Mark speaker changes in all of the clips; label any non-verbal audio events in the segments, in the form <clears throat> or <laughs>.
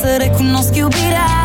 Speaker 1: să recunosc iubirea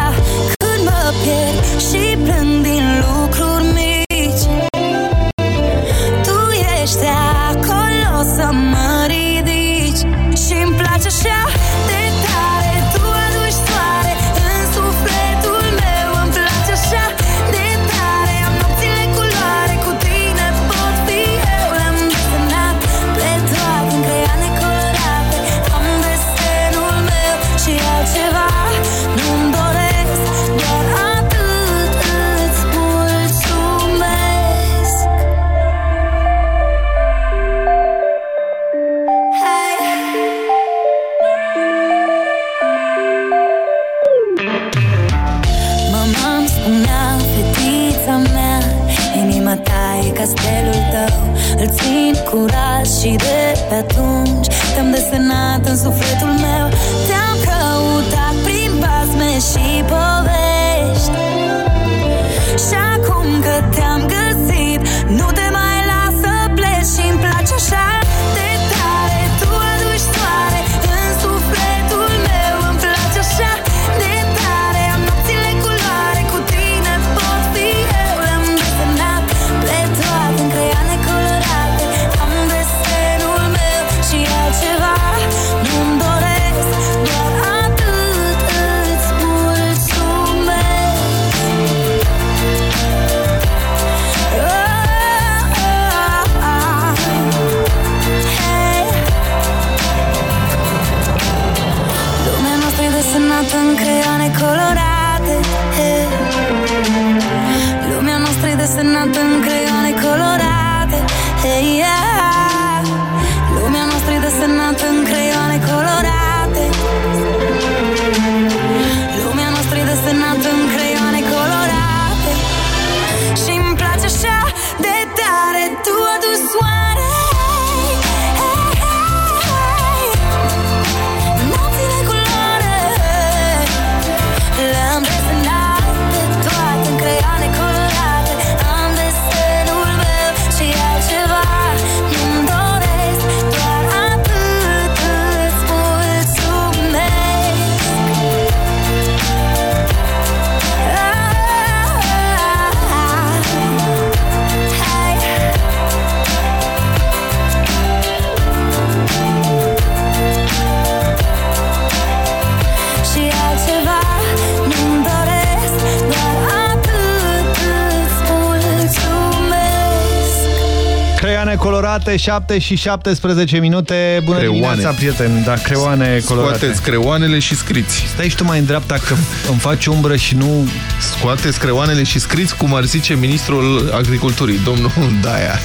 Speaker 2: 7 și 17 minute. Bună
Speaker 3: Creoane.
Speaker 2: dimineața, prieteni. Da, creioane colorate.
Speaker 3: Scoateți creoanele și scriți.
Speaker 2: Stai și tu mai în dreapta că îmi faci umbră și nu...
Speaker 3: Scoateți creoanele și scriți cum ar zice ministrul agriculturii, domnul Daia.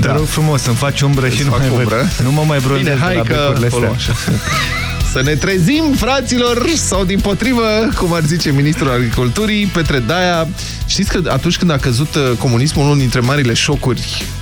Speaker 2: Da. Te rog frumos, îmi faci umbră și
Speaker 3: Îți
Speaker 2: nu
Speaker 3: fac
Speaker 2: mai
Speaker 3: umbră?
Speaker 2: văd. Nu mă mai bronzez
Speaker 3: Bine,
Speaker 2: de
Speaker 3: hai
Speaker 2: la
Speaker 3: că...
Speaker 2: becurile
Speaker 3: o luăm
Speaker 2: astea.
Speaker 3: așa. Să ne trezim, fraților, sau din potrivă, cum ar zice ministrul agriculturii, Petre Daia. Știți că atunci când a căzut uh, comunismul, unul dintre marile șocuri uh,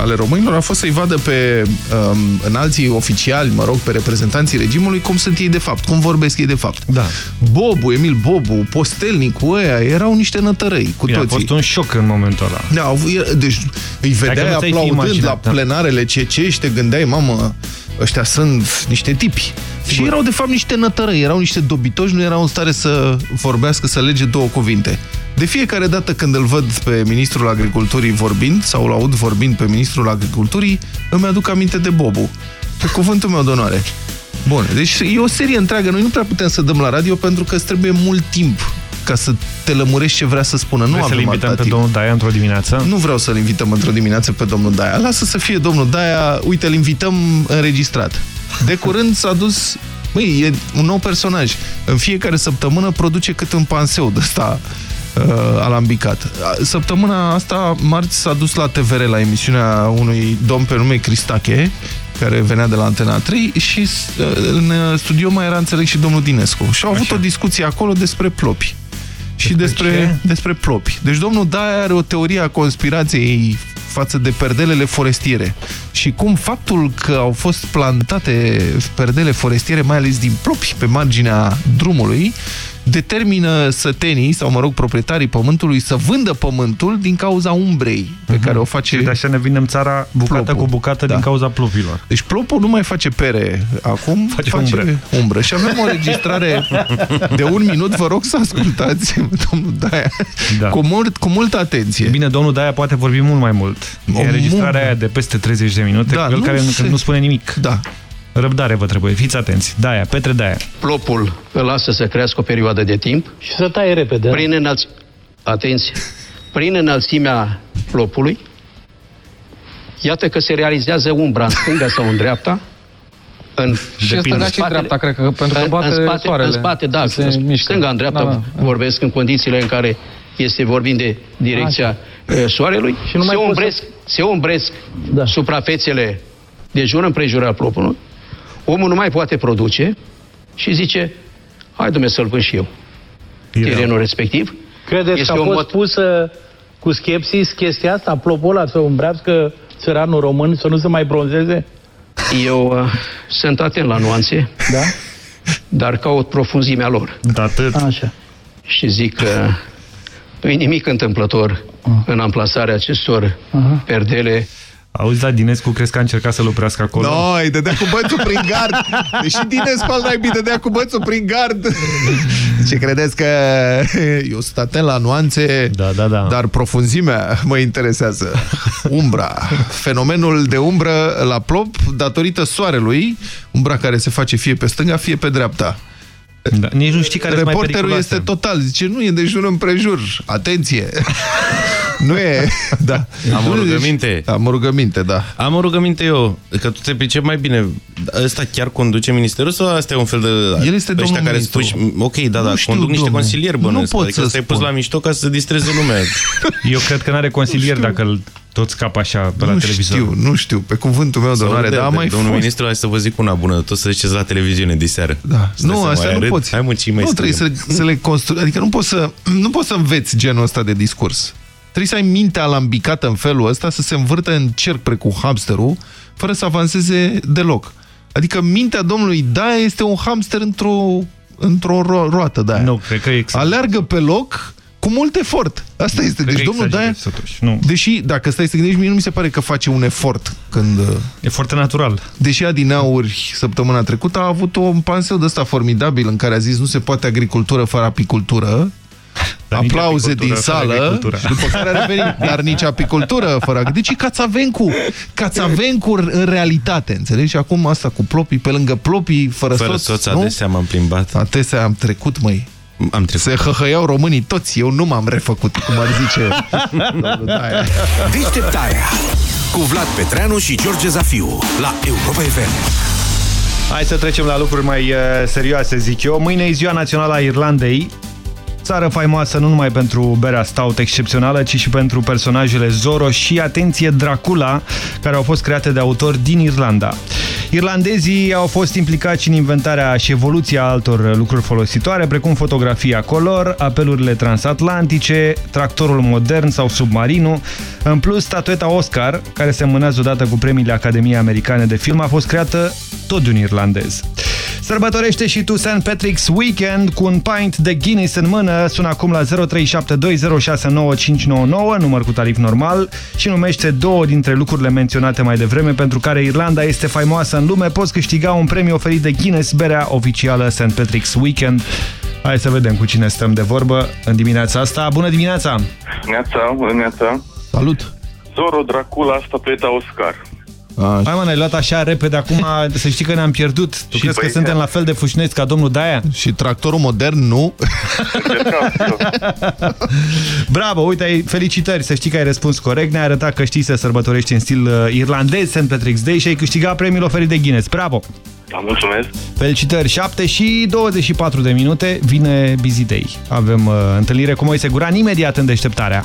Speaker 3: ale românilor a fost să-i vadă pe um, înalții oficiali, mă rog, pe reprezentanții regimului, cum sunt ei de fapt, cum vorbesc ei de fapt.
Speaker 2: Da.
Speaker 3: Bobu, Emil Bobu, Postelnicu, ăia erau niște nătărăi cu
Speaker 2: Bine, a
Speaker 3: toții.
Speaker 2: fost un șoc în momentul ăla.
Speaker 3: Da, au- e- deci îi
Speaker 2: Dacă
Speaker 3: vedeai
Speaker 2: nu ți-ai fi
Speaker 3: aplaudând
Speaker 2: imaginat,
Speaker 3: la
Speaker 2: da.
Speaker 3: plenarele CC și te gândeai, mamă, ăștia sunt niște tipi. Și erau de fapt niște nătărăi, erau niște dobitoși, nu erau în stare să vorbească, să lege două cuvinte. De fiecare dată când îl văd pe ministrul agriculturii vorbind, sau îl aud vorbind pe ministrul agriculturii, îmi aduc aminte de Bobu. Pe cuvântul meu de onoare. Bun, deci e o serie întreagă. Noi nu prea putem să dăm la radio pentru că îți trebuie mult timp ca să te lămurești ce vrea să spună. Nu
Speaker 2: Vrei să-l
Speaker 3: avem
Speaker 2: invităm
Speaker 3: atât
Speaker 2: pe
Speaker 3: timp.
Speaker 2: domnul Daia într-o dimineață?
Speaker 3: Nu vreau să-l invităm într-o dimineață pe domnul Daia. Lasă să fie domnul Daia, uite, îl invităm înregistrat. De curând s-a dus... Măi, e un nou personaj. În fiecare săptămână produce cât un panseu de ăsta uh, alambicat. Săptămâna asta, marți, s-a dus la TVR, la emisiunea unui domn pe nume Cristache, care venea de la Antena 3 și uh, în studio mai era, înțeleg, și domnul Dinescu. Și au avut
Speaker 2: Așa.
Speaker 3: o discuție acolo despre plopi. Și
Speaker 2: Despre
Speaker 3: despre,
Speaker 2: ce?
Speaker 3: despre plopi. Deci domnul Daia are o teorie a conspirației față de perdelele forestiere. Și cum faptul că au fost plantate perdele forestiere, mai ales din plopi, pe marginea drumului, determină sătenii, sau mă rog, proprietarii pământului să vândă pământul din cauza umbrei pe uh mhm. -huh. care o face... Și
Speaker 2: de așa ne vindem țara bucată plopul. cu bucată da. din cauza plovilor.
Speaker 3: Deci plopul nu mai face pere, acum <laughs> face, face umbră. umbră. Și avem o registrare de un minut, vă rog să ascultați, <laughs> domnul Daia, da. cu, mult, cu multă atenție.
Speaker 2: Bine, domnul Daia poate vorbi mult mai mult. O, e registrarea aia de peste 30 de minute, da, cu el care se... nu spune nimic.
Speaker 3: Da.
Speaker 2: Răbdare vă trebuie, fiți atenți. Daia, Petre Daia.
Speaker 4: Plopul îl lasă să crească o perioadă de timp.
Speaker 5: Și să taie repede.
Speaker 4: Prin înălț... Atenție. Prin înălțimea plopului, iată că se realizează umbra în stânga sau în dreapta,
Speaker 5: în, și stânga și dreapta, cred că, pentru că bate în spate, soarele.
Speaker 4: În spate, da, în stânga, în dreapta, da, da, vorbesc în condițiile în care este vorbind de direcția Așa. Uh, soarelui, și nu se, umbresc, să... se umbresc da. suprafețele de jur împrejur al plopului, omul nu mai poate produce și zice, hai dumne să-l vând și eu. Era. Terenul respectiv.
Speaker 5: Credeți este că a fost mod... pusă cu skepsis chestia asta, plopul ăla să umbrească țăranul român, să nu se mai bronzeze?
Speaker 4: Eu uh, sunt atent la nuanțe,
Speaker 5: da?
Speaker 4: dar caut profunzimea lor.
Speaker 2: Da, atât.
Speaker 5: Așa.
Speaker 4: Și zic că nu e nimic întâmplător uh. în amplasarea acestor uh -huh. perdele
Speaker 2: Auzi, da, Dinescu, crezi că a încercat să-l oprească acolo?
Speaker 3: No, îi dădea cu bățul prin gard. Deși Dinescu al naibii dădea cu bățul prin gard. Ce credeți că eu sunt atent la nuanțe,
Speaker 2: da, da, da.
Speaker 3: dar profunzimea mă interesează. Umbra. Fenomenul de umbră la plop datorită soarelui, umbra care se face fie pe stânga, fie pe dreapta.
Speaker 2: Da, nici nu știi care
Speaker 3: Reporterul este total, zice, nu, e de jur împrejur. Atenție! Nu e... Da.
Speaker 6: Am o rugăminte.
Speaker 3: Am o rugăminte, da.
Speaker 6: Am o rugăminte eu, că tu te pricep mai bine. Ăsta chiar conduce ministerul sau asta e un fel de...
Speaker 3: El este domnul care spui,
Speaker 6: Ok, da, da, știu, conduc niște consilieri bănuiesc. Nu pot adică să stai pus la mișto ca să distreze lumea. <laughs>
Speaker 2: Eu cred că n-are consilieri dacă îl tot scap așa pe nu la televizor.
Speaker 3: Nu știu, nu știu, pe cuvântul meu de onoare, dar mai
Speaker 6: Domnul fost. ministru, hai să vă zic una bună, tot să ziceți la televiziune de seară.
Speaker 3: Da. Nu, asta nu poți.
Speaker 6: Hai mă, mai
Speaker 3: Nu trebuie să, să le construi, adică nu poți să, nu poți să înveți genul ăsta de discurs. Trebuie să ai mintea alambicată în felul ăsta, să se învârte în cerc precum hamsterul, fără să avanseze deloc. Adică mintea domnului Daia este un hamster într-o într-o ro roată de aia.
Speaker 2: Nu, cred că
Speaker 3: Aleargă pe loc cu mult efort. Asta este. Cred deci domnul Daia, nu. deși, dacă stai să gândești, mie nu mi se pare că face un efort când...
Speaker 2: E foarte natural.
Speaker 3: Deși Adinauri, săptămâna trecută, a avut un panseu de ăsta formidabil în care a zis nu se poate agricultură fără apicultură, dar aplauze din sală și după care a revenit. <laughs> Dar nici apicultură fără... Deci Cațavencu, Cațavencu în realitate, înțelegi? Și acum asta cu plopii, pe lângă plopii, fără,
Speaker 6: fără
Speaker 3: soț,
Speaker 6: soț adesea m-am plimbat.
Speaker 3: Adesea am trecut, măi.
Speaker 6: Am trecut.
Speaker 3: Se hăhăiau românii toți, eu nu m-am refăcut, cum ar zice <laughs>
Speaker 7: Deșteptarea cu Vlad Petreanu și George Zafiu la Europa FM.
Speaker 2: Hai să trecem la lucruri mai uh, serioase, zic eu. Mâine e ziua națională a Irlandei. Țară faimoasă nu numai pentru berea stout excepțională, ci și pentru personajele Zoro și, atenție, Dracula, care au fost create de autori din Irlanda. Irlandezii au fost implicați în inventarea și evoluția altor lucruri folositoare, precum fotografia color, apelurile transatlantice, tractorul modern sau submarinul. În plus, statueta Oscar, care se mânează odată cu premiile Academiei Americane de Film, a fost creată tot de un irlandez. Sărbătorește și tu St. Patrick's Weekend cu un pint de Guinness în mână. Sună acum la 0372069599, număr cu tarif normal și numește două dintre lucrurile menționate mai devreme pentru care Irlanda este faimoasă în lume. Poți câștiga un premiu oferit de Guinness, berea oficială St. Patrick's Weekend. Hai să vedem cu cine stăm de vorbă în dimineața asta. Bună dimineața!
Speaker 8: Neața, bună neața!
Speaker 3: Salut!
Speaker 8: Zoro Dracula, statueta Oscar.
Speaker 2: Așa. Hai mă, ne-ai luat așa repede acum, <laughs> să știi că ne-am pierdut. Tu și crezi că suntem la fel de fușneți ca domnul Daia?
Speaker 3: Și tractorul modern, nu? <laughs>
Speaker 2: Bravo, uite, felicitări, să știi că ai răspuns corect. Ne-ai arătat că știi să sărbătorești în stil uh, irlandez, St. Patrick's Day și ai câștigat premiul oferit de Guinness. Bravo!
Speaker 8: Da, mulțumesc!
Speaker 2: Felicitări! 7 și 24 de minute vine Busy Day. Avem uh, întâlnire cu Moise Guran imediat în deșteptarea.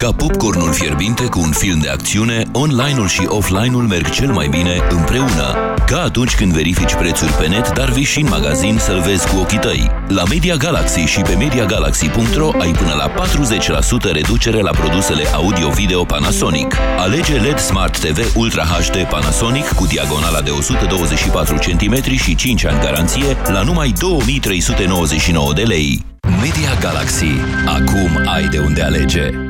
Speaker 9: Ca popcornul fierbinte cu un film de acțiune, online-ul și offline-ul merg cel mai bine împreună. Ca atunci când verifici prețuri pe net, dar vii și în magazin să-l vezi cu ochii tăi. La Media Galaxy și pe MediaGalaxy.ro ai până la 40% reducere la produsele audio-video Panasonic. Alege LED Smart TV Ultra HD Panasonic cu diagonala de 124 cm și 5 ani garanție la numai 2399 de lei. Media Galaxy. Acum ai de unde alege.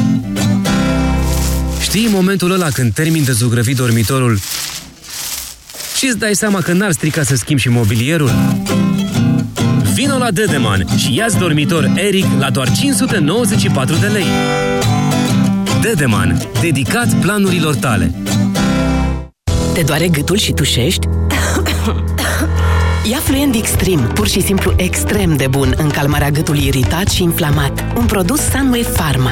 Speaker 10: Știi momentul ăla când termin de zugrăvit dormitorul și îți dai seama că n-ar strica să schimbi și mobilierul? Vino la Dedeman și ia dormitor Eric la doar 594 de lei. Dedeman. Dedicat planurilor tale.
Speaker 11: Te doare gâtul și tușești? Ia Fluent Extreme, pur și simplu extrem de bun în calmarea gâtului iritat și inflamat. Un produs Sunway Pharma.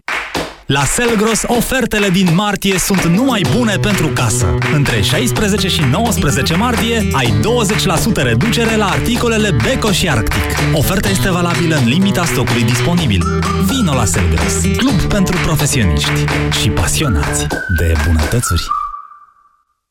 Speaker 12: La Selgros, ofertele din martie sunt numai bune pentru casă. Între 16 și 19 martie ai 20% reducere la articolele Beko și Arctic. Oferta este valabilă în limita stocului disponibil. Vino la Selgros, club pentru profesioniști și pasionați de bunătățuri.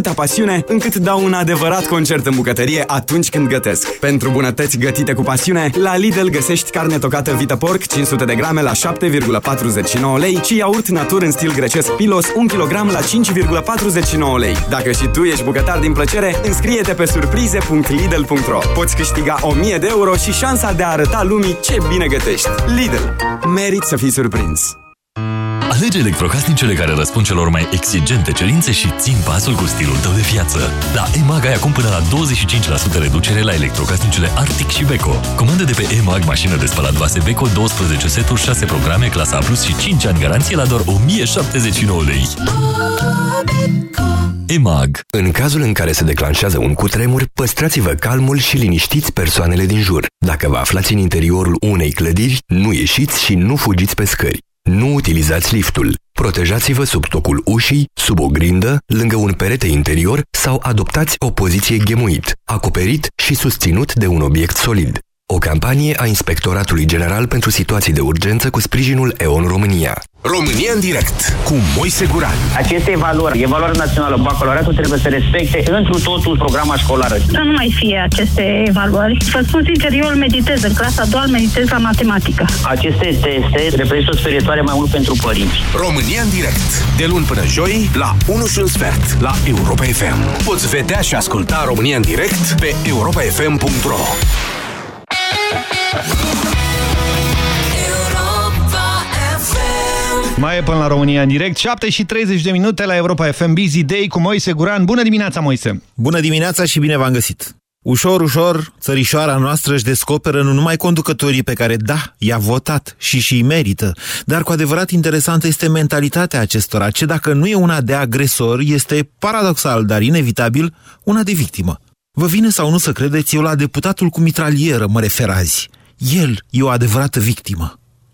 Speaker 13: atâta pasiune încât dau un adevărat concert în bucătărie atunci când gătesc. Pentru bunătăți gătite cu pasiune, la Lidl găsești carne tocată vită porc 500 de grame la 7,49 lei și iaurt natur în stil grecesc Pilos 1 kg la 5,49 lei. Dacă și tu ești bucătar din plăcere, înscrie-te pe surprize.lidl.ro. Poți câștiga 1000 de euro și șansa de a arăta lumii ce bine gătești. Lidl. Merit să fii surprins.
Speaker 14: Alege electrocasnicele care răspund celor mai exigente cerințe și țin pasul cu stilul tău de viață. La EMAG ai acum până la 25% reducere la electrocasnicele Arctic și Beko. Comandă de pe EMAG mașină de spălat vase Beko 12 seturi, 6 programe, clasa A+, și 5 ani garanție la doar 1079 lei. EMAG
Speaker 15: În cazul în care se declanșează un cutremur, păstrați-vă calmul și liniștiți persoanele din jur. Dacă vă aflați în interiorul unei clădiri, nu ieșiți și nu fugiți pe scări. Nu utilizați liftul. Protejați-vă sub tocul ușii, sub o grindă, lângă un perete interior sau adoptați o poziție ghemuit, acoperit și susținut de un obiect solid.
Speaker 16: O campanie a Inspectoratului General pentru Situații de Urgență cu sprijinul EON România.
Speaker 7: România în direct cu Moise Guran.
Speaker 17: Aceste evaluări, evaluarea națională, bacalaureatul trebuie să respecte întru totul programa școlară.
Speaker 18: Să nu mai fie aceste evaluări. Să spun sincer, eu îl meditez în clasa a doua, îl meditez la matematică.
Speaker 17: Aceste teste reprezintă o sperietoare mai mult pentru părinți.
Speaker 7: România în direct, de luni până joi, la 1 și un sfert, la Europa FM. Poți vedea și asculta România în direct pe europafm.ro
Speaker 2: Mai e până la România în direct, 7 și 30 de minute la Europa FM Busy Day cu Moise Guran. Bună dimineața, Moise!
Speaker 19: Bună dimineața și bine v-am găsit! Ușor, ușor, țărișoara noastră își descoperă nu numai conducătorii pe care, da, i-a votat și și-i merită, dar cu adevărat interesantă este mentalitatea acestora, ce dacă nu e una de agresor, este paradoxal, dar inevitabil, una de victimă. Vă vine sau nu să credeți, eu la deputatul cu mitralieră mă refer azi. El e o adevărată victimă.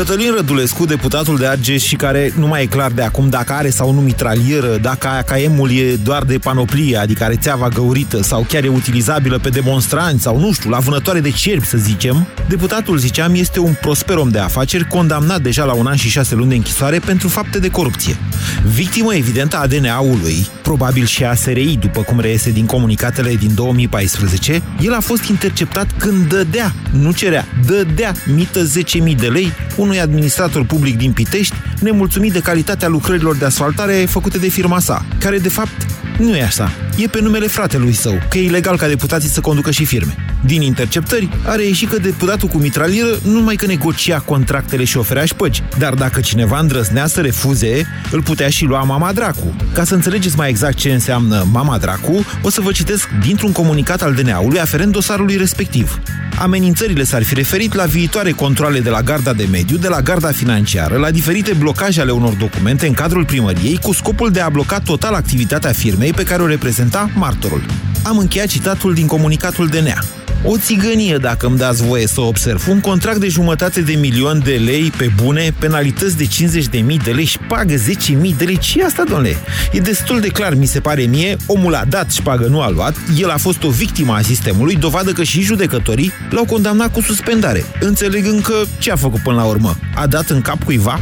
Speaker 19: Cătălin Rădulescu, deputatul de Argeș și care nu mai e clar de acum dacă are sau nu mitralieră, dacă AKM-ul e doar de panoplie, adică rețeava găurită sau chiar e utilizabilă pe demonstranți sau nu știu, la vânătoare de cerbi să zicem, deputatul, ziceam, este un prosper om de afaceri condamnat deja la un an și șase luni de închisoare pentru fapte de corupție. Victimă evidentă a DNA-ului, probabil și a SRI, după cum reiese din comunicatele din 2014, el a fost interceptat când dădea, nu cerea, dădea mită 10.000 de lei unui administrator public din Pitești, nemulțumit de calitatea lucrărilor de asfaltare făcute de firma sa, care de fapt nu e așa. E pe numele fratelui său, că e ilegal ca deputații să conducă și firme. Din interceptări, are ieșit că deputatul cu mitralieră nu numai că negocia contractele și oferea șpăci, dar dacă cineva îndrăznea să refuze, îl putea și lua mama dracu. Ca să înțelegeți mai exact ce înseamnă mama dracu, o să vă citesc dintr-un comunicat al DNA-ului aferent dosarului respectiv. Amenințările s-ar fi referit la viitoare controle de la garda de mediu, de la garda financiară, la diferite blocaje ale unor documente în cadrul primăriei cu scopul de a bloca total activitatea firmei pe care o reprezenta martorul. Am încheiat citatul din comunicatul DNA. O țigănie, dacă îmi dați voie să observ. Un contract de jumătate de milion de lei pe bune, penalități de 50.000 de lei, șpagă 10.000 de lei. ce asta, domnule? E destul de clar, mi se pare mie, omul a dat șpagă, nu a luat, el a fost o victimă a sistemului, dovadă că și judecătorii l-au condamnat cu suspendare. Înțeleg încă ce a făcut până la urmă. A dat în cap cuiva?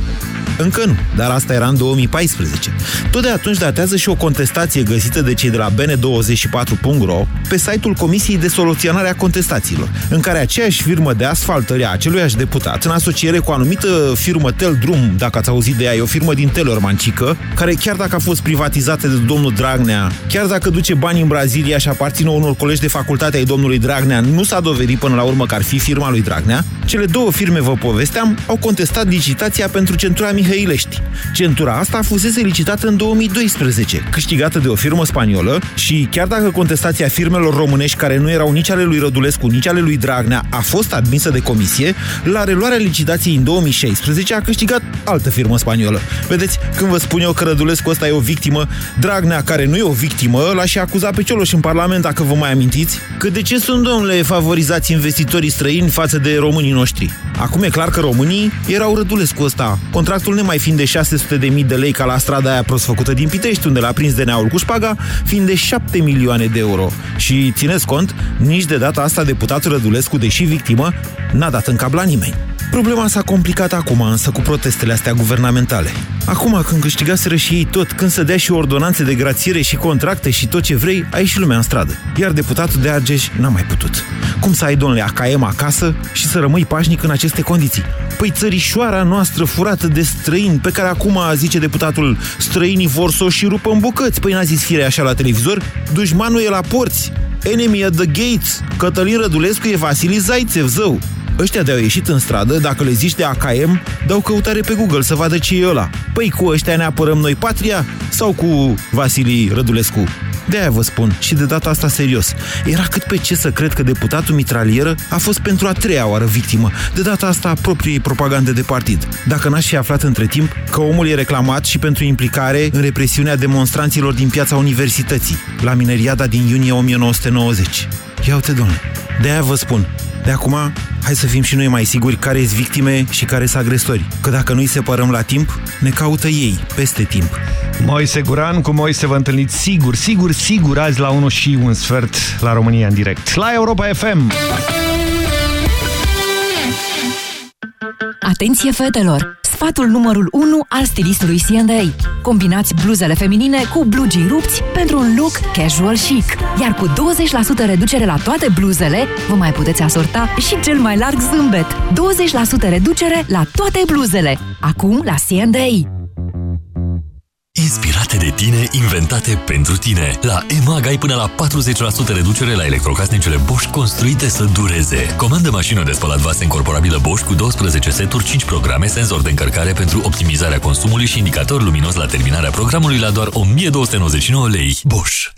Speaker 19: Încă nu, dar asta era în 2014. Tot de atunci datează și o contestație găsită de cei de la bn24.ro pe site-ul Comisiei de Soluționare a Contestațiilor, în care aceeași firmă de asfaltări a aceluiași deputat, în asociere cu o anumită firmă Teldrum, dacă ați auzit de ea, e o firmă din Telormancică, care chiar dacă a fost privatizată de domnul Dragnea, chiar dacă duce bani în Brazilia și aparține unor colegi de facultate ai domnului Dragnea, nu s-a dovedit până la urmă că ar fi firma lui Dragnea, cele două firme, vă povesteam, au contestat licitația pentru centura Mihăilești. Centura asta fusese licitată în 2012, câștigată de o firmă spaniolă și chiar dacă contestația firmelor românești care nu erau nici ale lui Rădulescu, nici ale lui Dragnea a fost admisă de comisie, la reluarea licitației în 2016 a câștigat altă firmă spaniolă. Vedeți, când vă spun eu că Rădulescu ăsta e o victimă, Dragnea, care nu e o victimă, l-aș și acuzat pe Cioloș în Parlament, dacă vă mai amintiți, că de ce sunt, domnule, favorizați investitorii străini față de românii noștri? Acum e clar că românii erau Rădulescu ăsta, contractul nemai fiind de 600.000 de lei ca la strada aia prost făcută din Pitești, unde l-a prins DNA-ul cu șpaga, fiind de 7 milioane de euro. Și țineți cont, nici de data asta deputatul Rădulescu, deși victimă, n-a dat în cap la nimeni. Problema s-a complicat acum, însă, cu protestele astea guvernamentale. Acum, când câștigaseră și ei tot, când să dea și ordonanțe de grațiere și contracte și tot ce vrei, ai și lumea în stradă. Iar deputatul de Argeș n-a mai putut. Cum să ai, domnule, AKM acasă și să rămâi pașnic în aceste condiții? Păi țărișoara noastră furată de străini, pe care acum, zice deputatul, străinii vor să o și rupă în bucăți. Păi n-a zis firea așa la televizor? Dușmanul e la porți. Enemy at the gates. Cătălin Rădulescu e Vasili Zaitsev, zău. Ăștia de-au ieșit în stradă, dacă le zici de AKM, dau căutare pe Google să vadă ce e ăla. Păi cu ăștia ne apărăm noi patria sau cu Vasili Rădulescu? De-aia vă spun, și de data asta serios. Era cât pe ce să cred că deputatul mitralieră a fost pentru a treia oară victimă, de data asta a propriei propagande de partid. Dacă n-aș fi aflat între timp că omul e reclamat și pentru implicare în represiunea demonstranților din piața universității, la mineriada din iunie 1990. Ia uite, domnule, de-aia vă spun, de acum, hai să fim și noi mai siguri care sunt victime și care sunt agresori. Că dacă nu-i separăm la timp, ne caută ei, peste timp.
Speaker 2: Moise Guran cu Moise vă întâlniți sigur, sigur, sigur azi la 1 și un sfert la România în direct. La Europa FM!
Speaker 20: Atenție fetelor! Sfatul numărul 1 al stilistului C&A. Combinați bluzele feminine cu blugii rupți pentru un look casual chic. Iar cu 20% reducere la toate bluzele, vă mai puteți asorta și cel mai larg zâmbet. 20% reducere la toate bluzele. Acum la C&A.
Speaker 14: Inspirate de tine, inventate pentru tine. La EMAG ai până la 40% reducere la electrocasnicele Bosch construite să dureze. Comandă mașină de spălat vase incorporabilă Bosch cu 12 seturi, 5 programe, senzor de încărcare pentru optimizarea consumului și indicator luminos la terminarea programului la doar 1299 lei. Bosch.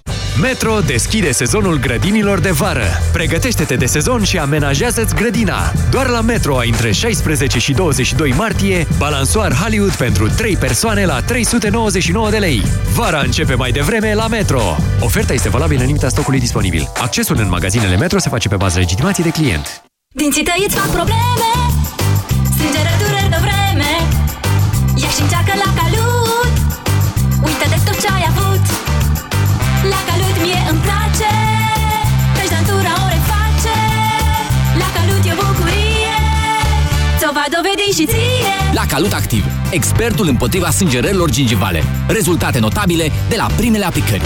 Speaker 21: Metro deschide sezonul grădinilor de vară. Pregătește-te de sezon și amenajează-ți grădina. Doar la Metro ai între 16 și 22 martie balansoar Hollywood pentru 3 persoane la 399 de lei. Vara începe mai devreme la Metro. Oferta este valabilă în limita stocului disponibil. Accesul în magazinele Metro se face pe bază legitimației de client.
Speaker 22: Dinții tăi îți fac probleme Strângere dureri de vreme Ia și încearcă la calut Ți-o va dovedi și ție
Speaker 23: La Calut Activ, expertul împotriva sângerărilor gingivale. Rezultate notabile de la primele aplicări.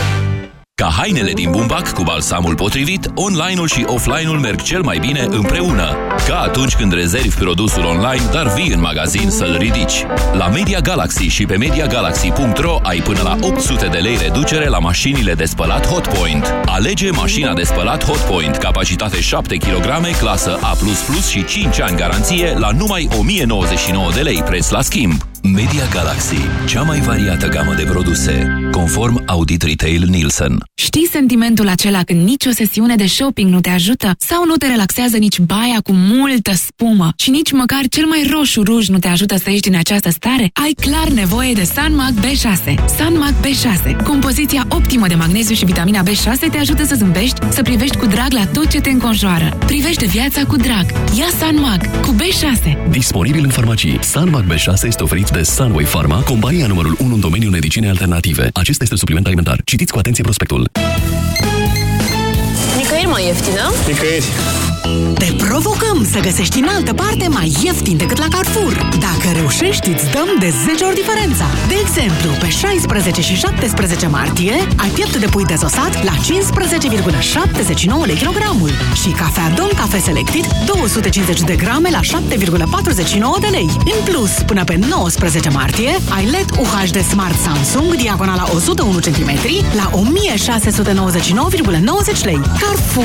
Speaker 9: Ca hainele din bumbac cu balsamul potrivit, online-ul și offline-ul merg cel mai bine împreună. Ca atunci când rezervi produsul online, dar vii în magazin să-l ridici. La Media Galaxy și pe MediaGalaxy.ro ai până la 800 de lei reducere la mașinile de spălat Hotpoint. Alege mașina de spălat Hotpoint, capacitate 7 kg, clasă A++ și 5 ani garanție la numai 1099 de lei preț la schimb. Media Galaxy, cea mai variată gamă de produse, conform Audit Retail Nielsen.
Speaker 24: Știi sentimentul acela când nicio sesiune de shopping nu te ajută? Sau nu te relaxează nici baia cu multă spumă? Și nici măcar cel mai roșu ruj nu te ajută să ieși din această stare? Ai clar nevoie de Sanmac B6. Sanmac B6. Compoziția optimă de magneziu și vitamina B6 te ajută să zâmbești, să privești cu drag la tot ce te înconjoară. Privește viața cu drag. Ia Sanmac cu B6.
Speaker 14: Disponibil în farmacii. Sanmac B6 este oferit de Sunway Pharma, compania numărul 1 în domeniul medicinei alternative. Acesta este supliment alimentar. Citiți cu atenție prospectul.
Speaker 25: Nicăieri mai ieftină?
Speaker 26: Nicăieri.
Speaker 27: Te provocăm să găsești în altă parte mai ieftin decât la Carrefour. Dacă reușești, îți dăm de 10 ori diferența. De exemplu, pe 16 și 17 martie ai piept de pui dezosat la 15,79 lei kilogramul și cafea Don Cafe Selected 250 de grame la 7,49 de lei. În plus, până pe 19 martie ai LED UHD Smart Samsung diagonala 101 cm la 1699,90 lei. Carrefour,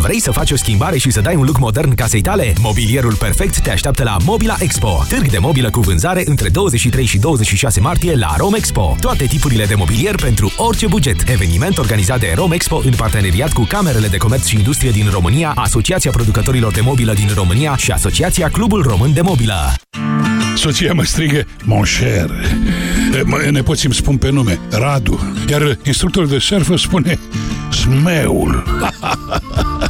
Speaker 28: Vrei să faci o schimbare și să dai un look modern casei tale? Mobilierul perfect te așteaptă la Mobila Expo, târg de mobilă cu vânzare între 23 și 26 martie la Rome Expo. Toate tipurile de mobilier pentru orice buget. Eveniment organizat de Rome Expo în parteneriat cu Camerele de Comerț și Industrie din România, Asociația Producătorilor de Mobilă din România și Asociația Clubul Român de Mobilă.
Speaker 29: Soția mă strigă, mon cher. Mă- Nepoții îmi spun pe nume, Radu. Iar instructorul de surf îmi spune, Smeul. <laughs>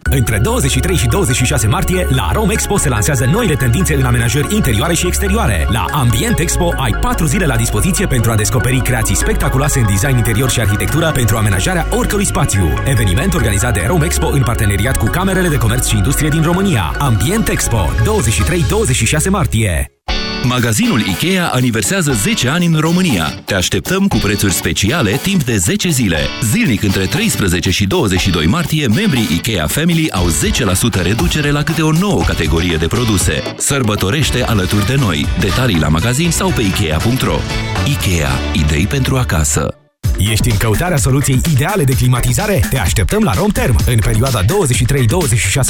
Speaker 28: Între 23 și 26 martie, la Rome Expo se lansează noile tendințe în amenajări interioare și exterioare. La Ambient Expo ai 4 zile la dispoziție pentru a descoperi creații spectaculoase în design interior și arhitectură pentru amenajarea oricărui spațiu. Eveniment organizat de Rome Expo în parteneriat cu Camerele de Comerț și Industrie din România. Ambient Expo, 23-26 martie.
Speaker 9: Magazinul IKEA aniversează 10 ani în România. Te așteptăm cu prețuri speciale timp de 10 zile. Zilnic între 13 și 22 martie, membrii IKEA Family au 10% reducere la câte o nouă categorie de produse. Sărbătorește alături de noi. Detalii la magazin sau pe Ikea.ro IKEA. Idei pentru acasă.
Speaker 28: Ești în căutarea soluției ideale de climatizare? Te așteptăm la Romterm în perioada 23-26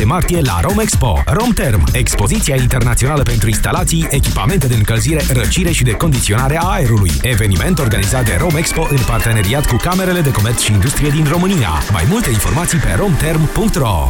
Speaker 28: martie la Romexpo. Romterm, expoziția internațională pentru instalații, echipamente de încălzire, răcire și de condiționare a aerului. Eveniment organizat de Romexpo în parteneriat cu Camerele de Comerț și Industrie din România. Mai multe informații pe romterm.ro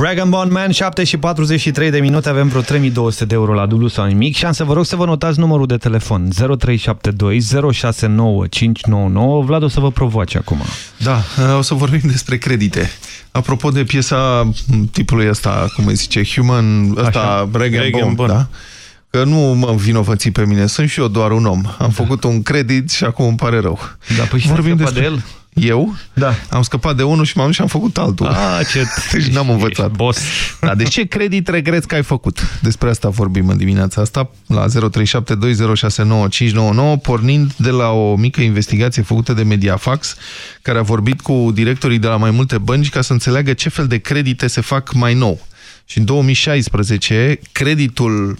Speaker 2: Rag Bond Man, 7 și 43 de minute, avem vreo 3200 de euro la dublu sau nimic și am să vă rog să vă notați numărul de telefon 0372 069599. Vlad o să vă provoace acum.
Speaker 30: Da, o să vorbim <laughs> despre credite. Apropo de piesa tipului ăsta, cum îi zice, Human, ăsta, Rag
Speaker 2: Rag
Speaker 30: Bone,
Speaker 2: Bone.
Speaker 30: da? Că nu mă vinovăți pe mine, sunt și eu doar un om. Am făcut un credit și acum îmi pare rău.
Speaker 2: Da, păi și
Speaker 30: Vorbim
Speaker 2: despre
Speaker 30: despre
Speaker 2: de el?
Speaker 3: Eu
Speaker 2: da.
Speaker 3: am scăpat de unul și m-am și am făcut altul.
Speaker 2: Ah, ce... <laughs>
Speaker 3: deci n-am învățat.
Speaker 2: Boss.
Speaker 3: Da, de ce credit regreți că ai făcut? Despre asta vorbim în dimineața asta la 0372069599 pornind de la o mică investigație făcută de Mediafax care a vorbit cu directorii de la mai multe bănci ca să înțeleagă ce fel de credite se fac mai nou. Și în 2016 creditul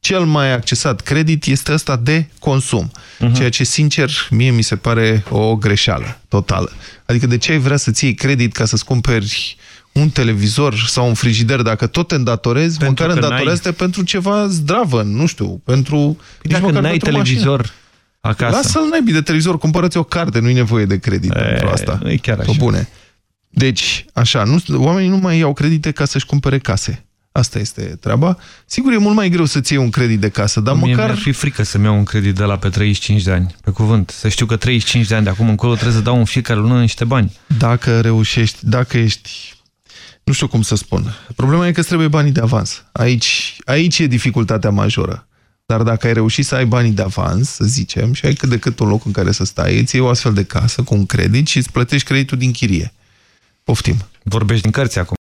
Speaker 3: cel mai accesat credit este ăsta de consum. Uh -huh. Ceea ce, sincer, mie mi se pare o greșeală totală. Adică de ce ai vrea să-ți iei credit ca să-ți cumperi un televizor sau un frigider, dacă tot te îndatorezi, pentru măcar îndatorezi pentru ceva zdravă, nu știu, pentru...
Speaker 2: Păi dacă n-ai televizor mașină. acasă...
Speaker 3: Lasă-l naibii de televizor, cumpărăți o carte, nu-i nevoie de credit e, pentru asta.
Speaker 2: Nu e chiar așa.
Speaker 3: bune. Deci, așa, nu, oamenii nu mai iau credite ca să-și cumpere case. Asta este treaba. Sigur, e mult mai greu să-ți iei un credit de casă, dar
Speaker 2: Mie
Speaker 3: măcar...
Speaker 2: mi-ar fi frică să-mi iau un credit de la pe 35 de ani, pe cuvânt. Să știu că 35 de ani de acum încolo trebuie să dau în fiecare lună niște bani.
Speaker 3: Dacă reușești, dacă ești... Nu știu cum să spun. Problema e că trebuie banii de avans. Aici, aici e dificultatea majoră. Dar dacă ai reușit să ai banii de avans, să zicem, și ai cât de cât un loc în care să stai, îți iei o astfel de casă cu un credit și îți plătești creditul din chirie. Poftim.
Speaker 2: Vorbești din cărți acum.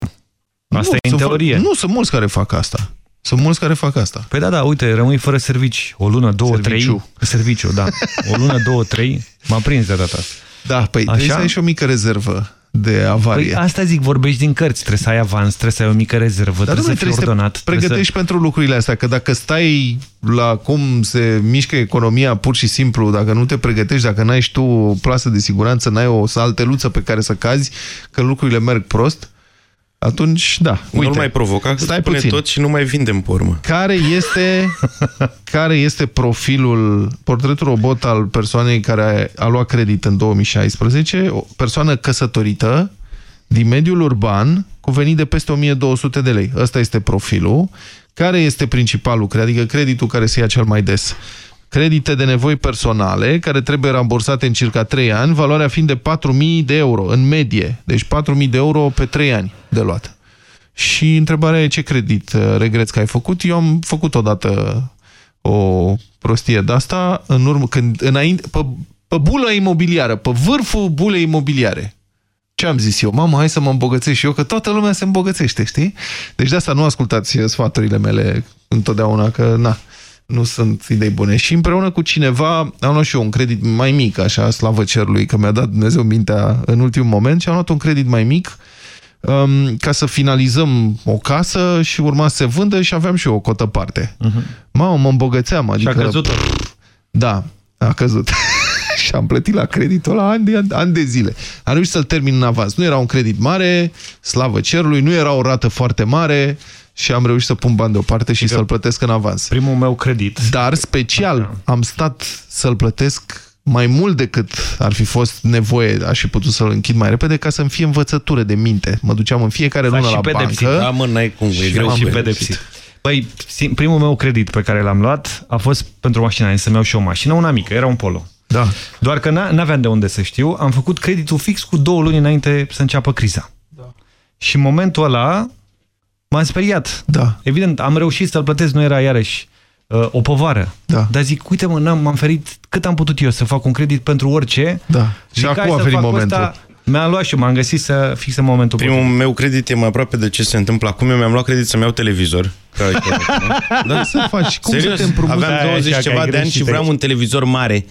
Speaker 2: Asta nu, e în teorie.
Speaker 3: Nu, sunt mulți care fac asta. Sunt mulți care fac asta.
Speaker 2: Păi da, da, uite, rămâi fără servici. O lună, două, Serviciu. trei. Serviciu, da. O lună, două, trei. M-a prins de data asta.
Speaker 3: Da, păi Așa? trebuie să ai și o mică rezervă de avarie.
Speaker 2: Păi asta zic, vorbești din cărți, trebuie să ai avans, trebuie să ai o mică rezervă, Dar trebuie să fii ordonat. Să
Speaker 3: pregătești să... pentru lucrurile astea, că dacă stai la cum se mișcă economia pur și simplu, dacă nu te pregătești, dacă n-ai și tu o plasă de siguranță, n-ai o salteluță pe care să cazi, că lucrurile merg prost, atunci, da.
Speaker 31: Uite, nu mai provoca, stai puțin. tot și nu mai vindem pe urmă.
Speaker 3: Care este, <laughs> care este profilul, portretul robot al persoanei care a, a luat credit în 2016? O persoană căsătorită, din mediul urban, cu venit de peste 1200 de lei. Ăsta este profilul. Care este principalul credit? Adică creditul care se ia cel mai des credite de nevoi personale, care trebuie rambursate în circa 3 ani, valoarea fiind de 4.000 de euro, în medie. Deci 4.000 de euro pe 3 ani de luat. Și întrebarea e ce credit uh, regreți că ai făcut? Eu am făcut odată o prostie de asta în urmă, când, înainte, pe, pe bulă imobiliară, pe vârful bulei imobiliare. Ce am zis eu? Mamă, hai să mă îmbogățesc și eu, că toată lumea se îmbogățește, știi? Deci de asta nu ascultați sfaturile mele întotdeauna, că na, nu sunt idei bune. Și împreună cu cineva am luat și eu un credit mai mic, așa, slavă cerului, că mi-a dat Dumnezeu mintea în ultimul moment și am luat un credit mai mic um, ca să finalizăm o casă și urma să se vândă și aveam și eu o cotă parte. Uh mhm. -huh. Mamă, mă îmbogățeam. Adică,
Speaker 2: și a căzut
Speaker 3: Da, a căzut. <laughs> și am plătit la creditul la ani de, ani de zile. Am reușit să-l termin în avans. Nu era un credit mare, slavă cerului, nu era o rată foarte mare, și am reușit să pun bani deoparte și să-l plătesc în avans.
Speaker 2: Primul meu credit.
Speaker 3: Dar special am stat să-l plătesc mai mult decât ar fi fost nevoie, aș fi putut să-l închid mai repede ca să-mi fie învățătură de minte. Mă duceam în fiecare lună la pedepsit. bancă.
Speaker 31: Da, mă, n-ai cum, e
Speaker 2: greu și pedepsit. Păi, primul meu credit pe care l-am luat a fost pentru mașina, să-mi iau și o mașină, una mică, era un polo.
Speaker 3: Da.
Speaker 2: Doar că n-aveam de unde să știu, am făcut creditul fix cu două luni înainte să înceapă criza. Da. Și în momentul ăla M-am speriat.
Speaker 3: Da.
Speaker 2: Evident, am reușit să-l plătesc, nu era iarăși uh, o povară.
Speaker 3: Da.
Speaker 2: Dar zic, uite mă, m-am ferit cât am putut eu să fac un credit pentru orice.
Speaker 3: Da. Și acum a venit momentul.
Speaker 2: Mi-am luat și m-am găsit să fix în momentul
Speaker 31: Primul potrivit. meu credit e mai aproape de ce se întâmplă acum. Eu mi-am luat credit să-mi iau televizor. <laughs>
Speaker 3: da, să faci. Cum
Speaker 31: Serios,
Speaker 3: să te
Speaker 31: aveam 20 da, ceva de ani și vreau un televizor mare.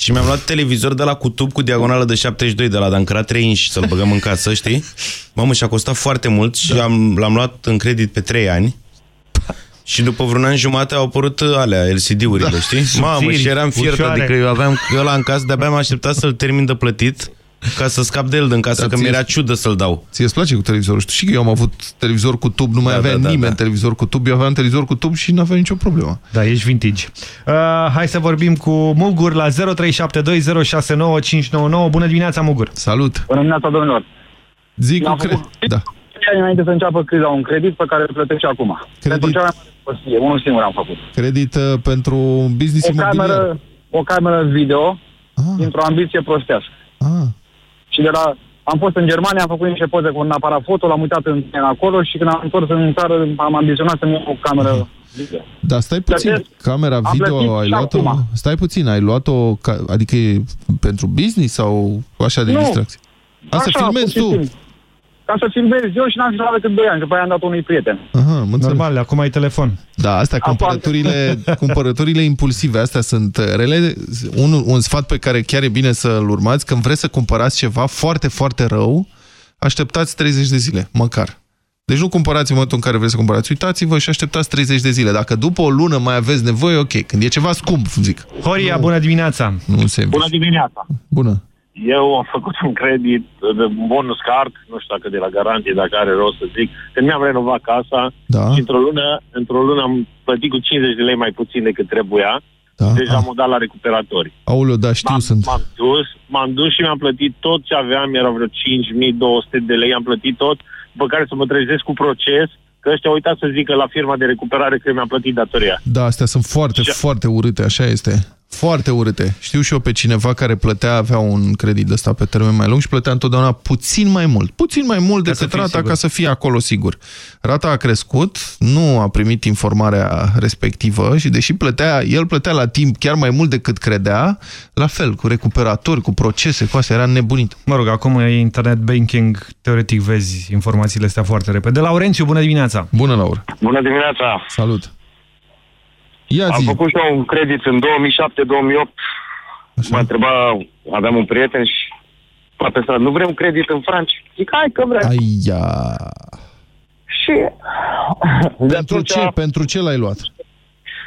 Speaker 31: Și mi-am luat televizor de la Cutub cu diagonală de 72 de la Dancra 3 inch să-l băgăm în casă, știi? Mamă, și-a costat foarte mult și da. l-am luat în credit pe 3 ani. Și după vreun an jumate au apărut alea, LCD-urile, da. știi? Mamă, și eram fiert, adică eu aveam ăla în casă, de-abia m-am așteptat să-l termin de plătit ca să scap de el din casă, da, că mi-era ciudă să-l dau.
Speaker 3: Ție îți place cu televizorul? Știi că eu am avut televizor cu tub, nu mai da, avea da, da, nimeni da. televizor cu tub, eu aveam televizor cu tub și nu avea nicio problemă.
Speaker 2: Da, ești vintage. Uh, hai să vorbim cu Mugur la 0372069599. Bună dimineața, Mugur!
Speaker 3: Salut!
Speaker 32: Bună dimineața, domnilor!
Speaker 3: Zic cu credit. Da.
Speaker 32: înainte să înceapă criza, un credit pe care îl plătești acum. Credit... Pentru cea mai mare unul singur am făcut.
Speaker 3: Credit uh, pentru business
Speaker 32: o
Speaker 3: imobiliar?
Speaker 32: Cameră, o cameră video, ah. dintr-o ambiție prostească.
Speaker 3: Ah.
Speaker 32: Și de la... Am fost în Germania, am făcut niște poze cu un aparat foto, l-am uitat în, în acolo și când am întors în țară am ambiționat să-mi iau o cameră
Speaker 3: Dar stai puțin,
Speaker 33: Plătesc.
Speaker 3: camera
Speaker 33: Am
Speaker 3: video
Speaker 33: plătit
Speaker 3: ai
Speaker 33: și
Speaker 3: luat-o...
Speaker 33: acum.
Speaker 3: Stai puțin, ai luat-o, ca, adică e pentru business sau așa de
Speaker 33: Nu.
Speaker 3: distracție? A, să
Speaker 33: Așa,
Speaker 3: filmezi
Speaker 33: pur și
Speaker 3: tu.
Speaker 33: simplu. Ca să filmez eu și n-am filmat decât 2 ani, și după aia am dat unui prieten.
Speaker 3: Aha, am înțeles.
Speaker 2: Normal, acum ai telefon.
Speaker 3: Da, astea, cumpărăturile, <laughs> cumpărăturile impulsive, astea sunt rele. Un, un sfat pe care chiar e bine să-l urmați, când vreți să cumpărați ceva foarte, foarte rău, așteptați 30 de zile, măcar. Deci nu cumpărați în momentul în care vreți să cumpărați, uitați-vă și așteptați 30 de zile. Dacă după o lună mai aveți nevoie, ok. Când e ceva scump, zic.
Speaker 2: Horia, bună dimineața!
Speaker 3: Nu se
Speaker 34: Bună dimineața!
Speaker 3: Bună!
Speaker 34: Eu am făcut un credit de bonus card, nu știu dacă de la garantie, dacă are rost să zic, când mi-am renovat casa
Speaker 3: da.
Speaker 34: și într-o lună, într-o lună am plătit cu 50 de lei mai puțin decât trebuia,
Speaker 3: da.
Speaker 34: deci am dat la recuperatori.
Speaker 3: Aoleu, da, știu, sunt.
Speaker 34: M-am dus, m-am dus și mi-am plătit tot ce aveam, erau vreo 5200 de lei, am plătit tot, după care să mă trezesc cu proces, că ăștia au uitat să zică la firma de recuperare că mi-am plătit datoria.
Speaker 3: Da, astea sunt foarte, foarte urâte, așa este. Foarte urâte. Știu și eu pe cineva care plătea, avea un credit de ăsta pe termen mai lung și plătea întotdeauna puțin mai mult. Puțin mai mult
Speaker 2: Ca
Speaker 3: decât
Speaker 2: să fie
Speaker 3: rata
Speaker 2: sigur.
Speaker 3: ca să fie acolo sigur. Rata a crescut, nu a primit informarea respectivă și deși plătea, el plătea la timp chiar mai mult decât credea, la fel, cu recuperatori, cu procese, cu astea, era nebunit.
Speaker 2: Mă rog, acum e internet banking, teoretic vezi informațiile astea foarte repede. Laurențiu, bună dimineața!
Speaker 3: Bună, Laura!
Speaker 35: Bună dimineața!
Speaker 3: Salut! Ia
Speaker 35: Am
Speaker 3: zi.
Speaker 35: făcut și eu un credit în 2007-2008. Mă întreba, aveam un prieten și la pe stradă, nu vrem credit în franci? Zic, hai că vrem.
Speaker 3: Aia.
Speaker 35: Și...
Speaker 3: Pentru ce? Pentru ce l-ai luat?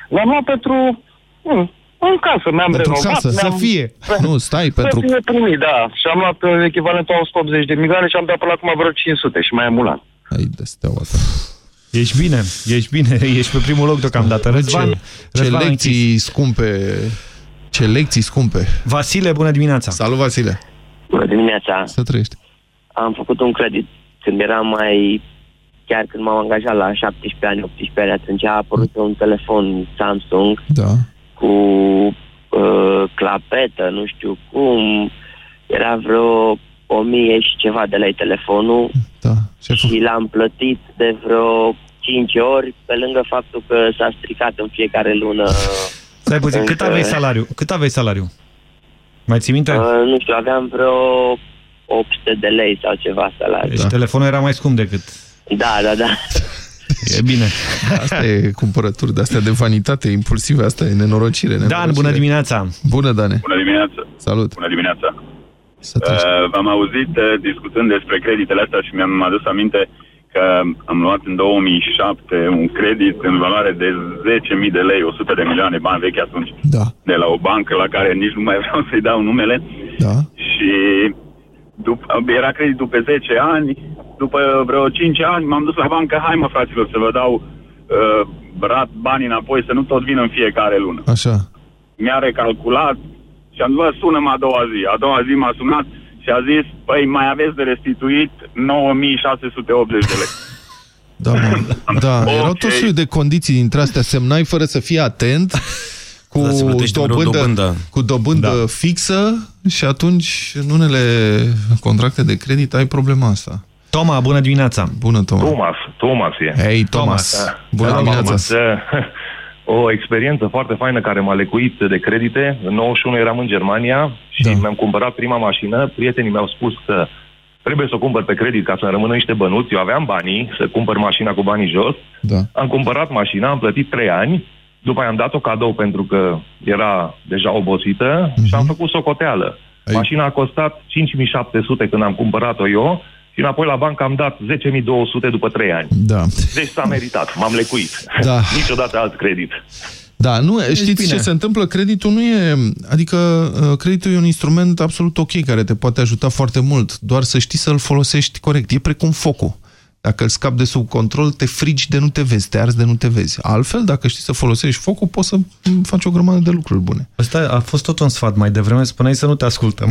Speaker 35: L-am luat pentru... Nu, în casă, mi-am
Speaker 3: Pentru
Speaker 35: renovat.
Speaker 3: casă, să
Speaker 35: mi-am-
Speaker 3: fie. <laughs> Nu, stai, pentru...
Speaker 35: Să fie primit, da. Și am luat uh, echivalentul a 180 de milioane și am dat până acum vreo 500 și mai am un an.
Speaker 3: Ai de steaua ta.
Speaker 2: Ești bine, ești bine, <laughs> ești pe primul loc deocamdată. Răzvan,
Speaker 3: Ce, ce
Speaker 2: Răzvan
Speaker 3: lecții scumpe. Ce lecții scumpe.
Speaker 2: Vasile, bună dimineața!
Speaker 3: Salut, Vasile!
Speaker 36: Bună dimineața!
Speaker 3: Să trăiești.
Speaker 36: Am făcut un credit când eram mai... Chiar când m-am angajat la 17 ani, 18 ani, atunci a apărut un telefon Samsung
Speaker 3: Da.
Speaker 36: cu uh, clapetă, nu știu cum. Era vreo 1000 și ceva de lei telefonul
Speaker 3: Da.
Speaker 36: și l-am plătit de vreo 5 ori, pe lângă faptul că s-a stricat în fiecare lună.
Speaker 2: Stai puțin, cât
Speaker 36: Încă-
Speaker 2: aveai salariu? Cât aveai salariu? Mai ții minte?
Speaker 36: Uh, nu știu, aveam vreo 800 de lei sau ceva salariu.
Speaker 2: Deci telefonul era mai scump decât...
Speaker 36: Da, da, da.
Speaker 2: E bine.
Speaker 3: Asta e cumpărături de astea de vanitate impulsive, asta e nenorocire.
Speaker 2: Dan,
Speaker 3: nenorocire.
Speaker 2: bună dimineața!
Speaker 3: Bună, Dane!
Speaker 37: Bună dimineața!
Speaker 3: Salut!
Speaker 37: Bună dimineața!
Speaker 3: Să trăiești.
Speaker 37: Uh, V-am auzit uh, discutând despre creditele astea și mi-am adus aminte că am luat în 2007 un credit în valoare de 10.000 de lei, 100 de milioane bani vechi atunci,
Speaker 3: da.
Speaker 37: de la o bancă la care nici nu mai vreau <laughs> să-i dau numele.
Speaker 3: Da.
Speaker 37: Și după, era creditul pe 10 ani, după vreo 5 ani m-am dus la bancă, hai mă fraților să vă dau uh, rat banii înapoi, să nu tot vină în fiecare lună
Speaker 3: Așa.
Speaker 37: mi-a recalculat și am zis, bă, sună-mă a doua zi. A doua zi m-a sunat și a zis, păi mai aveți de restituit 9680 de lei. <laughs>
Speaker 3: Da, mă. <laughs> da. erau tot soiul de condiții dintre astea. Semnai fără să fii atent cu
Speaker 38: Da, se plătește mereu
Speaker 3: dobândă,
Speaker 38: dobândă.
Speaker 3: cu dobândă da. fixă și atunci în unele contracte de credit ai problema asta.
Speaker 2: Toma, bună dimineața!
Speaker 3: Bună, Toma!
Speaker 39: Thomas, Thomas e.
Speaker 3: Hei, Thomas!
Speaker 39: Da.
Speaker 3: Bună
Speaker 39: Da,
Speaker 3: dimineața!
Speaker 39: Thomas. <laughs> O experiență foarte faină care m-a lecuit de credite. În 91 eram în Germania și da. mi-am cumpărat prima mașină. Prietenii mi-au spus că trebuie să o cumpăr pe credit ca să-mi rămână niște bănuți. Eu aveam banii să cumpăr mașina cu banii jos.
Speaker 3: Da.
Speaker 39: Am cumpărat mașina, am plătit 3 ani. După aia am dat-o cadou pentru că era deja obosită uh-huh. și am făcut socoteală. Ai... Mașina a costat 5.700 când am cumpărat-o eu și înapoi la bancă am dat 10.200 după 3 ani.
Speaker 3: Da.
Speaker 39: Deci s-a meritat, m-am lecuit.
Speaker 3: Da. <laughs>
Speaker 39: Niciodată alt credit.
Speaker 3: Da, nu, știți
Speaker 39: bine.
Speaker 3: ce se întâmplă? Creditul nu e... Adică uh, creditul e un instrument absolut ok care te poate ajuta foarte mult, doar să știi să-l folosești corect. E precum focul. Dacă îl scapi de sub control, te frigi de nu te vezi, te arzi de nu te vezi. Altfel, dacă știi să folosești focul, poți să mm, faci o grămadă de lucruri bune.
Speaker 2: Asta a fost tot un sfat mai devreme, spuneai să nu te ascultăm.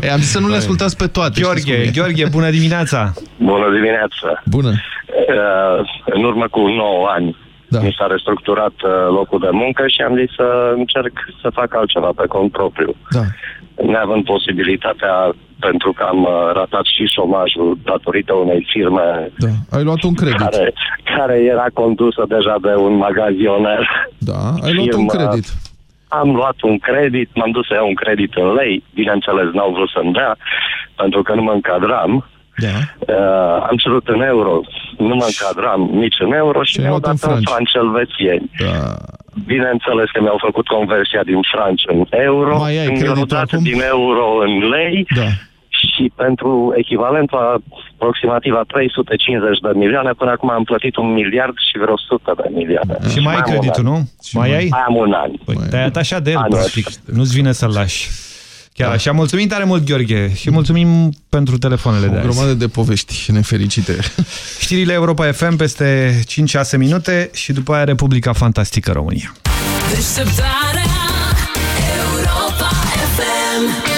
Speaker 3: E, am zis să nu le ascultați pe toate. știți cum
Speaker 2: Gheorghe,
Speaker 3: e.
Speaker 2: Gheorghe, bună dimineața!
Speaker 35: Bună dimineața!
Speaker 3: Bună!
Speaker 35: Uh, în urmă cu 9 ani da. mi s-a restructurat uh, locul de muncă și am zis să încerc să fac altceva pe cont propriu.
Speaker 3: Da.
Speaker 35: Neavând posibilitatea pentru că am uh, ratat și șomajul datorită unei firme
Speaker 3: Da, ai luat un credit.
Speaker 35: care, care era condusă deja de un magazioner.
Speaker 3: Da, ai luat un credit.
Speaker 35: Am luat un credit, m-am dus să iau un credit în lei, bineînțeles n-au vrut să-mi dea, pentru că nu mă încadram.
Speaker 3: Da.
Speaker 35: Uh, am cerut în euro, nu mă încadram nici în euro și
Speaker 3: Și ai
Speaker 35: mi-au
Speaker 3: luat în
Speaker 35: dat în
Speaker 3: franci.
Speaker 35: franci elvețieni.
Speaker 3: Da.
Speaker 35: Bineînțeles că mi-au făcut conversia din franci în euro,
Speaker 3: Mai ai
Speaker 35: mi-au
Speaker 3: creditul
Speaker 35: dat
Speaker 3: acum?
Speaker 35: din euro în lei
Speaker 3: Da.
Speaker 35: Și pentru echivalentul a aproximativ a 350 de milioane, până acum am plătit un miliard și vreo 100 de milioane.
Speaker 2: Și mai ai
Speaker 35: am un
Speaker 2: creditul,
Speaker 35: an.
Speaker 2: nu? Mai ai?
Speaker 35: Mai am un an.
Speaker 2: Păi, te-ai atașat de el,
Speaker 35: Anul
Speaker 2: practic. Nu-ți vine să-l lași. Chiar așa. Mulțumim tare mult, Gheorghe, și mulțumim pentru telefoonele de
Speaker 3: O
Speaker 2: azi.
Speaker 3: grămadă de povești nefericite. <laughs>
Speaker 2: Știrile Europa FM peste 5-6 minute și după aia Republica Fantastică România.
Speaker 40: Deșteptarea Europa FM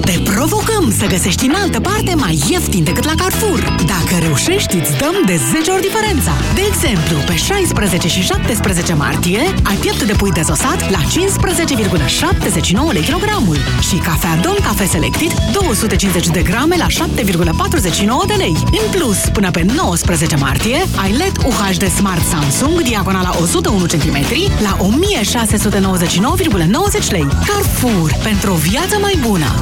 Speaker 27: Te provocăm să găsești în altă parte mai ieftin decât la Carrefour. Dacă reușești, îți dăm de 10 ori diferența. De exemplu, pe 16 și 17 martie ai piept de pui dezosat la 15,79 lei kilogramul și cafea Don Cafe Selected 250 de grame la 7,49 de lei. În plus, până pe 19 martie ai LED UHD Smart Samsung diagonala 101 cm la 1699,90 lei. Carrefour, pentru o viață mai bună!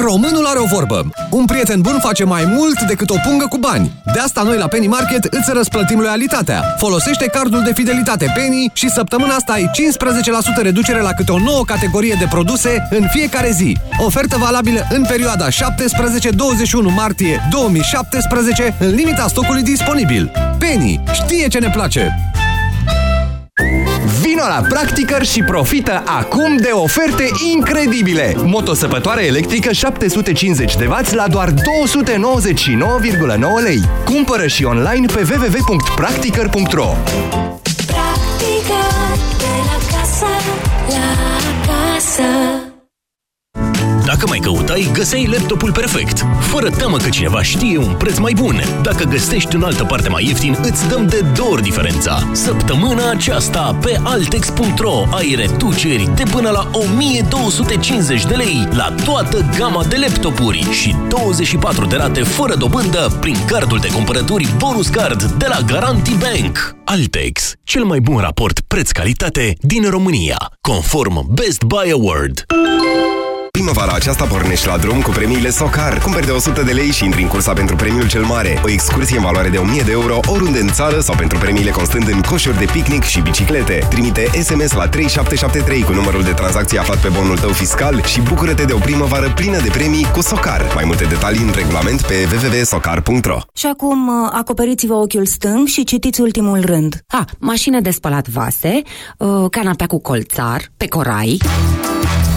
Speaker 28: Românul are o vorbă. Un prieten bun face mai mult decât o pungă cu bani. De asta noi la Penny Market îți răsplătim loialitatea. Folosește cardul de fidelitate Penny și săptămâna asta ai 15% reducere la câte o nouă categorie de produse în fiecare zi. Ofertă valabilă în perioada 17-21 martie 2017 în limita stocului disponibil. Penny știe ce ne place!
Speaker 41: Vino la Practicăr și profită acum de oferte incredibile! Motosăpătoare electrică 750 de W la doar 299,9 lei. Cumpără și online pe www.practicăr.ro
Speaker 40: Practică de la casă la casă
Speaker 42: Dacă mai căutai, găseai laptopul perfect. Fără teamă că cineva știe un preț mai bun. Dacă găsești în altă parte mai ieftin, îți dăm de două ori diferența. Săptămâna aceasta pe Altex.ro ai reduceri de până la 1250 de lei la toată gama de laptopuri și 24 de rate fără dobândă prin cardul de cumpărături Bonus Card de la Garanti Bank. Altex, cel mai bun raport preț-calitate din România, conform Best Buy Award.
Speaker 43: Primăvara aceasta pornești la drum cu premiile Socar. Cumperi de 100 de lei și intri în cursa pentru premiul cel mare. O excursie în valoare de 1000 de euro oriunde în țară sau pentru premiile constând în coșuri de picnic și biciclete. Trimite SMS la 3773 cu numărul de tranzacție aflat pe bonul tău fiscal și bucură-te de o primăvară plină de premii cu Socar. Mai multe detalii în regulament pe www.socar.ro
Speaker 20: Și acum uh, acoperiți-vă ochiul stâng și citiți ultimul rând.
Speaker 44: A, mașină de spălat vase, uh, canapea cu colțar, pe corai,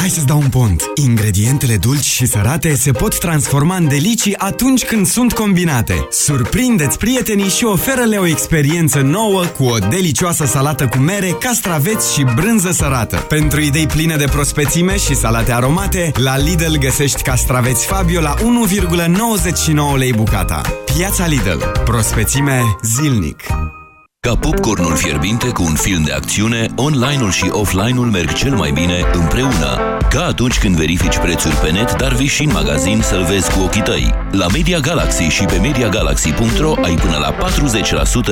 Speaker 13: Hai să-ți dau un pont. Ingredientele dulci și sărate se pot transforma în delicii atunci când sunt combinate. Surprindeți prietenii și oferă-le o experiență nouă cu o delicioasă salată cu mere, castraveți și brânză sărată. Pentru idei pline de prospețime și salate aromate, la Lidl găsești castraveți Fabio la 1,99 lei bucata. Piața Lidl. Prospețime zilnic.
Speaker 9: Ca popcornul fierbinte cu un film de acțiune, online-ul și offline-ul merg cel mai bine împreună. Ca atunci când verifici prețuri pe net, dar vii și în magazin să-l vezi cu ochii tăi. La Media Galaxy și pe MediaGalaxy.ro ai până la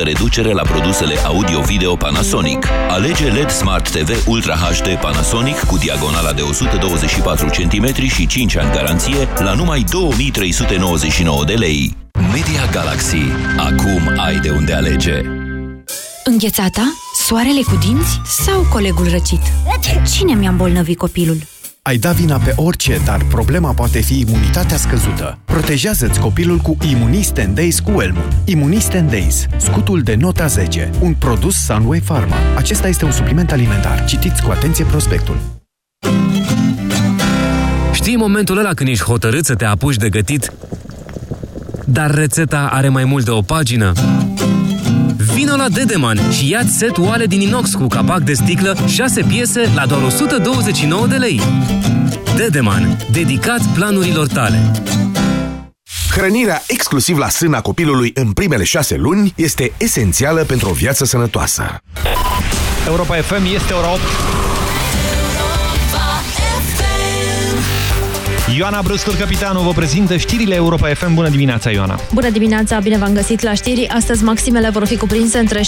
Speaker 9: 40% reducere la produsele audio-video Panasonic. Alege LED Smart TV Ultra HD Panasonic cu diagonala de 124 cm și 5 ani garanție la numai 2399 de lei. Media Galaxy. Acum ai de unde alege.
Speaker 20: Înghețata? Soarele cu dinți? Sau colegul răcit? Cine mi-a îmbolnăvit copilul?
Speaker 21: Ai da vina pe orice, dar problema poate fi imunitatea scăzută. Protejează-ți copilul cu Immunist Days cu Elmo. Immunist Days, scutul de nota 10, un produs Sunway Pharma. Acesta este un supliment alimentar. Citiți cu atenție prospectul.
Speaker 10: Știi momentul ăla când ești hotărât să te apuci de gătit, dar rețeta are mai mult de o pagină? Vino la Dedeman și ia set oale din inox cu capac de sticlă, 6 piese la doar 129 de lei. Dedeman, dedicat planurilor tale.
Speaker 7: Hrănirea exclusiv la sâna copilului în primele șase luni este esențială pentru o viață sănătoasă.
Speaker 2: Europa FM este ora 8. Ioana Brustur, capitanul, vă prezintă știrile Europa FM. Bună dimineața, Ioana!
Speaker 45: Bună dimineața, bine v-am găsit la știri. Astăzi maximele vor fi cuprinse între 6-7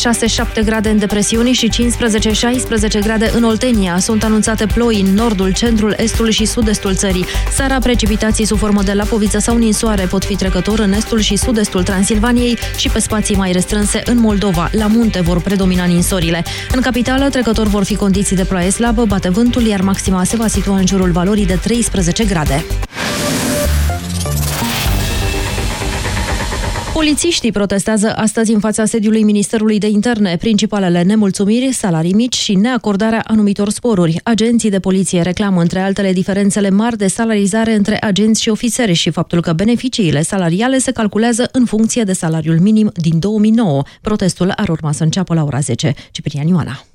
Speaker 45: grade în depresiuni și 15-16 grade în Oltenia. Sunt anunțate ploi în nordul, centrul, estul și sud-estul țării. Sara, precipitații sub formă de lapoviță sau ninsoare pot fi trecător în estul și sud-estul Transilvaniei și pe spații mai restrânse în Moldova. La munte vor predomina ninsorile. În capitală, trecător vor fi condiții de ploaie slabă, bate vântul, iar maxima se va situa în jurul valorii de 13 grade. Polițiștii protestează astăzi în fața sediului Ministerului de Interne. Principalele nemulțumiri, salarii mici și neacordarea anumitor sporuri. Agenții de poliție reclamă, între altele, diferențele mari de salarizare între agenți și ofițeri și faptul că beneficiile salariale se calculează în funcție de salariul minim din 2009. Protestul ar urma să înceapă la ora 10. Ciprian Ioana.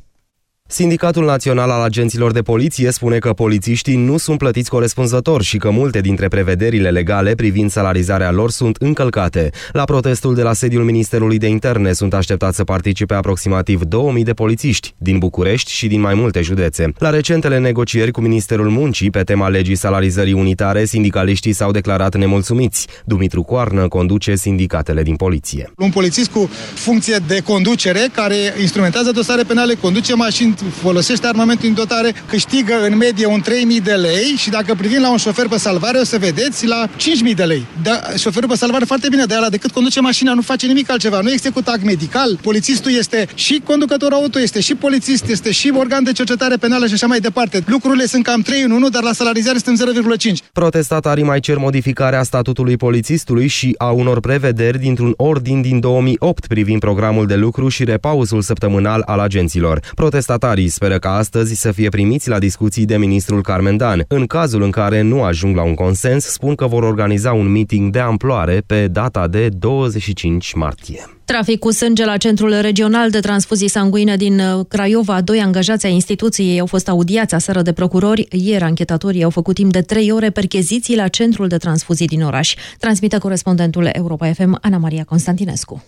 Speaker 46: Sindicatul Național al Agenților de Poliție spune că polițiștii nu sunt plătiți corespunzător și că multe dintre prevederile legale privind salarizarea lor sunt încălcate. La protestul de la sediul Ministerului de Interne sunt așteptați să participe aproximativ 2000 de polițiști din București și din mai multe județe. La recentele negocieri cu Ministerul Muncii pe tema legii salarizării unitare, sindicaliștii s-au declarat nemulțumiți. Dumitru Coarnă conduce sindicatele din poliție.
Speaker 47: Un polițist cu funcție de conducere care instrumentează dosare penale, conduce mașini folosește armamentul în dotare, câștigă în medie un 3.000 de lei și dacă privim la un șofer pe salvare, o să vedeți la 5.000 de lei. Da, șoferul pe salvare foarte bine, de ala decât conduce mașina, nu face nimic altceva, nu execută act medical, polițistul este și conducător auto, este și polițist, este și organ de cercetare penală și așa mai departe. Lucrurile sunt cam 3 în 1, dar la salarizare suntem 0,5.
Speaker 46: Protestatarii mai cer modificarea statutului polițistului și a unor prevederi dintr-un ordin din 2008 privind programul de lucru și repausul săptămânal al agenților. Protestatarii Semnatarii speră ca astăzi să fie primiți la discuții de ministrul Carmen Dan. În cazul în care nu ajung la un consens, spun că vor organiza un meeting de amploare pe data de 25 martie.
Speaker 45: Trafic cu sânge la Centrul Regional de Transfuzii Sanguine din uh, Craiova. Doi angajați ai instituției au fost audiați aseară de procurori. Ieri, anchetatorii au făcut timp de trei ore percheziții la Centrul de Transfuzii din oraș. Transmite corespondentul Europa FM, Ana Maria Constantinescu.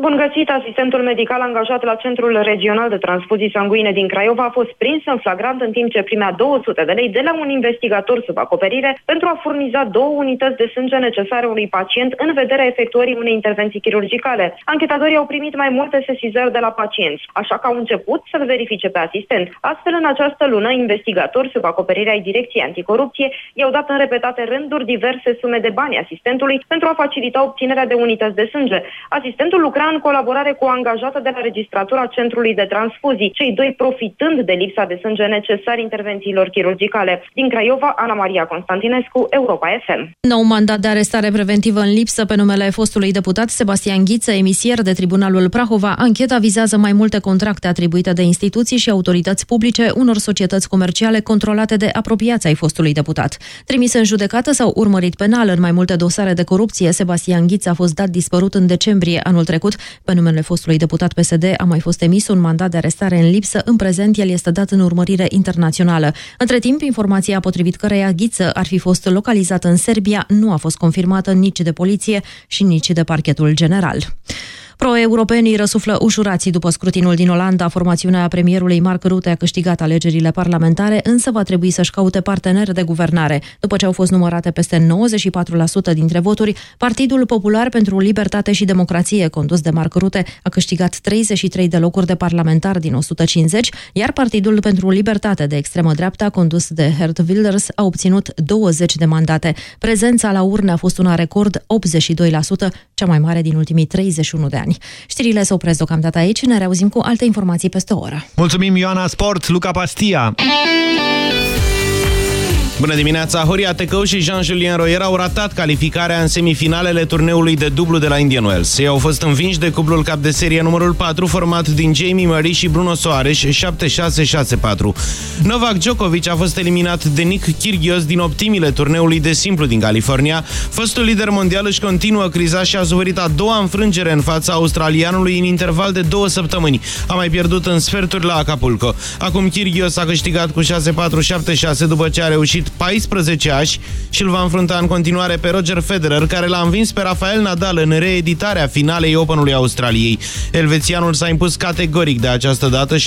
Speaker 48: Bun găsit, asistentul medical angajat la Centrul Regional de Transfuzii Sanguine din Craiova a fost prins în flagrant în timp ce primea 200 de lei de la un investigator sub acoperire pentru a furniza două unități de sânge necesare unui pacient în vederea efectuării unei intervenții chirurgicale. Anchetatorii au primit mai multe sesizări de la pacienți, așa că au început să-l verifice pe asistent. Astfel, în această lună, investigatori sub acoperirea ai Direcției Anticorupție i-au dat în repetate rânduri diverse sume de bani asistentului pentru a facilita obținerea de unități de sânge. Asistentul lucra în colaborare cu o angajată de la registratura Centrului de Transfuzii, cei doi profitând de lipsa de sânge necesar intervențiilor chirurgicale. Din Craiova, Ana Maria Constantinescu, Europa FM.
Speaker 45: Nou mandat de arestare preventivă în lipsă pe numele fostului deputat Sebastian Ghiță, emisier de Tribunalul Prahova. Ancheta vizează mai multe contracte atribuite de instituții și autorități publice unor societăți comerciale controlate de apropiați ai fostului deputat. Trimis în judecată sau urmărit penal în mai multe dosare de corupție, Sebastian Ghiță a fost dat dispărut în decembrie anul trecut. Pe numele fostului deputat PSD a mai fost emis un mandat de arestare în lipsă. În prezent, el este dat în urmărire internațională. Între timp, informația potrivit căreia Ghiță ar fi fost localizat în Serbia nu a fost confirmată nici de poliție și nici de parchetul general. Pro-europenii răsuflă ușurații după scrutinul din Olanda. Formațiunea premierului Mark Rutte a câștigat alegerile parlamentare, însă va trebui să-și caute parteneri de guvernare. După ce au fost numărate peste 94% dintre voturi, Partidul Popular pentru Libertate și Democrație, condus de Mark Rutte, a câștigat 33 de locuri de parlamentar din 150, iar Partidul pentru Libertate de extremă dreapta, condus de Hert Wilders, a obținut 20 de mandate. Prezența la urne a fost una record 82%, cea mai mare din ultimii 31 de ani ani. Știrile se opresc deocamdată aici, ne reauzim cu alte informații peste o oră.
Speaker 2: Mulțumim Ioana Sport, Luca Pastia!
Speaker 31: Bună dimineața! Horia Tecău și Jean-Julien Royer au ratat calificarea în semifinalele turneului de dublu de la Indian Wells. Ei au fost învinși de cuplul cap de serie numărul 4, format din Jamie Murray și Bruno Soares, 7-6-6-4. Novak Djokovic a fost eliminat de Nick Kyrgios din optimile turneului de simplu din California. Fostul lider mondial își continuă criza și a suferit a doua înfrângere în fața australianului în interval de două săptămâni. A mai pierdut în sferturi la Acapulco. Acum Kyrgios a câștigat cu 6-4-7-6 după ce a reușit 14 ași și îl va înfrunta în continuare pe Roger Federer, care l-a învins pe Rafael Nadal în reeditarea finalei Openului Australiei. Elvețianul s-a impus categoric de această dată 6-2-6-3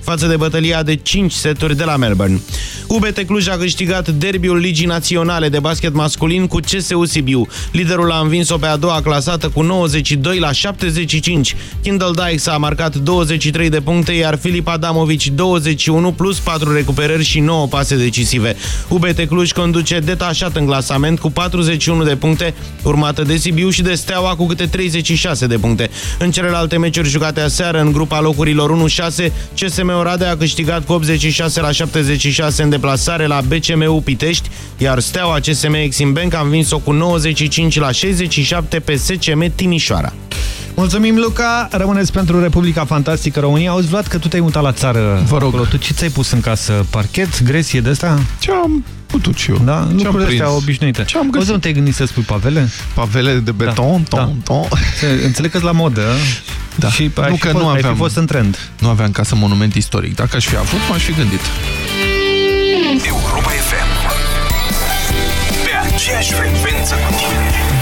Speaker 31: față de bătălia de 5 seturi de la Melbourne. UBT Cluj a câștigat derbiul Ligii Naționale de basket masculin cu CSU Sibiu. Liderul a învins-o pe a doua clasată cu 92 la 75. Kindle Dykes a marcat 23 de puncte, iar Filip Adamovici 21 plus 4 recuperări și 9 pase decisive decisive. UBT Cluj conduce detașat în clasament cu 41 de puncte, urmată de Sibiu și de Steaua cu câte 36 de puncte. În celelalte meciuri jucate aseară în grupa locurilor 1-6, CSM Oradea a câștigat cu 86 la 76 în deplasare la BCMU Pitești, iar Steaua CSM Exim Bank a învins-o cu 95 la 67 pe SCM Timișoara.
Speaker 2: Mulțumim, Luca! Rămâneți pentru Republica Fantastică România. Auzi, Vlad, că tu te-ai mutat la țară.
Speaker 3: Vă rog.
Speaker 2: Acolo. Tu ce ți-ai pus în casă? Parchet? Gresie de asta?
Speaker 3: Ce am putut și eu.
Speaker 2: Da? Lucrurile astea obișnuite.
Speaker 3: Ce am
Speaker 2: găsit? nu te-ai gândit să spui pavele?
Speaker 3: Pavele de beton, da. ton, da. ton.
Speaker 2: Înțeleg că la modă.
Speaker 3: Da.
Speaker 2: Și
Speaker 3: nu că
Speaker 2: fost,
Speaker 3: nu aveam,
Speaker 2: ai fi fost în trend.
Speaker 3: Nu aveam casă monument istoric. Dacă aș fi avut, m-aș fi gândit.
Speaker 1: Europa FM. Pe aceeași frecvență cu tine.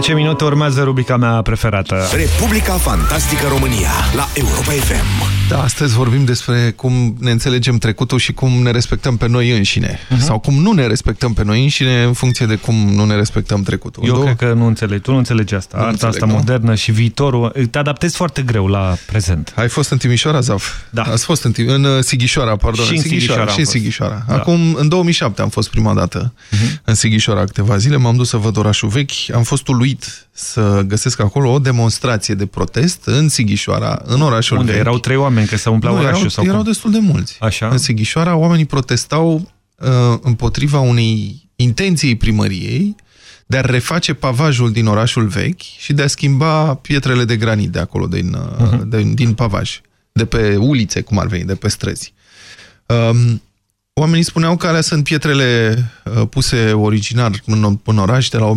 Speaker 2: 10 minute urmează rubrica mea preferată.
Speaker 7: Republica Fantastică România la Europa FM.
Speaker 3: Da, astăzi vorbim despre cum ne înțelegem trecutul și cum ne respectăm pe noi înșine. Uh -huh. Sau cum nu ne respectăm pe noi înșine în funcție de cum nu ne respectăm trecutul.
Speaker 2: Eu cred că nu înțelegi. Tu nu înțelegi asta. Nu Arta înțeleg, asta nu? modernă și viitorul. Te adaptezi foarte greu la prezent.
Speaker 3: Ai fost în Timișoara, Zaf?
Speaker 2: Da.
Speaker 3: Ați fost în, în uh, Sighișoara, pardon.
Speaker 2: Și în Sighișoara.
Speaker 3: Și în Sighișoara. Da. Acum, în 2007 am fost prima dată uh -huh. În Sighișoara câteva zile. M-am dus să văd orașul vechi. Am fost uluit să găsesc acolo o demonstrație de protest în Sighișoara, în orașul
Speaker 2: Unde
Speaker 3: vechi.
Speaker 2: erau trei oameni, că s-au umplat orașul?
Speaker 3: Erau,
Speaker 2: sau
Speaker 3: erau
Speaker 2: cum?
Speaker 3: destul de mulți.
Speaker 2: Așa.
Speaker 3: În Sighișoara oamenii protestau uh, împotriva unei intenției primăriei de a reface pavajul din orașul vechi și de a schimba pietrele de granit de acolo, din, uh
Speaker 2: Mhm.
Speaker 3: -huh. de, din pavaj, de pe ulițe, cum ar veni, de pe străzi. Um, Oamenii spuneau că alea sunt pietrele uh, puse originar în, în oraș de la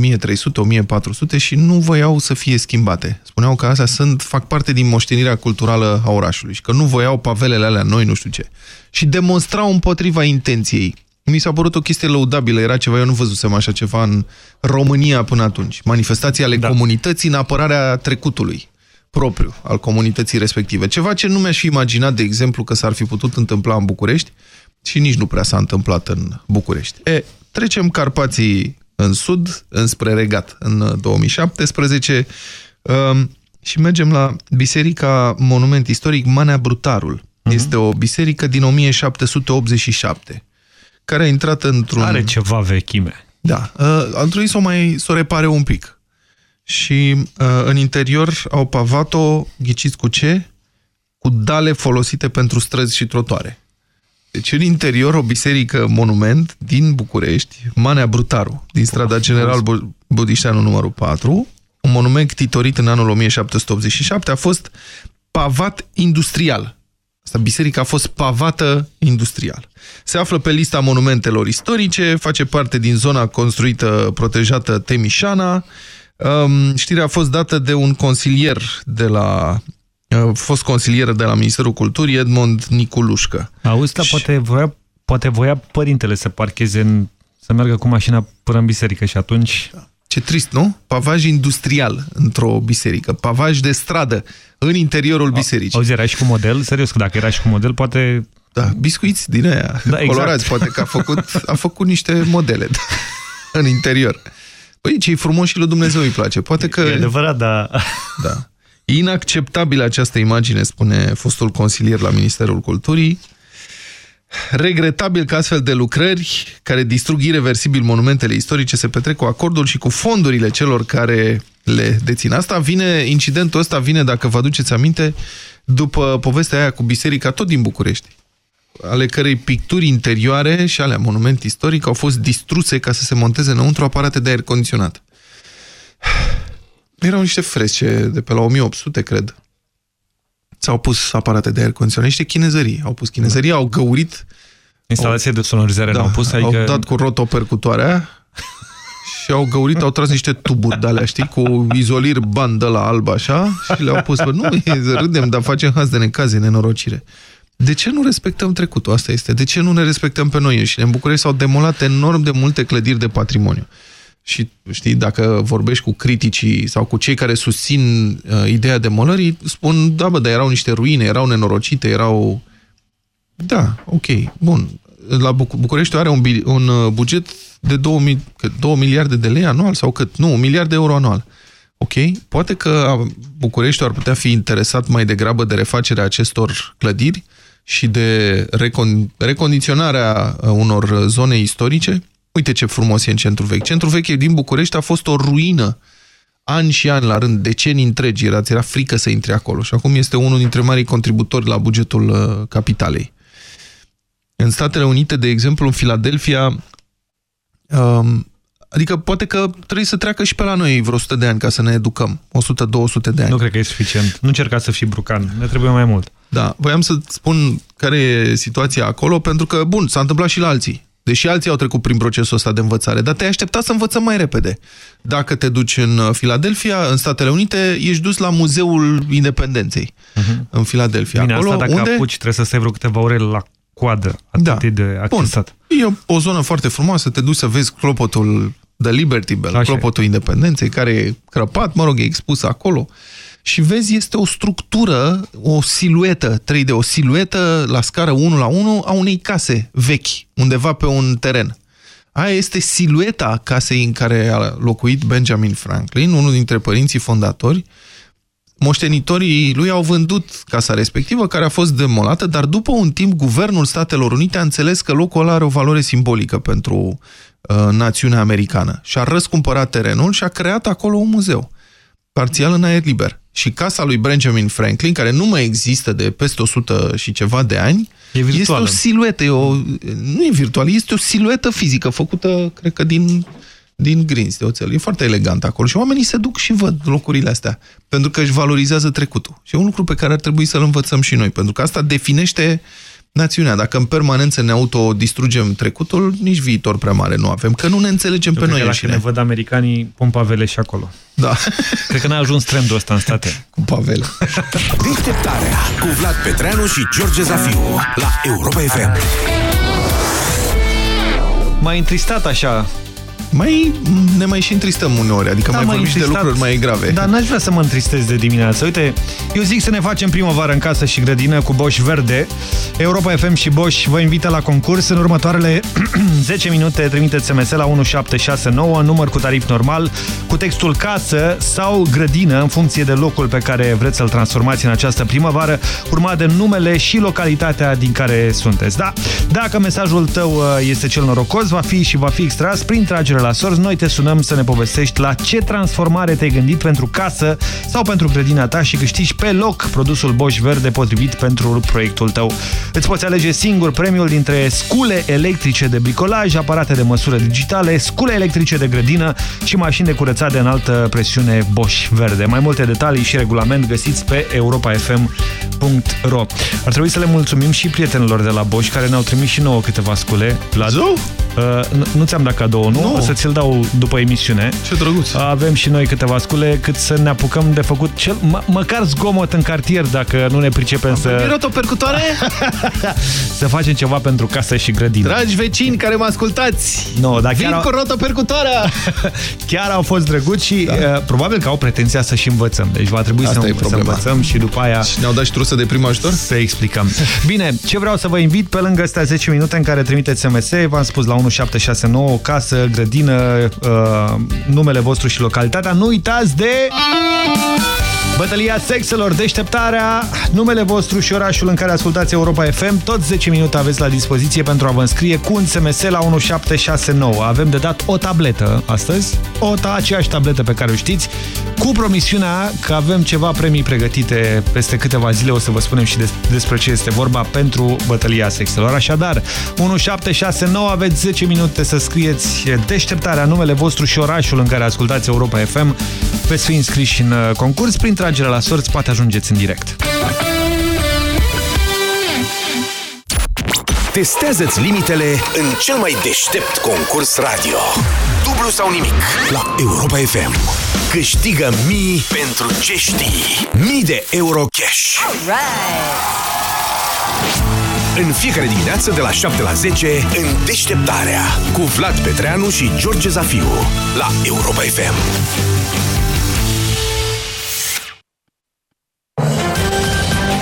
Speaker 3: 1300-1400 și nu voiau să fie schimbate. Spuneau că astea sunt, fac parte din moștenirea culturală a orașului și că nu voiau pavelele alea noi, nu știu ce. Și demonstrau împotriva intenției. Mi s-a părut o chestie lăudabilă, era ceva, eu nu văzusem așa ceva în România până atunci. Manifestații ale da. comunității în apărarea trecutului propriu al comunității respective. Ceva ce nu mi-aș fi imaginat, de exemplu, că s-ar fi putut întâmpla în București și nici nu prea s-a întâmplat în București. E, trecem Carpații în sud, înspre Regat, în 2017 um, și mergem la Biserica Monument Istoric Manea Brutarul. Uh -huh. Este o biserică din 1787 care a intrat într-un...
Speaker 2: Are ceva vechime.
Speaker 3: Da, uh, a trebuit să o mai să o repare un pic. Și uh, în interior au pavat-o, ghiciți cu ce? Cu dale folosite pentru străzi și trotoare. Deci în interior o biserică monument din București, Manea Brutaru, din strada General Budișteanu numărul 4, un monument titorit în anul 1787, a fost pavat industrial. Asta, biserica a fost pavată industrial. Se află pe lista monumentelor istorice, face parte din zona construită, protejată Temișana. Um, știrea a fost dată de un consilier de la fost consilier de la Ministerul Culturii, Edmond Niculușcă.
Speaker 2: Auzi, dar poate voia, poate voia părintele să parcheze, în, să meargă cu mașina până în biserică și atunci...
Speaker 3: Ce trist, nu? Pavaj industrial într-o biserică, pavaj de stradă în interiorul bisericii.
Speaker 2: Auzi, era și cu model? Serios, că dacă era și cu model, poate...
Speaker 3: Da, biscuiți din aia, da, colorați, exact. poate că a făcut, a făcut niște modele da, în interior. Păi, ce-i frumos și lui Dumnezeu îi place. Poate că...
Speaker 2: E adevărat, da.
Speaker 3: Da. Inacceptabilă această imagine, spune fostul consilier la Ministerul Culturii. Regretabil că astfel de lucrări care distrug irreversibil monumentele istorice se petrec cu acordul și cu fondurile celor care le dețin. Asta vine, incidentul ăsta vine, dacă vă aduceți aminte, după povestea aia cu biserica tot din București, ale cărei picturi interioare și ale monument istoric au fost distruse ca să se monteze înăuntru aparate de aer condiționat. Erau niște fresce de pe la 1800, cred. S-au pus aparate de aer condiționat, niște chinezării. Au pus chinezării, au găurit...
Speaker 2: Instalație de sonorizare da, au pus, adică...
Speaker 3: Au dat cu rotopercutoarea și au găurit, au tras niște tuburi de alea, știi, cu izolir bandă la alb așa și le-au pus, bă, nu, râdem, dar facem haz de necaze, nenorocire. De ce nu respectăm trecutul? Asta este. De ce nu ne respectăm pe noi înșine? În București s-au demolat enorm de multe clădiri de patrimoniu. Și știi, dacă vorbești cu criticii sau cu cei care susțin uh, ideea demolării, spun, da bă, dar erau niște ruine, erau nenorocite, erau... Da, ok, bun. La Buc București are un, un uh, buget de 2, 2 miliarde de lei anual sau cât? Nu, un miliard de euro anual. Ok? Poate că București ar putea fi interesat mai degrabă de refacerea acestor clădiri și de recon recondiționarea unor zone istorice. Uite ce frumos e în centrul vechi. Centrul vechi din București a fost o ruină ani și ani la rând, decenii întregi, era, era frică să intre acolo și acum este unul dintre marii contributori la bugetul uh, capitalei. În Statele Unite, de exemplu, în Filadelfia, um, adică poate că trebuie să treacă și pe la noi vreo 100 de ani ca să ne educăm, 100-200 de ani.
Speaker 2: Nu cred că e suficient. Nu încerca să fii brucan, ne trebuie mai mult.
Speaker 3: Da, voiam să spun care e situația acolo, pentru că, bun, s-a întâmplat și la alții. Deși alții au trecut prin procesul ăsta de învățare, dar te-ai așteptat să învățăm mai repede. Dacă te duci în Filadelfia, în Statele Unite, ești dus la Muzeul Independenței, uh -huh. în Filadelfia.
Speaker 2: Bine,
Speaker 3: acolo,
Speaker 2: asta dacă
Speaker 3: unde...
Speaker 2: apuci, trebuie să stai vreo câteva ore la coadă, atât da. de accesat.
Speaker 3: Bun. E o zonă foarte frumoasă, te duci să vezi clopotul The Liberty Bell,
Speaker 2: Așa
Speaker 3: clopotul independenței, care e crăpat, mă rog, e expus acolo. Și vezi, este o structură, o siluetă 3D, o siluetă la scară 1 la 1 a unei case vechi, undeva pe un teren. Aia este silueta casei în care a locuit Benjamin Franklin, unul dintre părinții fondatori. Moștenitorii lui au vândut casa respectivă, care a fost demolată, dar după un timp, Guvernul Statelor Unite a înțeles că locul ăla are o valoare simbolică pentru uh, națiunea americană și a răscumpărat terenul și a creat acolo un muzeu, parțial în aer liber. Și casa lui Benjamin Franklin, care nu mai există de peste 100 și ceva de ani,
Speaker 2: E
Speaker 3: este
Speaker 2: virtuală.
Speaker 3: o siluetă, e o, nu e virtuală, este o siluetă fizică făcută, cred că din, din grinzi de oțel. E foarte elegant acolo și oamenii se duc și văd locurile astea, pentru că își valorizează trecutul. Și e un lucru pe care ar trebui să-l învățăm și noi, pentru că asta definește națiunea. Dacă în permanență ne autodistrugem trecutul, nici viitor prea mare nu avem, că nu ne înțelegem
Speaker 2: Eu
Speaker 3: pe
Speaker 2: cred
Speaker 3: noi
Speaker 2: că dacă
Speaker 3: înșine.
Speaker 2: ne văd americanii, pun pavele și acolo.
Speaker 3: Da. <laughs>
Speaker 2: Cred că n-a ajuns trendul ăsta în state. <laughs>
Speaker 3: Cu pavele.
Speaker 7: Deșteptarea cu Vlad Petreanu și George Zafiu la Europa FM.
Speaker 2: M-a întristat așa.
Speaker 3: Mai, ne mai și întristăm uneori, adică
Speaker 2: Da,
Speaker 3: mai
Speaker 2: m-a
Speaker 3: vorbim și de
Speaker 2: întristat.
Speaker 3: lucruri mai grave.
Speaker 2: Dar n-aș vrea să mă întristez de dimineață. Uite, eu zic să ne facem primăvară în casă și grădină cu Bosch Verde. Europa FM și Bosch vă invită la concurs. În următoarele <clears throat> 10 minute trimiteți SMS la 1769, număr cu tarif normal, cu textul casă sau grădină, în funcție de locul pe care vreți să-l transformați în această primăvară, urmat de numele și localitatea din care sunteți. Da? Dacă mesajul tău uh, este cel norocos, va fi și va fi extras prin tragere la sorți. Noi te sunăm să ne povestești la ce transformare te-ai gândit pentru casă sau pentru grădina ta și câștigi pe loc produsul Bosch Verde potrivit pentru proiectul tău. Îți poți alege singur premiul dintre scule electrice de bricolaj, aparate de măsură digitale, scule electrice de grădină și mașini de curățat de înaltă presiune Bosch Verde. Mai multe detalii și regulament găsiți pe europafm.ro Ar trebui să le mulțumim și prietenilor de la Bosch care ne-au trimis și nouă câteva scule. Vlad.
Speaker 3: Zău?
Speaker 2: Uh, nu- nu ți-am dat cadou, nu?
Speaker 3: Nu.
Speaker 2: O să ți-l dau după emisiune.
Speaker 3: Ce drăguț.
Speaker 2: Avem și noi câteva scule cât să ne apucăm de făcut cel, mă, măcar zgomot în cartier dacă nu ne pricepem să,
Speaker 3: Mirot o percutoare? <laughs>
Speaker 2: să facem ceva pentru casă și grădină.
Speaker 3: Dragi vecini care mă ascultați,
Speaker 2: No, dar
Speaker 3: vin
Speaker 2: chiar,
Speaker 3: cu
Speaker 2: au,
Speaker 3: rotopercutoarea! <laughs>
Speaker 2: chiar au fost drăguți și da. uh, probabil că au pretenția să și învățăm. Deci va trebui
Speaker 3: Asta
Speaker 2: să,
Speaker 3: e
Speaker 2: să
Speaker 3: problema.
Speaker 2: învățăm și după aia
Speaker 3: Și ne-au dat și trusă de prim ajutor?
Speaker 2: să explicăm. Bine, ce vreau să vă invit pe lângă astea 10 minute în care trimiteți SMS, v-am spus la 1769, casă, grădină, uh, numele vostru și localitatea. Nu uitați de... Bătălia sexelor, deșteptarea, numele vostru și orașul în care ascultați Europa FM. Tot 10 minute aveți la dispoziție pentru a vă înscrie cu un SMS la 1769. Avem de dat o tabletă astăzi, o ta, aceeași tabletă pe care o știți, cu promisiunea că avem ceva premii pregătite peste câteva zile. O să vă spunem și des despre ce este vorba pentru bătălia sexelor. Așadar, 1769 aveți 10 minute să scrieți deșteptarea, numele vostru și orașul în care ascultați Europa FM. Veți fi înscriși în uh, concurs. Prin tragere la sorți poate ajungeți în direct.
Speaker 7: Testează-ți limitele în cel mai deștept concurs radio. Dublu sau nimic la Europa FM. Câștigă mii pentru ce știi. Mii de euro cash. În fiecare dimineață de la 7 la 10 în deșteptarea cu Vlad Petreanu și George Zafiu la Europa FM.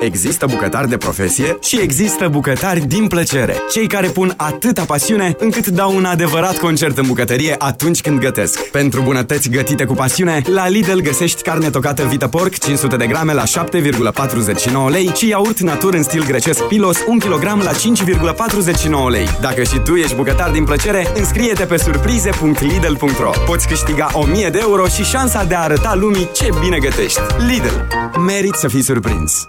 Speaker 13: Există bucătari de profesie și există bucătari din plăcere. Cei care pun atâta pasiune încât dau un adevărat concert în bucătărie atunci când gătesc. Pentru bunătăți gătite cu pasiune, la Lidl găsești carne tocată vită porc 500 de grame la 7,49 lei și iaurt natur în stil grecesc Pilos 1 kg la 5,49 lei. Dacă și tu ești bucătar din plăcere, înscrie-te pe surprize.lidl.ro. Poți câștiga 1000 de euro și șansa de a arăta lumii ce bine gătești. Lidl. Merit să fii surprins.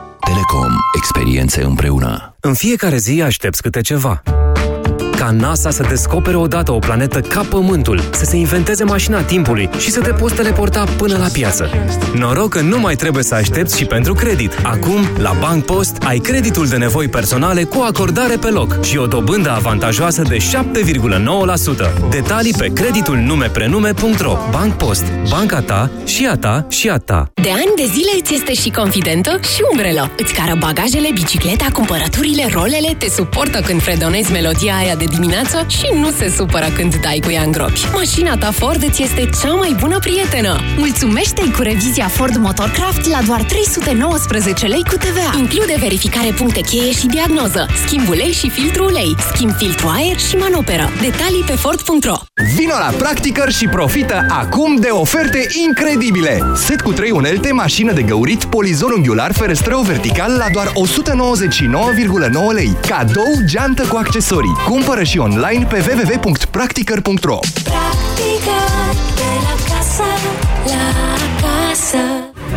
Speaker 9: Telecom. Experiențe împreună.
Speaker 10: În fiecare zi aștepți câte ceva. Ca NASA să descopere odată o planetă ca Pământul, să se inventeze mașina timpului și să te poți teleporta până la piață. Noroc că nu mai trebuie să aștepți și pentru credit. Acum, la Bank Post, ai creditul de nevoi personale cu acordare pe loc și o dobândă avantajoasă de 7,9%. Detalii pe creditul numeprenume.ro Bank Post. Banca ta și a ta și a ta.
Speaker 49: De ani de zile îți este și confidentă și umbrelă. Îți cară bagajele, bicicleta, cumpărăturile, rolele, te suportă când fredonezi melodia aia de dimineață și nu se supără când dai cu ea în gropi. Mașina ta Ford îți este cea mai bună prietenă.
Speaker 50: Mulțumește-i cu revizia Ford Motorcraft la doar 319 lei cu TVA.
Speaker 49: Include verificare puncte cheie și diagnoză, schimb ulei și filtru ulei, schimb filtru aer și manoperă. Detalii pe Ford.ro
Speaker 21: Vino la Practicăr și profită acum de oferte incredibile! Set cu 3 unelte, mașină de găurit, polizor unghiular, ferestrău vertical la doar 199,9 lei. Cadou geantă cu accesorii. Cumpără și online pe www.practicăr.ro
Speaker 49: Practică de la casă, la casă.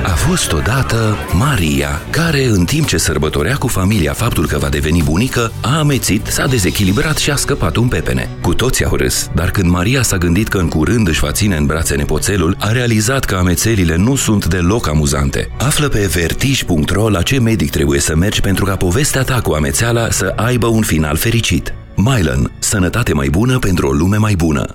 Speaker 9: A fost odată Maria, care, în timp ce sărbătorea cu familia faptul că va deveni bunică, a amețit, s-a dezechilibrat și a scăpat un pepene. Cu toții au râs, dar când Maria s-a gândit că în curând își va ține în brațe nepoțelul, a realizat că amețelile nu sunt deloc amuzante. Află pe vertij.ro la ce medic trebuie să mergi pentru ca povestea ta cu amețeala să aibă un final fericit. Mylan. Sănătate mai bună pentru o lume mai bună.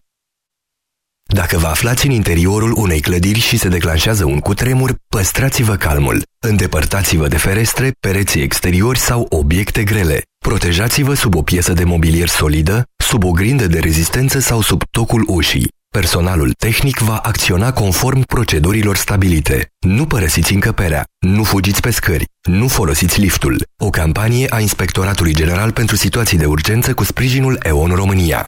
Speaker 15: Dacă vă aflați în interiorul unei clădiri și se declanșează un cutremur, păstrați-vă calmul. Îndepărtați-vă de ferestre, pereții exteriori sau obiecte grele. Protejați-vă sub o piesă de mobilier solidă, sub o grindă de rezistență sau sub tocul ușii. Personalul tehnic va acționa conform procedurilor stabilite. Nu părăsiți încăperea, nu fugiți pe scări, nu folosiți liftul. O campanie a Inspectoratului General pentru Situații de Urgență cu sprijinul EON România.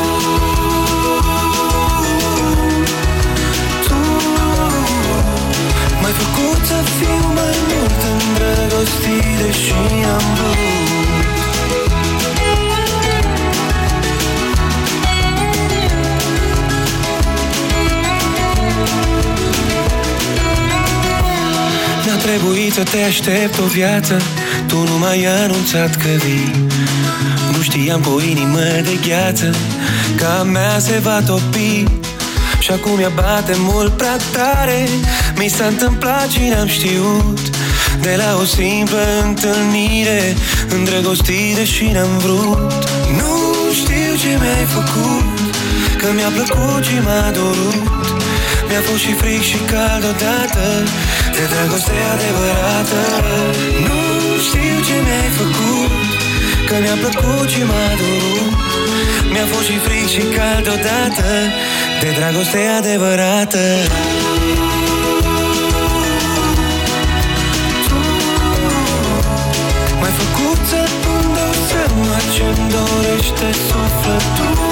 Speaker 51: M-ai făcut să fiu mai mult îndrăgostit Deși am vrut. Mi-a trebuit să te aștept o viață Tu nu m-ai anunțat că vii. Nu știam cu o inimă de gheață Că a mea se va topi Și acum ea bate mult prea tare. Mi s-a întâmplat și n-am știut De la o simplă întâlnire. Îndrăgostire și n-am vrut. Nu știu ce mi-ai făcut Că mi-a plăcut și m-a dorut Mi-a fost și fric și cald odată De dragoste adevărată. Nu știu ce mi-ai făcut Că mi-a plăcut și m-a dorut Mi-a fost și fric și cald odată De dragoste adevărată. M-ai făcut să-mi dau seama ce-mi dorește sufletul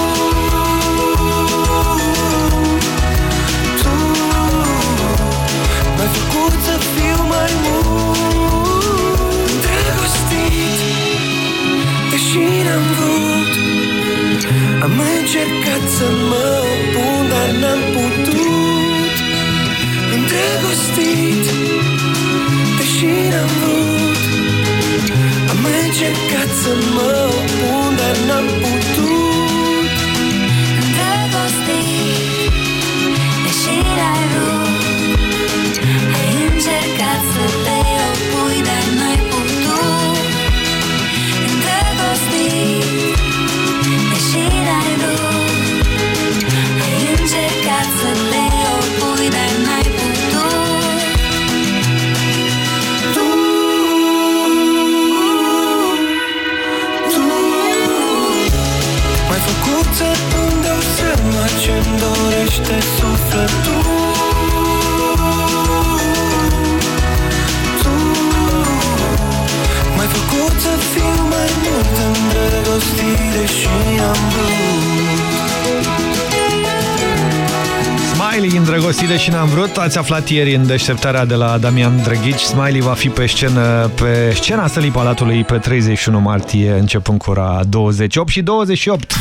Speaker 2: vrut. Ați aflat ieri în deșteptarea de la Damian Drăghici. Smiley va fi pe scenă pe scena Sălii Palatului pe 31 martie, începând cu ora 28 și 28.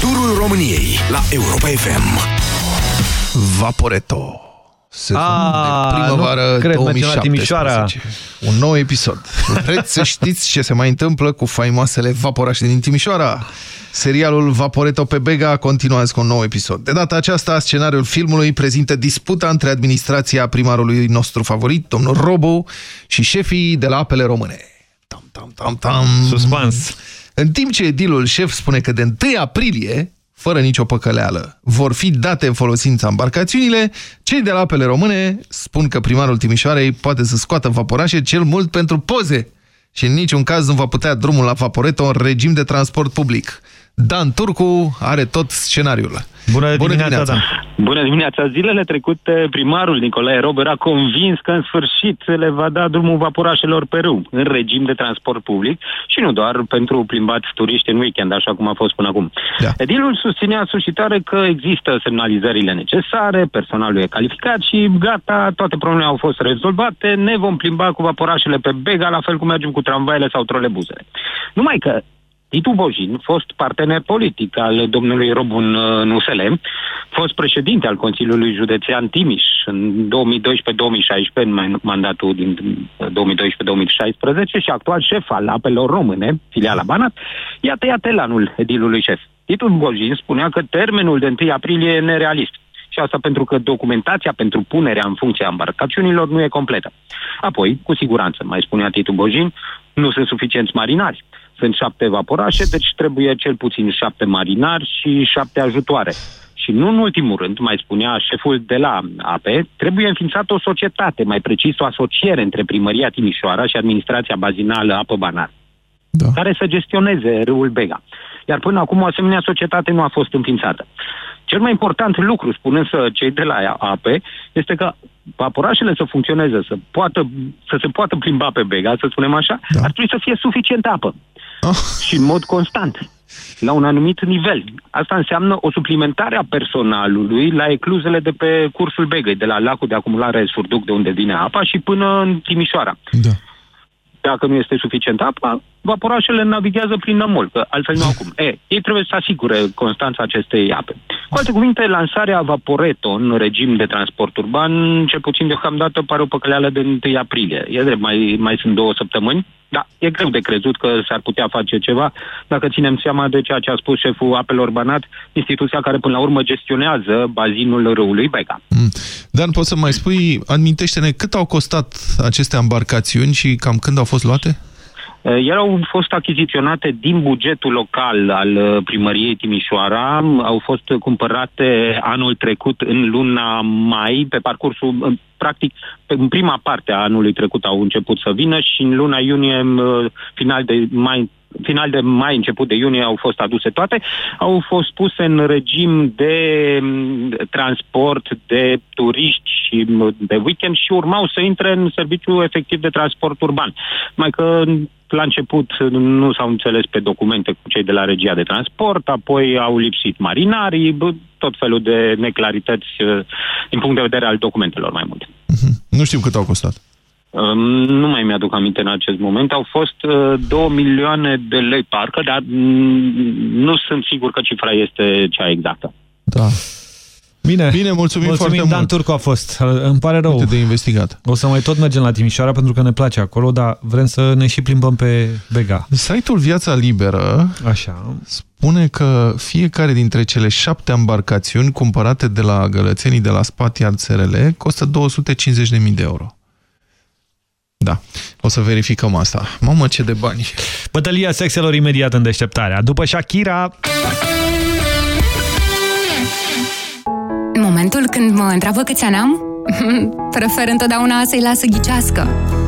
Speaker 7: Turul României la Europa FM.
Speaker 3: Vaporeto. Sezon
Speaker 2: A,
Speaker 3: de primăvară
Speaker 2: nu cred, menționa
Speaker 3: 2017.
Speaker 2: Timișoara.
Speaker 3: Un nou episod. Vreți să știți ce se mai întâmplă cu faimoasele vaporașe din Timișoara? Serialul Vaporeto pe Bega continuați cu un nou episod. De data aceasta, scenariul filmului prezintă disputa între administrația primarului nostru favorit, domnul Robu, și șefii de la apele române. Tam, tam, tam, tam.
Speaker 2: Suspans.
Speaker 3: În timp ce edilul șef spune că de 1 aprilie fără nicio păcăleală. Vor fi date în folosință embarcațiunile, cei de la apele române spun că primarul Timișoarei poate să scoată vaporașe cel mult pentru poze și în niciun caz nu va putea drumul la Vaporeto în regim de transport public. Dan Turcu are tot scenariul.
Speaker 2: Bună,
Speaker 3: Bună dimineața!
Speaker 52: Bună dimineața! Zilele trecute, primarul Nicolae Rob era convins că în sfârșit le va da drumul vaporașelor pe râu, în regim de transport public și nu doar pentru plimbați turiști în weekend, așa cum a fost până acum.
Speaker 3: Da.
Speaker 52: Edilul susținea suscitare că există semnalizările necesare, personalul e calificat și gata, toate problemele au fost rezolvate, ne vom plimba cu vaporașele pe Bega, la fel cum mergem cu tramvaile sau trolebuzele. Numai că Titu Bojin, fost partener politic al domnului Robun în USL, fost președinte al Consiliului Județean Timiș în 2012-2016, în mandatul din 2012-2016 și actual șef al apelor române, filiala Banat, i-a tăiat elanul edilului șef. Titu Bojin spunea că termenul de 1 aprilie e nerealist. Și asta pentru că documentația pentru punerea în funcție a embarcațiunilor nu e completă. Apoi, cu siguranță, mai spunea Titu Bojin, nu sunt suficienți marinari. Sunt șapte vaporașe, deci trebuie cel puțin șapte marinari și șapte ajutoare. Și nu în ultimul rând, mai spunea șeful de la APE, trebuie înființată o societate, mai precis o asociere între Primăria Timișoara și Administrația Bazinală Apă Banar, da. care să gestioneze râul Bega. Iar până acum o asemenea societate nu a fost înființată. Cel mai important lucru, spun însă cei de la APE, este că vaporașele să funcționeze, să, poată, să se poată plimba pe Bega, să spunem așa, da. ar trebui să fie suficient apă.
Speaker 3: Oh. <laughs>
Speaker 52: și în mod constant, la un anumit nivel. Asta înseamnă o suplimentare a personalului la ecluzele de pe cursul Begăi, de la lacul de acumulare Surduc, de unde vine apa, și până în Timișoara.
Speaker 3: Da.
Speaker 52: Dacă nu este suficient apa, vaporașele navighează prin nămol, că altfel nu acum. E, ei trebuie să asigure constanța acestei ape. Cu alte cuvinte, lansarea Vaporeto în regim de transport urban, cel puțin deocamdată pare o păcăleală de 1 aprilie. E drept, mai, mai sunt două săptămâni, dar e greu de crezut că s-ar putea face ceva dacă ținem seama de ceea ce a spus șeful apelor Banat, instituția care până la urmă gestionează bazinul râului Bega.
Speaker 3: Dan, poți să mai spui, amintește-ne cât au costat aceste embarcațiuni și cam când au fost luate?
Speaker 52: Eh, Ele au fost achiziționate din bugetul local al eh, primăriei Timișoara, au fost cumpărate anul trecut în luna mai, pe parcursul, eh, practic, pe- în prima parte a anului trecut au început să vină și în luna iunie, eh, final de mai, final de mai, început de iunie au fost aduse toate, au fost puse în regim de mm, transport de turiști și mm, de weekend și urmau să intre în serviciu efectiv de transport urban. Mai că la început nu s-au înțeles pe documente cu cei de la regia de transport, apoi au lipsit marinarii, bă, tot felul de neclarități eh, din punct de vedere al documentelor mai multe.
Speaker 3: Nu știu cât au costat.
Speaker 52: Um, Nu mai mi-aduc aminte în acest moment. Au fost uh, 2 milioane de lei, parcă, dar mm, nu sunt sigur că cifra este cea exactă.
Speaker 3: Da.
Speaker 2: Bine,
Speaker 3: Bine mulțumim,
Speaker 2: mulțumim
Speaker 3: foarte
Speaker 2: Dan
Speaker 3: mult.
Speaker 2: Turcu a fost. Îmi pare rău.
Speaker 3: Uite de investigat.
Speaker 2: O să mai tot mergem la Timișoara pentru că ne place acolo, dar vrem să ne și plimbăm pe Bega.
Speaker 3: Site-ul Viața Liberă
Speaker 2: Așa.
Speaker 3: spune că fiecare dintre cele șapte embarcațiuni cumpărate de la gălățenii de la Spatiard SRL costă 250.000 de euro. Da, o să verificăm asta. Mamă, ce de bani!
Speaker 2: Bătălia sexelor imediat în deșteptarea. După Shakira...
Speaker 53: În momentul când mă întreabă câți ani am, <laughs> prefer întotdeauna să-i las să ghicească.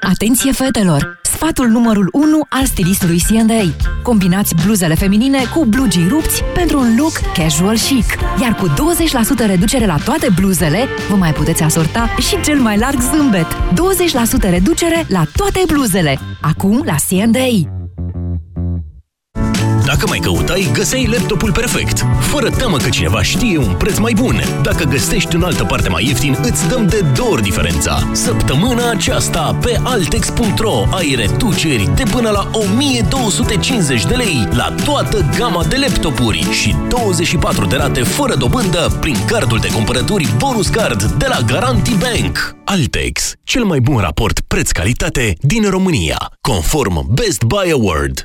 Speaker 20: Atenție fetelor! Sfatul numărul 1 al stilistului C&A. Combinați bluzele feminine cu blugii rupți pentru un look casual chic. Iar cu 20% reducere la toate bluzele, vă mai puteți asorta și cel mai larg zâmbet. 20% reducere la toate bluzele. Acum la C&A.
Speaker 28: Dacă mai căutai, găseai laptopul perfect. Fără teamă că cineva știe un preț mai bun. Dacă găsești în altă parte mai ieftin, îți dăm de două ori diferența. Săptămâna aceasta, pe Altex.ro, ai reduceri de până la 1250 de lei la toată gama de laptopuri și 24 de rate fără dobândă prin cardul de cumpărături Bonus Card de la Garanti Bank. Altex, cel mai bun raport preț-calitate din România, conform Best Buy Award.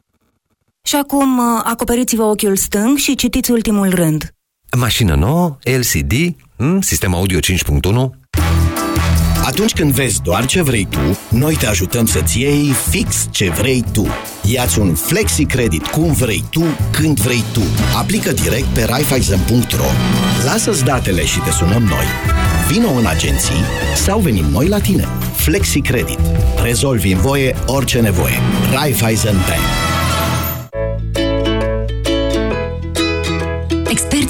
Speaker 54: Și acum uh, acoperiți-vă ochiul stâng și citiți ultimul rând.
Speaker 55: Mașină nouă, LCD, hmm, sistem audio 5.1.
Speaker 56: Atunci când vezi doar ce vrei tu, noi te ajutăm să-ți iei fix ce vrei tu. Iați un flexi credit cum vrei tu, când vrei tu. Aplică direct pe Raiffeisen.ro. Lasă-ți datele și te sunăm noi. Vino în agenții sau venim noi la tine. Flexi Credit. Rezolvi în voie orice nevoie. Raiffeisen Bank.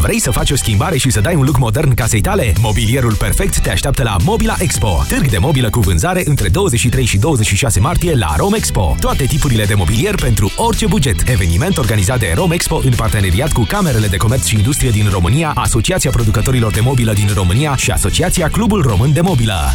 Speaker 28: Vrei să faci o schimbare și să dai un look modern casei tale? Mobilierul perfect te așteaptă la Mobila Expo, târg de mobilă cu vânzare între 23 și 26 martie la Rome Expo. Toate tipurile de mobilier pentru orice buget. Eveniment organizat de Rome Expo în parteneriat cu Camerele de Comerț și Industrie din România, Asociația Producătorilor de Mobilă din România și Asociația Clubul Român de Mobilă.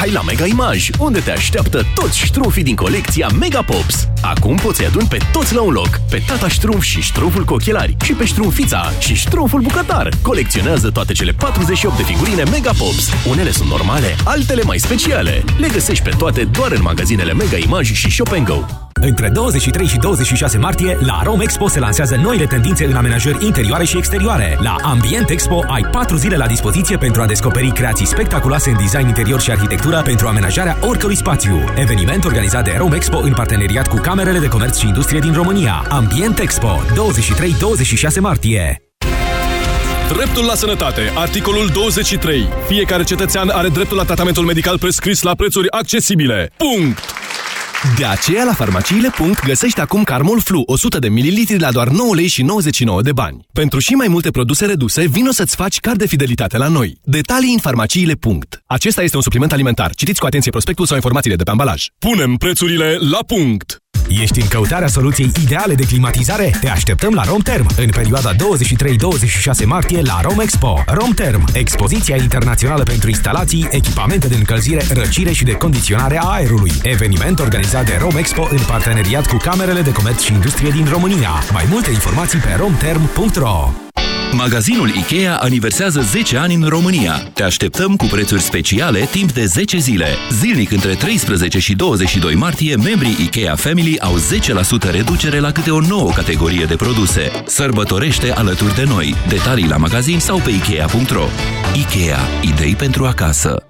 Speaker 7: Hai la Mega Image, unde te așteaptă toți ștrumfii din colecția Mega Pops. Acum poți să-i aduni pe toți la un loc, pe tata ștrumf și ștrumful cu ochelari, și pe ștrumfița și ștrumful bucătar. Colecționează toate cele 48 de figurine Mega Pops. Unele sunt normale, altele mai speciale. Le găsești pe toate doar în magazinele Mega Image și Shop Go.
Speaker 28: Între 23 și 26 martie, la Rome Expo se lansează noile tendințe în amenajări interioare și exterioare. La Ambient Expo ai 4 zile la dispoziție pentru a descoperi creații spectaculoase în design interior și arhitectură pentru amenajarea oricărui spațiu. Eveniment organizat de Rome Expo în parteneriat cu Camerele de Comerț și Industrie din România. Ambient Expo, 23-26 martie.
Speaker 57: Dreptul la sănătate. Articolul 23. Fiecare cetățean are dreptul la tratamentul medical prescris la prețuri accesibile. Punct!
Speaker 7: De aceea, la farmaciile. găsești acum Carmol Flu 100 de ml la doar 9 lei și 99 de bani. Pentru și mai multe produse reduse, vino să-ți faci card de fidelitate la noi. Detalii în farmaciile. Acesta este un supliment alimentar. Citiți cu atenție prospectul sau informațiile de pe ambalaj.
Speaker 57: Punem prețurile la punct!
Speaker 28: Ești în căutarea soluției ideale de climatizare? Te așteptăm la Romterm în perioada 23-26 martie la Romexpo. Romterm, expoziția internațională pentru instalații, echipamente de încălzire, răcire și de condiționare a aerului. Eveniment organizat de Romexpo în parteneriat cu Camerele de Comerț și Industrie din România. Mai multe informații pe romterm.ro
Speaker 9: Magazinul IKEA aniversează 10 ani în România. Te așteptăm cu prețuri speciale timp de 10 zile. Zilnic între 13 și 22 martie, membrii IKEA Family au 10% reducere la câte o nouă categorie de produse. Sărbătorește alături de noi. Detalii la magazin sau pe Ikea.ro IKEA. Idei pentru acasă.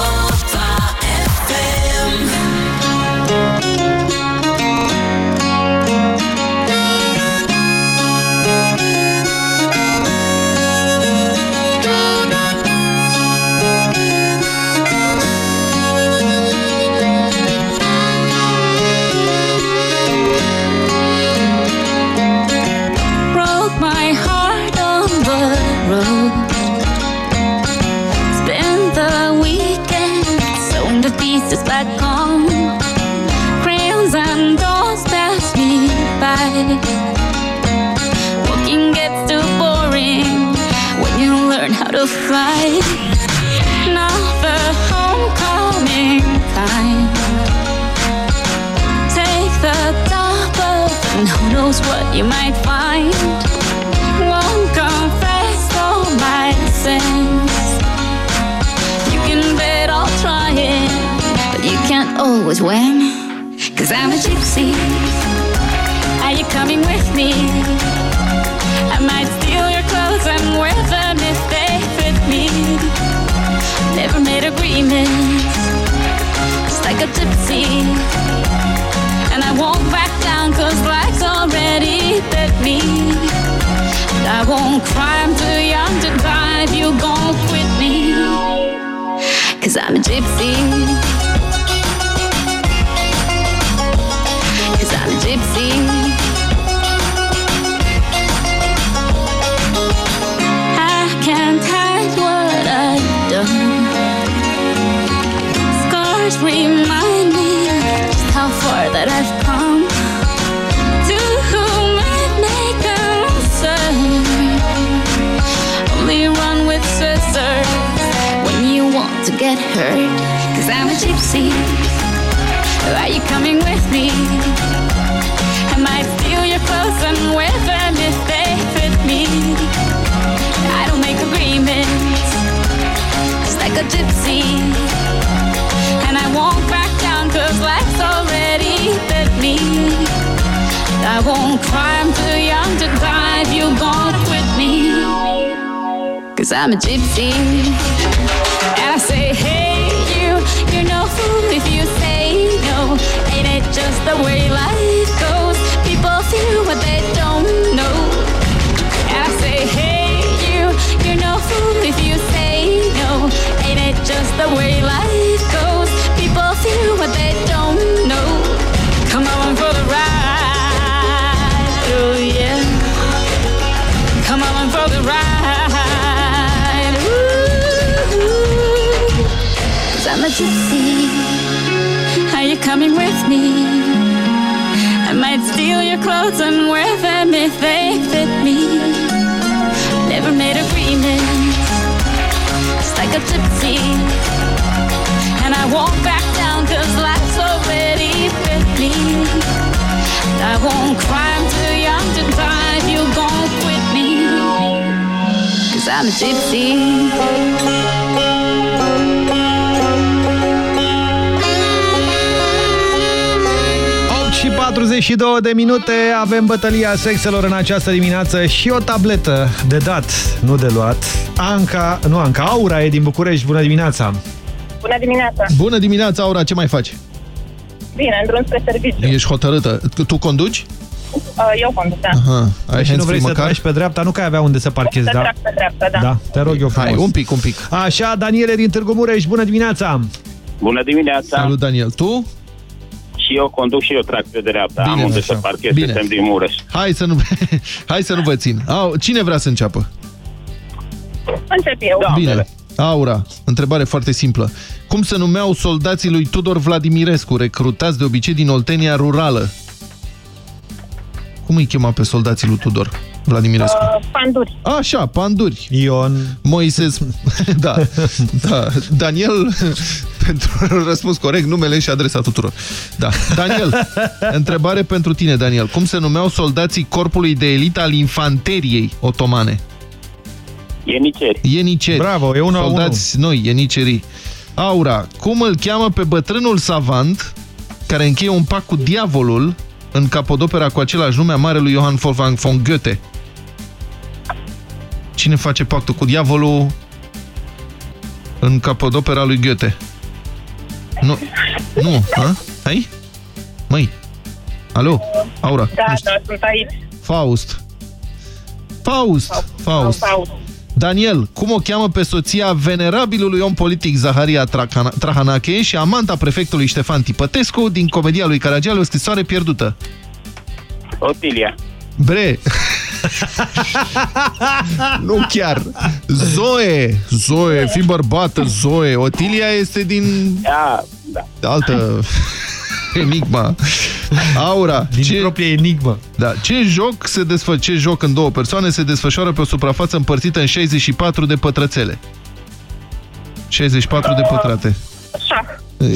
Speaker 40: Now the homecoming. Take the double, and who knows what you might find. Won't confess all my sins. You can bet I'll try it, but you can't always win. Cause I'm a gypsy. Are you coming with me? I might made agreements, just like a gypsy. And I won't back down cause life's already bit me. And I won't cry, I'm too young to die if you gon' quit me. Cause I'm a gypsy. Cause I'm a gypsy. Remind me just how far that I've come. To whom it may concern, only run with scissors when you want to get hurt. Cause I'm a gypsy. Are you coming with me? might steal your clothes and if they fit me. I don't make agreements, just like a gypsy. Won't back down cause life's already bit me. I won't cry, I'm too young to die if you gon' quit me. Cause I'm a gypsy. And I say, hey, you, you're no fool if you say no. Ain't it just the way life goes? People feel what they don't know. And I say, hey, you, you're no fool if you say no. Ain't it just the way life goes? Feel what they don't know. Come on for the ride, oh yeah. Come on for the ride, ooh. Cause I'm a gypsy. Are you coming with me? I might steal your clothes and wear them if they fit me. Never made agreements, just like a gypsy. And I won't back down cause life's already bit me. I won't cry, I'm too young to die if you gon' quit me. Cause I'm a gypsy.
Speaker 2: 8 și 42 de minute avem bătălia sexelor în această dimineață și o tabletă de dat, nu de luat. Anca, nu Anca, Aura e din București. Bună dimineața!
Speaker 58: Bună dimineața!
Speaker 3: Bună dimineața, Aura, ce mai faci?
Speaker 58: Bine, în drum spre serviciu.
Speaker 3: Ești hotărâtă. Tu- Tu conduci?
Speaker 58: Uh, Eu conduc, da.
Speaker 3: Aha. Ai
Speaker 2: și nu
Speaker 3: hands-free
Speaker 2: vrei să
Speaker 3: măcar?
Speaker 2: tragi pe dreapta, nu că ai avea unde să parchezi,
Speaker 58: Să
Speaker 2: da?
Speaker 58: trag pe dreapta, da.
Speaker 2: Da, te rog eu frumos.
Speaker 3: Hai, un pic, un pic.
Speaker 2: Așa, Daniele din Târgu Mureș, bună dimineața!
Speaker 59: Bună dimineața!
Speaker 3: Salut, Daniel. Tu?
Speaker 59: Și eu conduc și eu trag pe dreapta.
Speaker 3: Bine,
Speaker 59: Am unde
Speaker 3: așa.
Speaker 59: să parchez,
Speaker 3: Bine.
Speaker 59: suntem din Mureș.
Speaker 3: Hai să nu, <laughs> hai să nu vă țin. Au, cine vrea să înceapă?
Speaker 58: Încep eu.
Speaker 3: Bine. Aura, întrebare foarte simplă. Cum se numeau soldații lui Tudor Vladimirescu, recrutați de obicei din Oltenia rurală? Cum îi chema pe soldații lui Tudor Vladimirescu?
Speaker 58: Uh, panduri.
Speaker 3: Așa, panduri.
Speaker 2: Ion.
Speaker 3: Moises. <laughs> da, da. Daniel, <laughs> pentru răspuns corect, numele și adresa tuturor. Da. Daniel, <laughs> întrebare pentru tine, Daniel. Cum se numeau soldații corpului de elită al infanteriei otomane?
Speaker 59: Ieniceri.
Speaker 3: Ieniceri.
Speaker 2: Bravo, e una la
Speaker 3: Soldați noi, ienicerii. Aura, cum îl cheamă pe bătrânul savant care încheie un pact cu diavolul în capodopera cu același nume a marelui Johann Wolfgang von Goethe? Cine face pactul cu diavolul în capodopera lui Goethe? Nu, nu, ha? Hai? Măi, alo, Aura,
Speaker 58: Da, da, sunt aici.
Speaker 3: Faust. Faust, Faust.
Speaker 58: Faust.
Speaker 3: Daniel, cum o cheamă pe soția venerabilului om politic Zaharia Trahana- Trahanache și amanta prefectului Ștefan Tipătescu din comedia lui Caragiale, o scrisoare pierdută?
Speaker 59: Otilia.
Speaker 3: Bre! <laughs> nu chiar. Zoe! Zoe, fi bărbată, Zoe. Otilia este din...
Speaker 59: Da, da.
Speaker 3: Altă... <laughs> <laughs> Enigma. Aura.
Speaker 2: Din
Speaker 3: ce...
Speaker 2: proprie enigmă.
Speaker 3: Da. Ce joc, se desfă... ce joc în două persoane se desfășoară pe o suprafață împărțită în 64 de pătrățele? 64 de pătrate.
Speaker 58: Șah.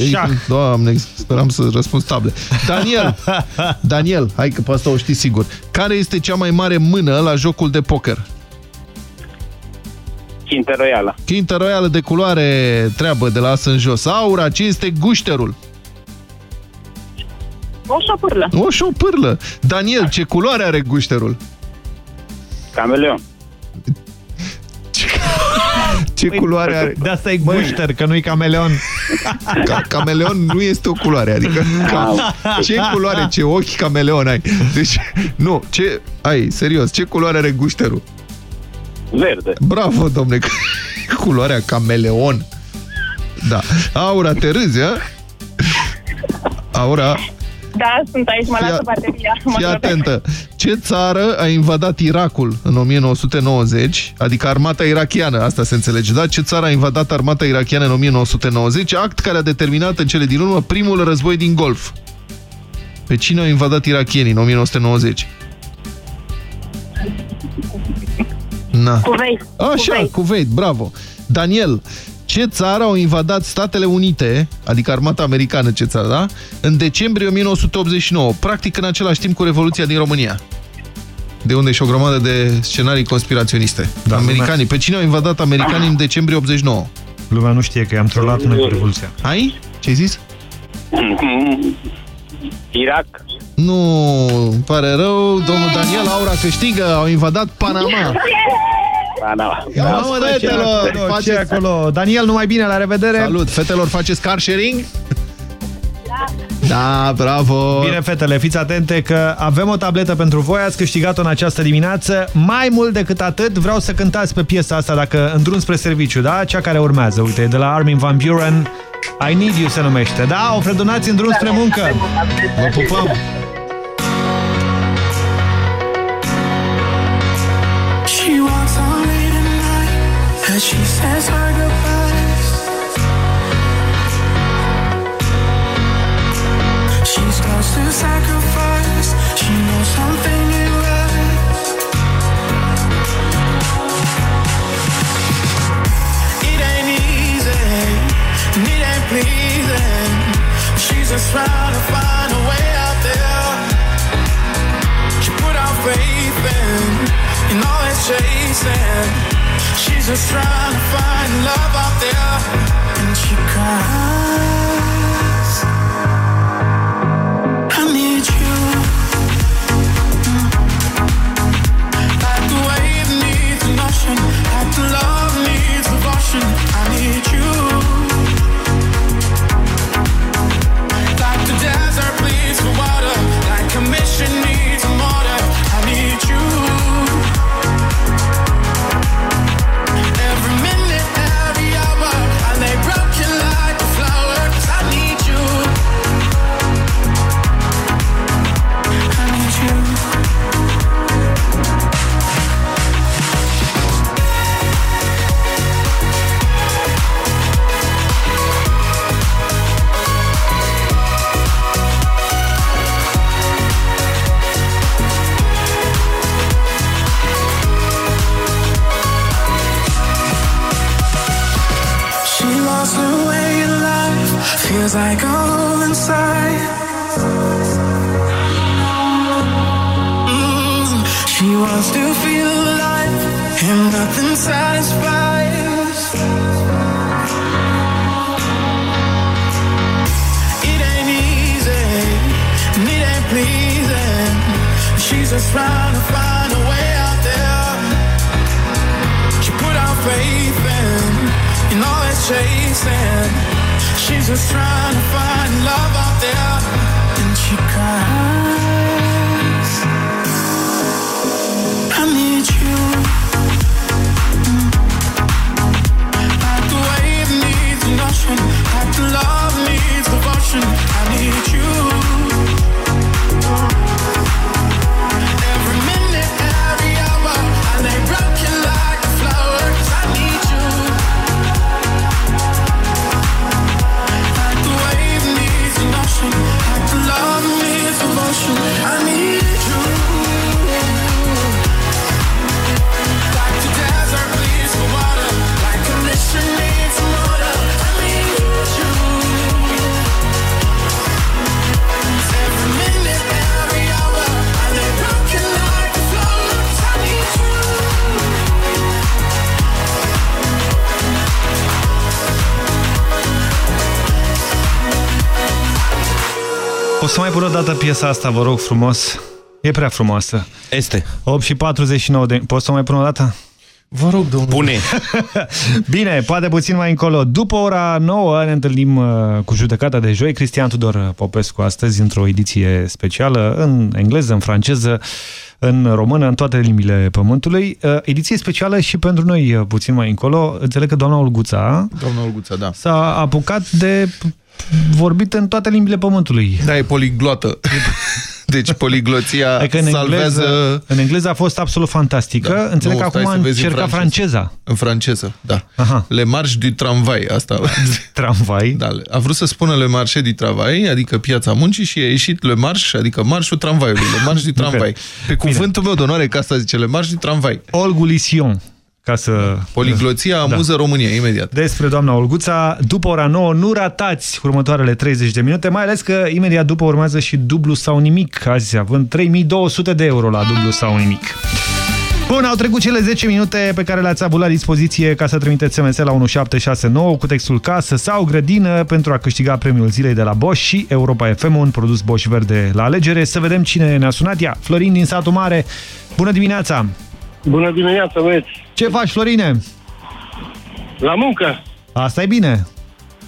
Speaker 3: Șah. Doamne, speram să răspund stable. Daniel, <laughs> Daniel, hai că pe asta o știi sigur. Care este cea mai mare mână la jocul de poker?
Speaker 59: Quinta Royală.
Speaker 3: Quinta royală de culoare treabă de la as în jos. Aura, ce este gușterul?
Speaker 58: O șopârlă.
Speaker 3: O șopârlă. Daniel, ce culoare are gușterul?
Speaker 59: Cameleon.
Speaker 3: Ce culoare are?
Speaker 2: De asta e gușter, că nu-i cameleon.
Speaker 3: Ca, cameleon nu este o culoare, adică <laughs> ca, ce culoare, ce ochi cameleon ai? Deci, nu, ce, ai, serios, ce culoare are gușterul?
Speaker 59: Verde.
Speaker 3: Bravo, domne, <laughs> culoarea cameleon. Da. Aura, te râzi, a? Aura,
Speaker 58: Da, sunt aici, mă
Speaker 3: Fii a-
Speaker 58: lasă bateria. Mă
Speaker 3: fii
Speaker 58: grăbesc.
Speaker 3: atentă. Ce țară a invadat Irakul în 1990? Adică armata irachiană, asta se înțelege, da? Ce țară a invadat armata irachiană în 1990? Act care a determinat în cele din urmă primul război din Golf. Pe cine au invadat irachienii în 1990? Na.
Speaker 58: Cuveit.
Speaker 3: Așa, Kuwait. bravo. Daniel, Ce țară au invadat Statele Unite, adică armata americană, ce țară, da? În decembrie 1989, practic în același timp cu Revoluția din România. De unde și o grămadă de scenarii conspiraționiste. Da, Americanii. Pe cine au invadat americanii în decembrie 89?
Speaker 60: Lumea nu știe că i-am trolat noi cu Revoluția.
Speaker 3: Ai? Ce ai zis?
Speaker 59: Irak.
Speaker 3: Nu, îmi pare rău, domnul Daniel Aura câștigă, au invadat Panama.
Speaker 59: Panama.
Speaker 3: Mamă, fetelor,
Speaker 60: Ce
Speaker 3: faceți...
Speaker 60: acolo? Daniel, numai bine, la revedere!
Speaker 3: Salut, fetelor, faceți car sharing? Da, bravo!
Speaker 60: Bine, fetele, fiți atente că avem o tabletă pentru voi, ați câștigat-o în această dimineață. Mai mult decât atât, vreau să cântați pe piesa asta, dacă în drum spre serviciu, da? Cea care urmează, uite, e de la Armin Van Buren, I Need You se numește, da? O fredonați în drum spre muncă! Vă pupăm! Să mai pun o dată piesa asta, vă rog frumos. E prea frumoasă.
Speaker 2: Este.
Speaker 60: 8 și 49 de... Poți să mai pun o dată?
Speaker 3: Vă rog, domnule.
Speaker 2: Pune. <laughs>
Speaker 60: Bine, poate puțin mai încolo. După ora 9 ne întâlnim uh, cu judecata de joi. Cristian Tudor Popescu astăzi într-o ediție specială în engleză, în franceză, în română, în toate limbile pământului. Uh, Ediție specială și pentru noi uh, puțin mai încolo. Înțeleg că doamna Olguța
Speaker 3: Doamna Olguța, da.
Speaker 60: s-a apucat de vorbit în toate limbile pământului.
Speaker 3: Da, e poliglotă. <laughs> Deci poligloția
Speaker 60: Adică în
Speaker 3: salvează...
Speaker 60: engleză, în engleză a fost absolut fantastică.
Speaker 3: Da.
Speaker 60: Înțeleg
Speaker 3: Nu,
Speaker 60: că
Speaker 3: stai
Speaker 60: acum
Speaker 3: să vezi în
Speaker 60: încerca
Speaker 3: franceză.
Speaker 60: franceza.
Speaker 3: În franceză, da.
Speaker 60: Aha.
Speaker 3: Le marche du tramvai, asta. <laughs>
Speaker 60: Tramvai?
Speaker 3: Da, a vrut să spună le marche du travail, adică piața muncii și a ieșit le marche, adică marșul tramvaiului, le marche du <laughs> tramvai. Pe cuvântul meu de onoare că asta zice, le marche du tramvai.
Speaker 60: Olgu Lision,
Speaker 2: ca să...
Speaker 3: Poligloția amuză da. România, imediat.
Speaker 2: Despre doamna Olguța, după ora 9, nu ratați următoarele 30 de minute, mai ales că imediat după urmează și dublu sau nimic, azi având 3200 de euro la dublu sau nimic. Bun, au trecut cele 10 minute pe care le-ați avut la dispoziție ca să trimiteți SMS la 1769 cu textul casă sau grădină pentru a câștiga premiul zilei de la Bosch și Europa FM, un produs Bosch verde la alegere. Să vedem cine ne-a sunat. Ia, Florin din satul mare. Bună dimineața!
Speaker 61: Bună dimineața, băieți!
Speaker 2: Ce faci, Florine?
Speaker 61: La muncă!
Speaker 2: Asta e bine.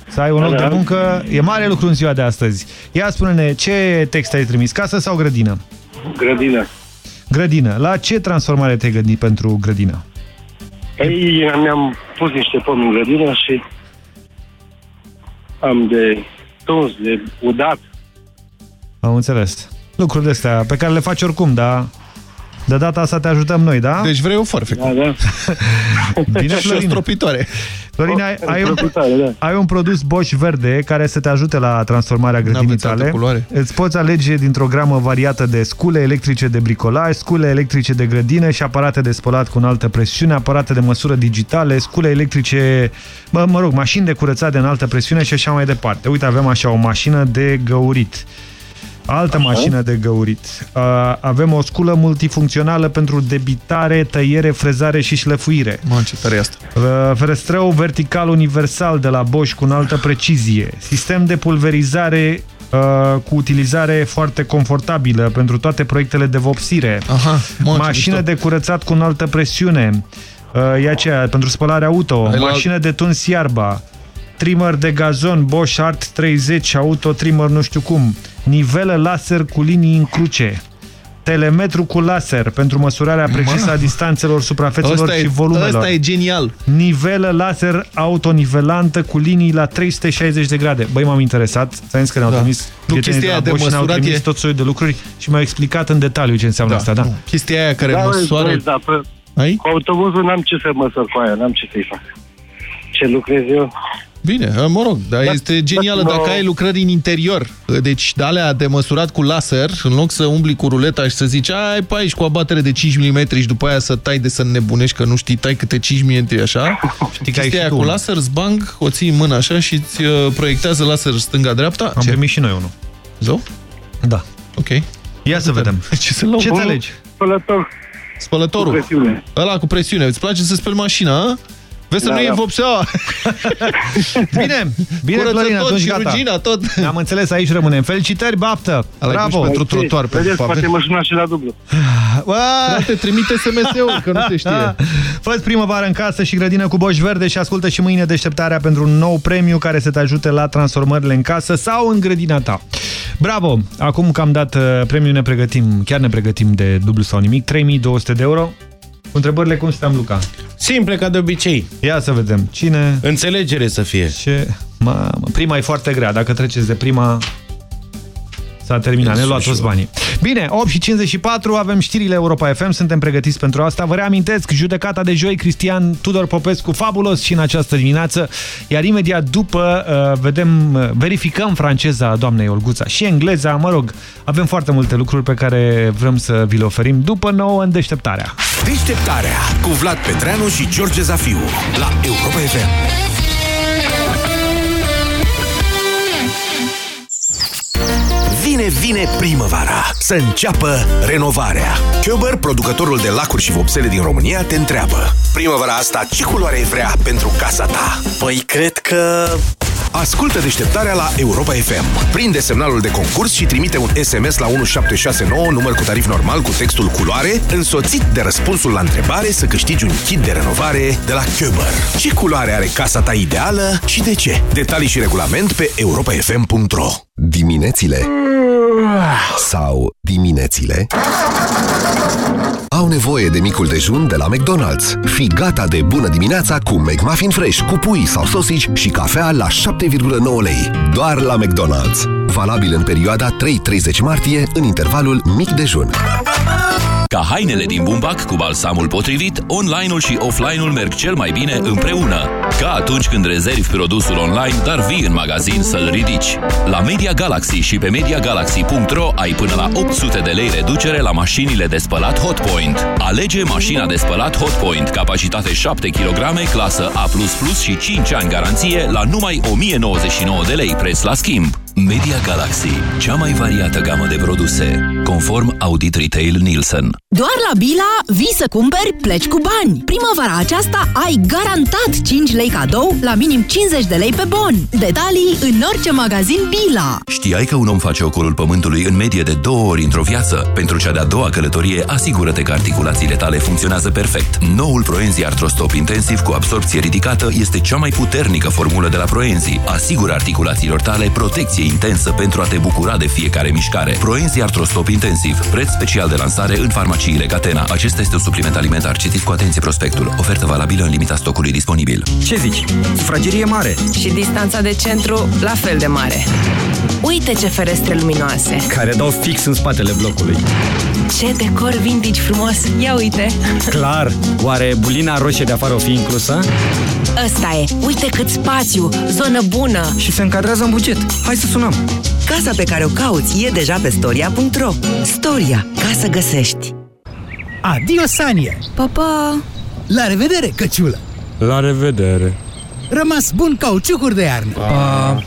Speaker 2: Să ai un loc
Speaker 61: Da.
Speaker 2: de muncă. E mare lucru în ziua de astăzi. Ia spune-ne, ce text ai trimis? Casă sau grădină?
Speaker 61: Grădină.
Speaker 2: Grădină. La ce transformare te-ai gândit pentru grădină?
Speaker 61: Ei, mi-am pus niște pomi în grădină și am de tuns, de udat.
Speaker 2: Am înțeles. Lucruri de astea pe care le faci oricum, dar de data asta te ajutăm noi, da?
Speaker 3: Deci vrei o foarfecă.
Speaker 61: Da, da. <laughs>
Speaker 2: Bine, <laughs>
Speaker 3: și o
Speaker 2: Florin.
Speaker 3: stropitoare.
Speaker 2: Florin, ai, ai, un,
Speaker 61: Stropitoare, da.
Speaker 2: ai un produs Bosch verde care să te ajute la transformarea grădinii
Speaker 3: N-aveți altă
Speaker 2: tale.
Speaker 3: culoare?
Speaker 2: Îți poți alege dintr-o gramă variată de scule electrice de bricolaj, scule electrice de grădină și aparate de spălat cu înaltă presiune, aparate de măsură digitale, scule electrice, mă, mă rog, mașini de curățat de înaltă presiune și așa mai departe. Uite, avem așa o mașină de găurit. Altă mașină de găurit. Uh, avem o sculă multifuncțională pentru debitare, tăiere, frezare și șlefuire.
Speaker 3: Mă, ce tare e asta.
Speaker 2: Uh, Ferestrău vertical universal de la Bosch cu înaltă precizie. Sistem de pulverizare uh, cu utilizare foarte confortabilă pentru toate proiectele de vopsire.
Speaker 3: Aha, mă, ce
Speaker 2: Mașină
Speaker 3: mișto.
Speaker 2: de curățat cu înaltă presiune. Uh, e aceea, pentru spălare auto.
Speaker 3: Ai la-
Speaker 2: Mașină de tuns iarba. Trimmer de gazon Bosch Art 30, auto trimmer nu știu cum. Nivelă laser cu linii în cruce. Telemetru cu laser pentru măsurarea precisă a distanțelor, suprafețelor
Speaker 3: Ăsta
Speaker 2: și
Speaker 3: e,
Speaker 2: volumelor.
Speaker 3: ăsta e genial.
Speaker 2: Nivelă laser autonivelantă cu linii la 360 de grade. Băi, m-am interesat. Ți-am zis că ne-au
Speaker 3: Da.
Speaker 2: trimis
Speaker 3: Nu,
Speaker 2: prietenii
Speaker 3: chestia
Speaker 2: de la
Speaker 3: aia de
Speaker 2: Bosch și ne-au
Speaker 3: măsurat
Speaker 2: trimis
Speaker 3: e-
Speaker 2: tot soiul de lucruri și mi-au explicat în detaliu ce înseamnă asta. Da.
Speaker 3: nu. Chestia aia care
Speaker 61: da,
Speaker 3: măsoară...
Speaker 61: băieți, da, pe,
Speaker 3: Ai?
Speaker 61: cu autobuzul n-am ce să măsăr cu aia, n-am ce să-i fac. Ce lucrez eu?
Speaker 3: Bine, mă rog, dar
Speaker 61: Da,
Speaker 3: este genială
Speaker 61: da,
Speaker 3: dacă
Speaker 61: mă-
Speaker 3: ai lucrări în interior. Deci de alea de măsurat cu laser, în loc să umbli cu ruleta și să zici ai pe aici cu abatere de 5 mm și după aia să tai de să nebunești că nu știi, tai câte 5 mm așa. <laughs>
Speaker 2: Știi că ai
Speaker 3: Chestia
Speaker 2: și
Speaker 3: aia
Speaker 2: tu
Speaker 3: cu
Speaker 2: unul.
Speaker 3: laser, zbang, o ții în mână așa și îți uh, proiectează laser stânga-dreapta.
Speaker 2: Am primit și noi unul.
Speaker 3: Zău?
Speaker 2: Da.
Speaker 3: Ok.
Speaker 2: Ia să vedem. <laughs>
Speaker 3: Ce să luăm?
Speaker 2: Ce înțelegi?
Speaker 61: Spălător.
Speaker 3: Spălătorul.
Speaker 61: Cu presiune.
Speaker 3: Ăla cu presiune. Îți place să speli mașina, a? Vezi să
Speaker 61: Da,
Speaker 3: nu e
Speaker 61: da.
Speaker 3: vopseaua. <laughs>
Speaker 2: Bine, bine,
Speaker 3: Curăță
Speaker 2: Florin,
Speaker 3: tot
Speaker 2: atunci
Speaker 3: și
Speaker 2: gata.
Speaker 3: rugina, tot.
Speaker 2: Am înțeles, aici rămânem. Felicitări, baftă!
Speaker 3: Ăla e
Speaker 2: Bravo!
Speaker 3: pentru trotuar, pentru
Speaker 61: Vedeți,
Speaker 3: pavele.
Speaker 61: poate mă suna și la dublu.
Speaker 3: Frate, trimite SMS-ul, că nu se știe. <laughs>
Speaker 2: Fă-ți primăvară în casă și grădină cu Bosch Verde și ascultă și mâine deșteptarea pentru un nou premiu care să te ajute la transformările în casă sau în grădina ta. Bravo! Acum că am dat uh, premiul, ne pregătim, chiar ne pregătim de dublu sau nimic, 3200 de euro. Cu întrebările cum stăm, Luca?
Speaker 62: Simple ca de obicei.
Speaker 2: Ia să vedem. Cine?
Speaker 62: Înțelegere să fie.
Speaker 2: Ce? Mamă, prima e foarte grea. Dacă treceți de prima, s-a terminat. Ne luați toți banii. Bine, 8 și 54, avem știrile Europa FM, suntem pregătiți pentru asta. Vă reamintesc, judecata de joi, Cristian Tudor Popescu, fabulos și în această dimineață, iar imediat după uh, vedem, uh, verificăm franceza doamnei Olguța și engleza, mă rog, avem foarte multe lucruri pe care vrem să vi le oferim după nouă în deșteptarea.
Speaker 7: Deșteptarea cu Vlad Petreanu și George Zafiu la Europa FM. Vine, vine primăvara. Să înceapă renovarea. Köber, producătorul de lacuri și vopsele din România, te întreabă. Primăvara asta, ce culoare vrea pentru casa ta? Păi, cred că... Ascultă deșteptarea la Europa FM. Prinde semnalul de concurs și trimite un SMS la 1769, număr cu tarif normal cu textul culoare, însoțit de răspunsul la întrebare să câștigi un kit de renovare de la Köber. Ce culoare are casa ta ideală și de ce? Detalii și regulament pe europafm.ro
Speaker 63: Diminețile sau diminețile au nevoie de micul dejun de la McDonald's. Fii gata de bună dimineața cu McMuffin Fresh, cu pui sau sosici și cafea la 7,9 lei. Doar la McDonald's. Valabil în perioada 3-30 martie, în intervalul mic dejun.
Speaker 9: Ca hainele din bumbac cu balsamul potrivit, online-ul și offline-ul merg cel mai bine împreună. Ca atunci când rezervi produsul online, dar vii în magazin să-l ridici. La Media Galaxy și pe MediaGalaxy.ro ai până la 800 de lei reducere la mașinile de spălat Hotpoint. Alege mașina de spălat Hotpoint, capacitate 7 kg, clasă A++ și 5 ani garanție la numai 1099 de lei preț la schimb. Media Galaxy, cea mai variată gamă de produse, conform Audit Retail Nielsen.
Speaker 64: Doar la Bila vii să cumperi, pleci cu bani. Primăvara aceasta ai garantat 5 lei cadou la minim 50 de lei pe bon. Detalii în orice magazin Bila.
Speaker 9: Știai că un om face ocolul pământului în medie de două ori într-o viață? Pentru cea de-a doua călătorie, asigură-te că articulațiile tale funcționează perfect. Noul Proenzi Artrostop Intensiv cu absorpție ridicată este cea mai puternică formulă de la Proenzi. Asigură articulațiilor tale protecție intensă pentru a te bucura de fiecare mișcare. Proenzi Artrostop Intensiv, preț special de lansare în farmaciile Catena. Acesta este un supliment alimentar. Citiți cu atenție prospectul. Ofertă valabilă în limita stocului disponibil.
Speaker 65: Ce zici? Sufragerie mare.
Speaker 66: Și distanța de centru la fel de mare. Uite ce ferestre luminoase!
Speaker 65: Care dau fix în spatele blocului.
Speaker 66: Ce decor vintage frumos! Ia uite!
Speaker 65: Clar! Oare bulina roșie de afară o fi inclusă?
Speaker 66: Ăsta e! Uite cât spațiu! Zonă bună!
Speaker 65: Și se încadrează în buget. Hai să sunăm!
Speaker 67: Casa pe care o cauți e deja pe storia.ro Storia. Ca să găsești.
Speaker 68: Adio, Sanie!
Speaker 66: Pa, pa!
Speaker 68: La revedere, căciulă!
Speaker 65: La revedere!
Speaker 68: Rămas bun cauciucuri de iarnă!
Speaker 65: Pa.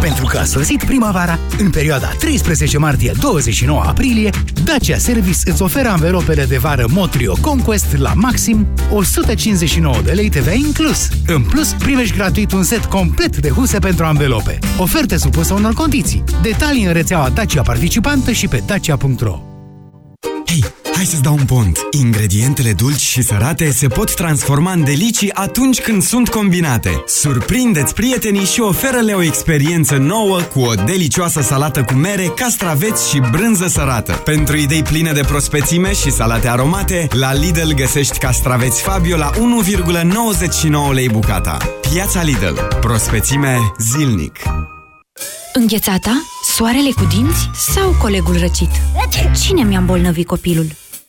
Speaker 68: Pentru că a sosit primăvara, în perioada 13 martie-29 aprilie, Dacia Service îți oferă anvelopele de vară Motrio Conquest la maxim 159 de lei TVA inclus. În plus, primești gratuit un set complet de huse pentru anvelope. Oferte supusă unor condiții. Detalii în rețeaua Dacia participantă și pe dacia.ro
Speaker 13: Hei, hai să-ți dau un pont. Ingredientele dulci și sărate se pot transforma în delicii atunci când sunt combinate. Surprindeți prietenii și oferă-le o experiență nouă cu o delicioasă salată cu mere, castraveți și brânză sărată. Pentru idei pline de prospețime și salate aromate, la Lidl găsești castraveți Fabio la 1,99 lei bucata. Piața Lidl. Prospețime zilnic.
Speaker 20: Înghețata? Soarele cu dinți? Sau colegul răcit? Cine mi-a îmbolnăvit copilul?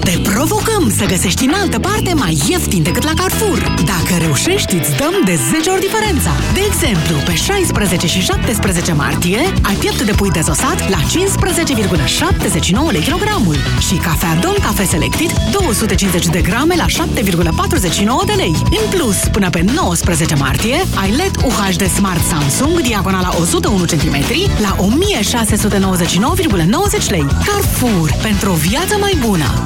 Speaker 27: Te provocăm să găsești în altă parte mai ieftin decât la Carrefour. Dacă reușești, îți dăm de 10 ori diferența. De exemplu, pe 16 și 17 martie, ai piept de pui dezosat la 15,79 lei kilogramul și cafea Don Cafe Selected 250 de grame la 7,49 de lei. În plus, până pe 19 martie, ai LED UHD Smart Samsung diagonala 101 cm la 1699,90 lei. Carrefour, pentru o viață mai bună!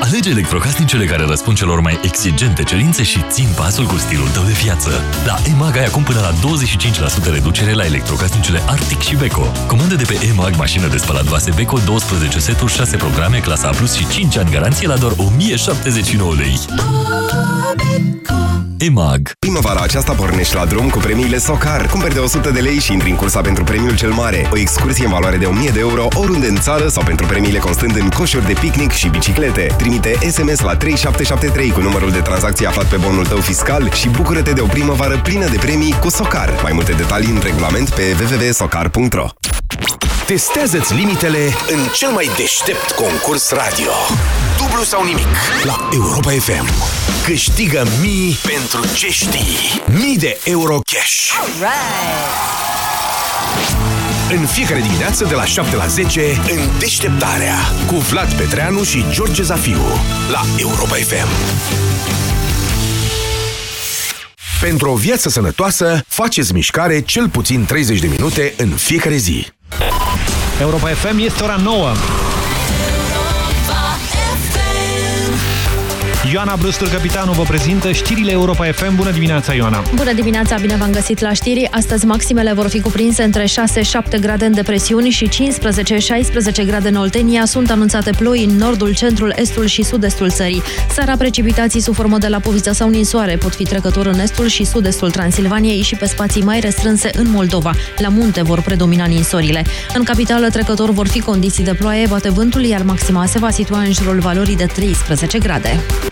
Speaker 14: Alege electrocasnicele care răspund celor mai exigente cerințe și țin pasul cu stilul tău de viață. La EMAG ai acum până la 25% reducere la electrocasnicele Arctic și Beko. Comandă de pe EMAG mașină de spălat vase Beko 12 seturi, 6 programe, clasa A+, și 5 ani garanție la doar 1079 lei. EMAG
Speaker 43: Primăvara aceasta pornești la drum cu premiile Socar. Cumperi de 100 de lei și intri în cursa pentru premiul cel mare. O excursie în valoare de 1000 de euro oriunde în țară sau pentru premiile constând în coșuri de picnic și biciclete. Trimite SMS la 3773 cu numărul de tranzacție aflat pe bonul tău fiscal și bucură-te de o primăvară plină de premii cu Socar. Mai multe detalii în regulament pe www.socar.ro
Speaker 7: Testează-ți limitele în cel mai deștept concurs radio. Dublu sau nimic la Europa FM. Câștigă mii pentru ce știi. Mii de euro cash. În fiecare dimineață de la 7 la 10 în deșteptarea cu Vlad Petreanu și George Zafiu la Europa FM. Pentru o viață sănătoasă, faceți mișcare cel puțin 30 de minute în fiecare zi.
Speaker 2: Europa FM este ora 9. Ioana Brustur, capitanul, vă prezintă știrile Europa FM. Bună dimineața, Ioana!
Speaker 45: Bună dimineața, bine v-am găsit la știri. Astăzi maximele vor fi cuprinse între 6-7 grade în depresiuni și 15-16 grade în Oltenia. Sunt anunțate ploi în nordul, centrul, estul și sud-estul țării. Sara precipitații sub formă de la Povița sau Ninsoare pot fi trecător în estul și sud-estul Transilvaniei și pe spații mai restrânse în Moldova. La munte vor predomina ninsorile. În capitală trecător vor fi condiții de ploaie, bate vântul, iar maxima se va situa în jurul valorii de 13 grade.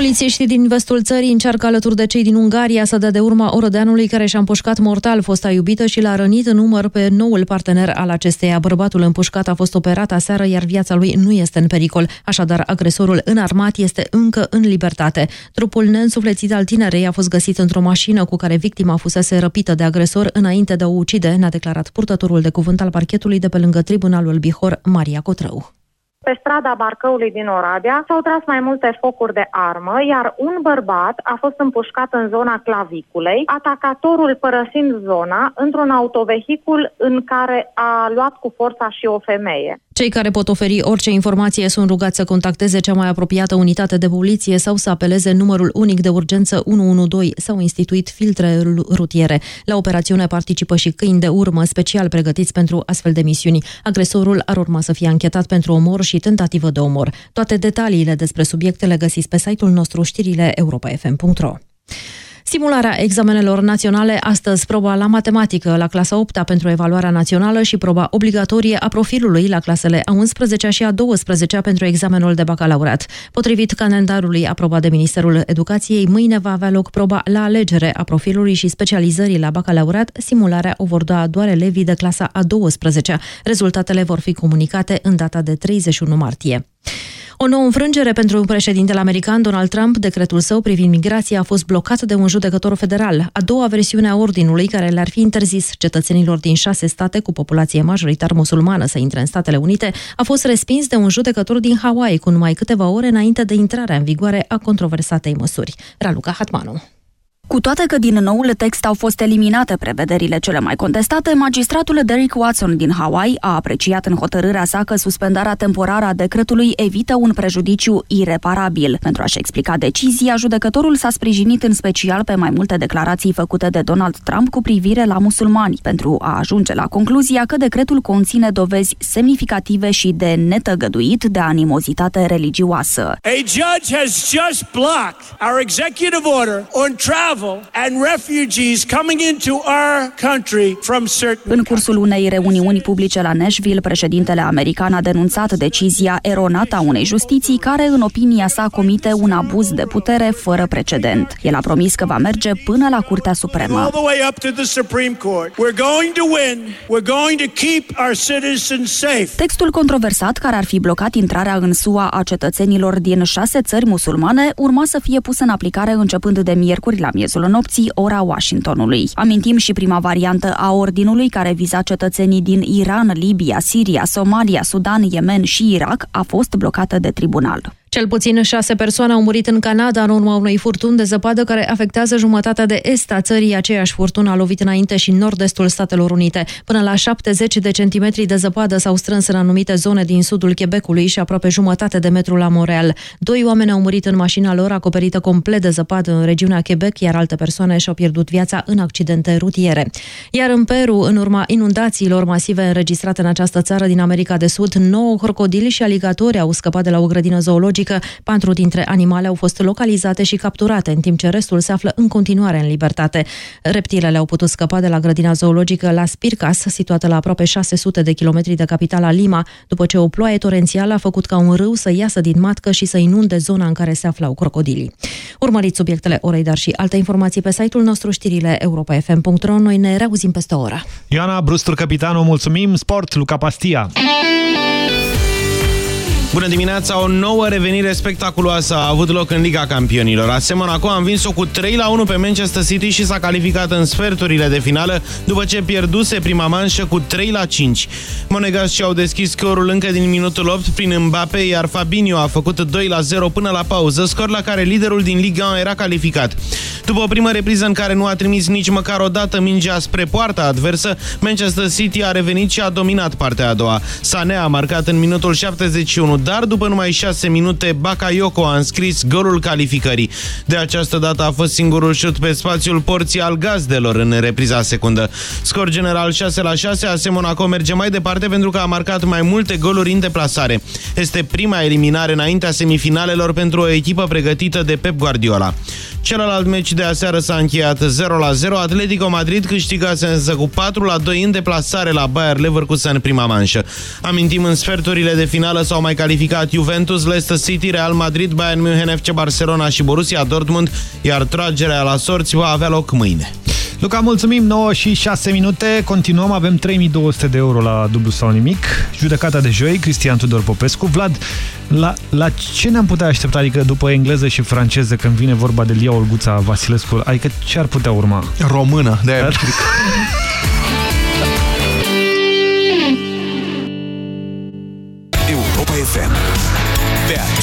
Speaker 45: Polițiștii din vestul țării încearcă alături de cei din Ungaria să dea de urma orădeanului care și-a împușcat mortal fosta iubită și l-a rănit în număr pe noul partener al acesteia. Bărbatul împușcat a fost operat aseară, iar viața lui nu este în pericol. Așadar, agresorul înarmat este încă în libertate. Trupul neînsuflețit al tinerei a fost găsit într-o mașină cu care victima fusese răpită de agresor înainte de a o ucide, ne-a declarat purtătorul de cuvânt al parchetului de pe lângă Tribunalul Bihor, Maria Cotrău.
Speaker 69: Pe strada Barcăului din Oradea s-au tras mai multe focuri de armă, iar un bărbat a fost împușcat în zona claviculei, atacatorul părăsind zona într-un autovehicul în care a luat cu forța și o femeie.
Speaker 45: Cei care pot oferi orice informație sunt rugați să contacteze cea mai apropiată unitate de poliție sau să apeleze numărul unic de urgență 112 sau instituit filtre rutiere. La operațiune participă și câini de urmă special pregătiți pentru astfel de misiuni. Agresorul ar urma să fie anchetat pentru omor și tentativă de omor. Toate detaliile despre subiectele găsiți pe site-ul nostru știrile europa.fm.ro. Simularea examenelor naționale astăzi, proba la matematică la clasa 8 pentru evaluarea națională și proba obligatorie a profilului la clasele a 11 și a 12 pentru examenul de bacalaureat. Potrivit calendarului aprobat de Ministerul Educației, mâine va avea loc proba la alegere a profilului și specializării la bacalaureat. Simularea o vor da doar elevii de clasa a 12 Rezultatele vor fi comunicate în data de 31 martie. O nouă înfrângere pentru președintele american Donald Trump, decretul său privind migrația a fost blocat de un judecător federal. A doua versiune a ordinului care le-ar fi interzis cetățenilor din șase state cu populație majoritar musulmană să intre în Statele Unite a fost respins de un judecător din Hawaii cu numai câteva ore înainte de intrarea în vigoare a controversatei măsuri. Raluca Hatmanu.
Speaker 54: Cu toate că din noul text au fost eliminate prevederile cele mai contestate, magistratul Derek Watson din Hawaii a apreciat în hotărârea sa că suspendarea temporară a decretului evită un prejudiciu ireparabil. Pentru a-și explica decizia, judecătorul s-a sprijinit în special pe mai multe declarații făcute de Donald Trump cu privire la musulmani, pentru a ajunge la concluzia că decretul conține dovezi semnificative și de netăgăduit de animozitate religioasă.
Speaker 70: A judge has just blocked our executive order on travel and refugees coming into our country from certain
Speaker 54: În cursul unei reuniuni publice la Nashville, președintele american a denunțat decizia eronată a unei justiții care, în opinia sa, comite un abuz de putere fără precedent. El a promis că va merge până la Curtea Supremă.
Speaker 70: all the way up to the Supreme Court. We're going to win. We're going to keep our citizens safe.
Speaker 54: Textul controversat, care ar fi blocat intrarea în SUA a cetățenilor din șase țări musulmane, urma să fie pus în aplicare începând de miercuri la miezul nopții, ora Washingtonului. Amintim și prima variantă a ordinului care viza cetățenii din Iran, Libia, Siria, Somalia, Sudan, Yemen și Irak a fost blocată de tribunal.
Speaker 45: Cel puțin șase persoane au murit în Canada în urma unui furtun de zăpadă care afectează jumătatea de est a țării. Aceeași furtună a lovit înainte și în nord-estul Statelor Unite. Până la 70 de centimetri de zăpadă s-au strâns în anumite zone din sudul Quebecului și aproape jumătate de metru la Montreal. Doi oameni au murit în mașina lor acoperită complet de zăpadă în regiunea Quebec, iar alte persoane și-au pierdut viața în accidente rutiere. Iar în Peru, în urma inundațiilor masive înregistrate în această țară din America de Sud, nouă crocodili și aligatori au scăpat de la o grădină zoologică zoologică. Patru dintre animale au fost localizate și capturate, în timp ce restul se află în continuare în libertate. Reptilele au putut scăpa de la grădina zoologică la Spircas, situată la aproape 600 de kilometri de capitala Lima, după ce o ploaie torențială a făcut ca un râu să iasă din matcă și să inunde zona în care se aflau crocodilii. Urmăriți subiectele orei, dar și alte informații pe site-ul nostru știrile europa.fm.ro. Noi ne reauzim peste o oră.
Speaker 2: Ioana Brustur, capitanul, mulțumim. Sport, Luca Pastia.
Speaker 31: Bună dimineața! O nouă revenire spectaculoasă a avut loc în Liga Campionilor. AS Monaco a învins-o cu 3 la 1 pe Manchester City și s-a calificat în sferturile de finală după ce pierduse prima manșă cu 3 la 5. Monegas și-au deschis scorul încă din minutul 8 prin Mbappe, iar Fabinho a făcut 2 la 0 până la pauză, scor la care liderul din Liga 1 era calificat. După o primă repriză în care nu a trimis nici măcar o dată mingea spre poarta adversă, Manchester City a revenit și a dominat partea a doua. Sané a marcat în minutul 71, dar după numai 6 minute, Bakayoko a înscris golul calificării. De această dată a fost singurul șut pe spațiul porții al gazdelor în repriza secundă. Scor general 6 la 6, AS Monaco merge mai departe pentru că a marcat mai multe goluri în deplasare. Este prima eliminare înaintea semifinalelor pentru o echipă pregătită de Pep Guardiola. Celălalt meci de aseară s-a încheiat 0 la 0. Atletico Madrid câștigase însă cu 4 la 2 în deplasare la Bayer Leverkusen în prima manșă. Amintim, în sferturile de finală s-au mai calificat Juventus, Leicester City, Real Madrid, Bayern München, FC Barcelona și Borussia Dortmund, iar tragerea la sorți va avea loc mâine.
Speaker 2: Luca, mulțumim, 9 și 6 minute, continuăm, avem 3200 de euro la dublu sau nimic, judecata de joi, Cristian Tudor Popescu. Vlad, la, la ce ne-am putea aștepta, adică după engleză și franceză, când vine vorba de Lia Olguța Vasilescu, adică ce ar putea urma?
Speaker 3: Română, de-aia <laughs>
Speaker 7: Europa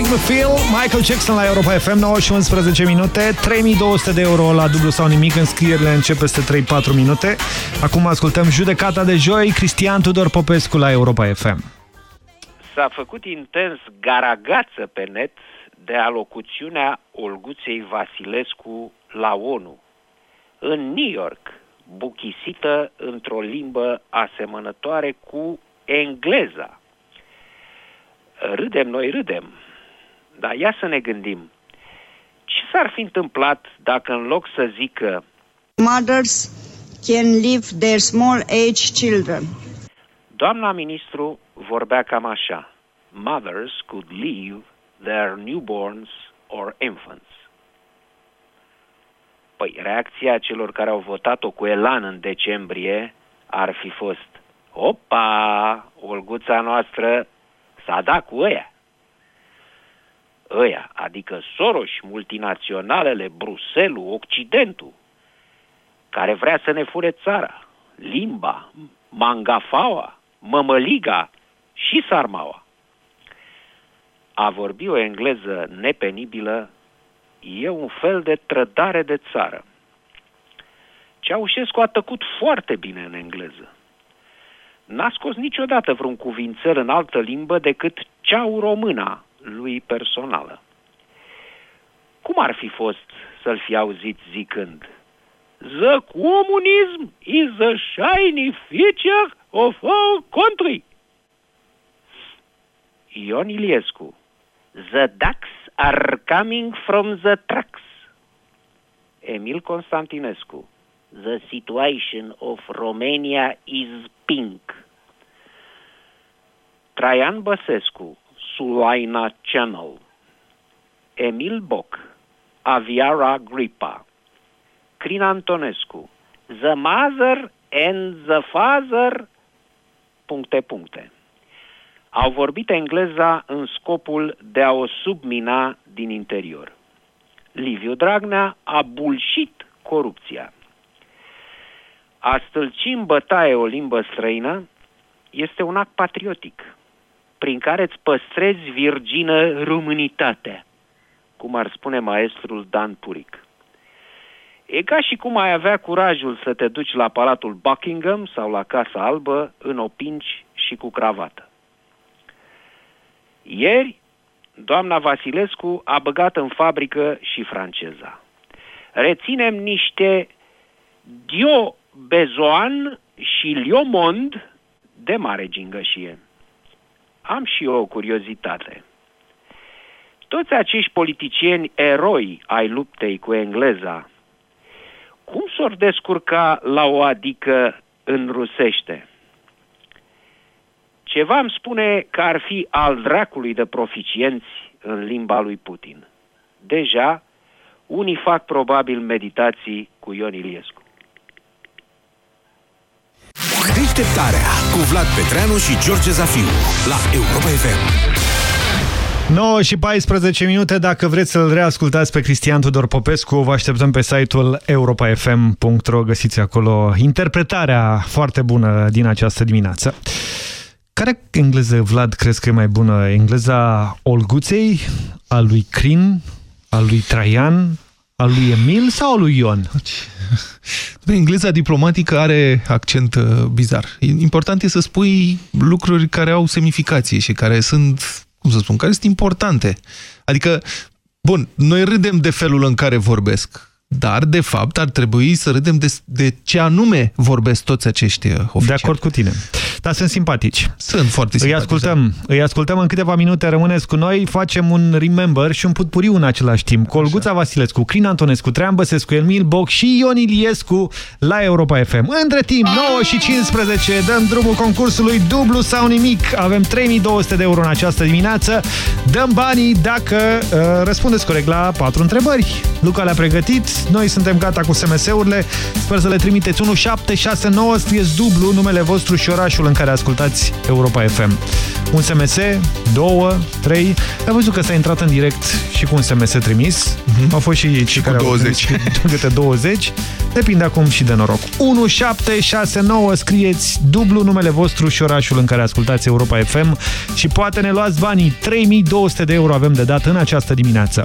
Speaker 2: Make me feel Michael Jackson la Europa FM 9 și 11 minute. 3200 de euro la dublu sau nimic Înscrierile încep peste 3-4 minute. Acum ascultăm judecata de joi Cristian Tudor Popescu la Europa FM
Speaker 71: S-a făcut intens garagață pe net de alocuțiunea Olguței Vasilescu la ONU. În New York buchisită într-o limbă asemănătoare cu engleza. Râdem, noi râdem, dar ia să ne gândim. Ce s-ar fi întâmplat dacă în loc să zică
Speaker 72: Mothers can leave their small age children.
Speaker 71: Doamna ministru vorbea cam așa. Mothers could leave their newborns or infants. Păi, reacția celor care au votat-o cu elan în decembrie ar fi fost Opa, Olguța noastră s-a dat cu ăia. Ăia, adică Soros, multinaționalele, Bruselul, Occidentul, care vrea să ne fure țara, limba, mangafaua, mămăliga și sarmaua. A vorbi o engleză nepenibilă e un fel de trădare de țară. Ceaușescu a tăcut foarte bine în engleză. N-a scos niciodată vreun cuvințel în altă limbă decât ceau româna lui personală. Cum ar fi fost să-l fi auzit zicând The communism is the shiny future of our country. Ion Iliescu The ducks are coming from the trucks. Emil Constantinescu. The situation of Romania is pink. Traian Băsescu. Sulaina Channel. Emil Boc. Aviara Gripa. Crin Antonescu. The mother and the father... Puncte, puncte au vorbit engleza în scopul de a o submina din interior. Liviu Dragnea a bulșit corupția. A stâlci în bătaie o limbă străină este un act patriotic, prin care îți păstrezi virgină românitatea, cum ar spune maestrul Dan Puric. E ca și cum ai avea curajul să te duci la Palatul Buckingham sau la Casa Albă în opinci și cu cravată. Ieri, doamna Vasilescu a băgat în fabrică și franceza. Reținem niște Dio Bezoan și Liomond de mare gingășie. Am și eu o curiozitate. Toți acești politicieni eroi ai luptei cu engleza, cum s-or descurca la o adică în rusește? Ceva îmi spune că ar fi al dracului de proficienți în limba lui Putin. Deja, unii fac probabil meditații cu Ion Iliescu.
Speaker 7: Deșteptarea cu Vlad Petreanu și George Zafiu la Europa FM.
Speaker 2: 9 și 14 minute, dacă vreți să-l reascultați pe Cristian Tudor Popescu, vă așteptăm pe site-ul europafm.ro, găsiți acolo interpretarea foarte bună din această dimineață. Care engleză, Vlad, crezi că e mai bună? Engleza Olguței, a lui Crin, a lui Traian, a lui Emil sau a lui Ion?
Speaker 73: Engleza diplomatică are accent uh, bizar. Important e să spui lucruri care au semnificație și care sunt, cum să spun, care sunt importante. Adică, bun, noi râdem de felul în care vorbesc, dar, de fapt, ar trebui să râdem de, de ce anume vorbesc toți acești uh, oficiali.
Speaker 2: De acord cu tine. Dar sunt simpatici.
Speaker 73: Sunt foarte simpatici.
Speaker 2: Îi ascultăm, da. îi ascultăm în câteva minute, rămâneți cu noi, facem un remember și un putpuriu în același timp. Colguța Vasilescu, Crin Antonescu, Trean Băsescu, Emil Boc și Ion Iliescu la Europa FM. Între timp, 9 și 15, dăm drumul concursului dublu sau nimic. Avem 3200 de euro în această dimineață. Dăm banii dacă uh, răspundeți corect la patru întrebări. Luca le-a pregătit, noi suntem gata cu SMS-urile. Sper să le trimiteți 1769, scrieți dublu numele vostru și orașul în care ascultați Europa FM. Un SMS, două, trei. Ai văzut că s-a intrat în direct și cu un SMS trimis. Uh -huh. Au fost și cei care 20. au câte 20. Depinde acum și de noroc. 1769 scrieți dublu numele vostru și orașul în care ascultați Europa FM și poate ne luați banii. 3200 de euro avem de dat în această dimineață.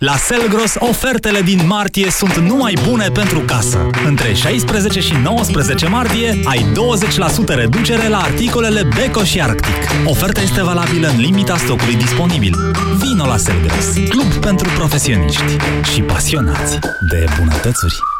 Speaker 74: La Selgros, ofertele din martie sunt numai bune pentru casă. Între 16 și 19 martie ai 20% reducere la articolele Beko și Arctic. Oferta este valabilă în limita stocului disponibil. Vino la Selgros, club pentru profesioniști și pasionați de bunătățuri.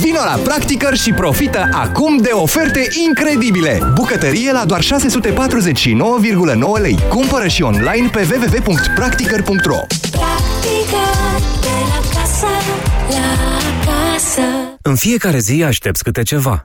Speaker 75: Vino la Practicăr și profită acum de oferte incredibile! Bucătărie la doar 649,9 lei. Cumpără și online pe www.practicăr.ro
Speaker 1: Practică de la casă, la casă.
Speaker 10: În fiecare zi aștepți câte ceva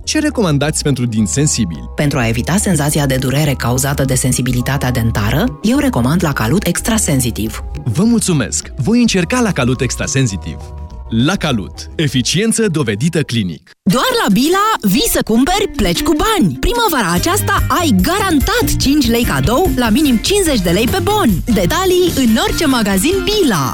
Speaker 76: ce recomandați pentru din sensibili?
Speaker 77: Pentru a evita senzația de durere cauzată de sensibilitatea dentară, eu recomand la Calut Extrasensitiv.
Speaker 76: Vă mulțumesc! Voi încerca la Calut Extrasensitiv. La Calut. Eficiență dovedită clinic.
Speaker 78: Doar la Bila vii să cumperi, pleci cu bani. Primăvara aceasta ai garantat 5 lei cadou la minim 50 de lei pe bon. Detalii în orice magazin Bila.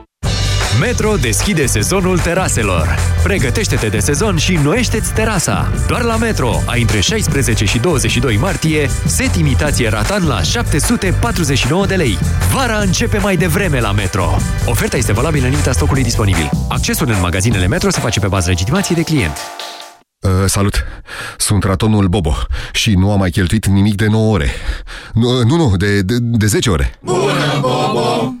Speaker 79: Metro deschide sezonul teraselor. Pregătește-te de sezon și noiește-ți terasa. Doar la Metro ai între 16 și 22 martie set imitație ratan la 749 de lei. Vara începe mai devreme la Metro. Oferta este valabilă în limita stocului disponibil. Accesul în magazinele Metro se face pe bază legitimației de client.
Speaker 41: Uh, salut! Sunt ratonul Bobo și nu am mai cheltuit nimic de 9 ore. Nu, nu, nu de, de, de 10 ore.
Speaker 1: Bună, Bobo!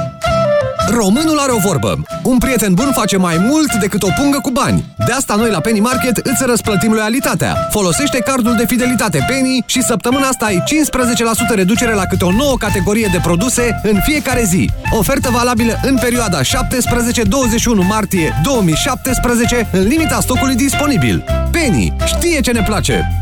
Speaker 75: Românul are o vorbă. Un prieten bun face mai mult decât o pungă cu bani. De asta noi la Penny Market îți răsplătim loialitatea. Folosește cardul de fidelitate Penny și săptămâna asta ai 15% reducere la câte o nouă categorie de produse în fiecare zi. Ofertă valabilă în perioada 17-21 martie 2017 în limita stocului disponibil. Penny știe ce ne place!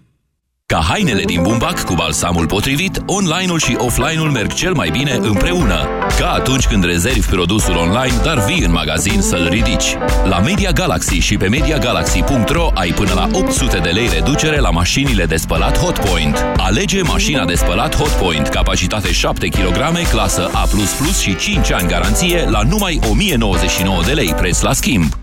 Speaker 80: Ca hainele din bumbac cu balsamul potrivit, online-ul și offline-ul merg cel mai bine împreună. Ca atunci când rezervi produsul online, dar vii în magazin să-l ridici. La Media Galaxy și pe MediaGalaxy.ro ai până la 800 de lei reducere la mașinile de spălat Hotpoint. Alege mașina de spălat Hotpoint, capacitate 7 kg, clasă A++ și 5 ani garanție la numai 1099 de lei preț la schimb.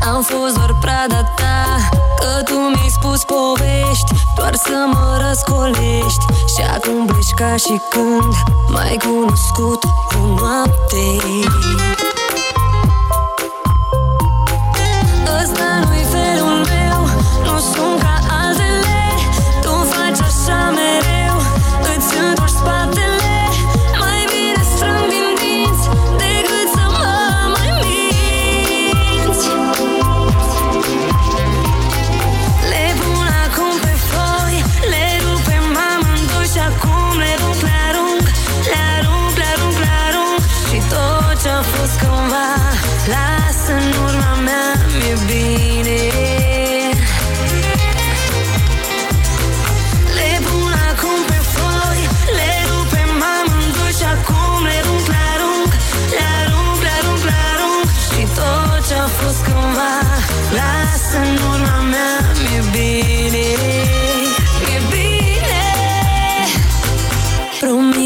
Speaker 1: Am fost doar prada ta Că tu mi-ai spus povești Doar să mă răscolești. Și acum pleci ca și când M-ai cunoscut o noapte. Ăsta nu-i felul meu Nu sunt ca altele. Tu faci așa mereu Îți întorci spatele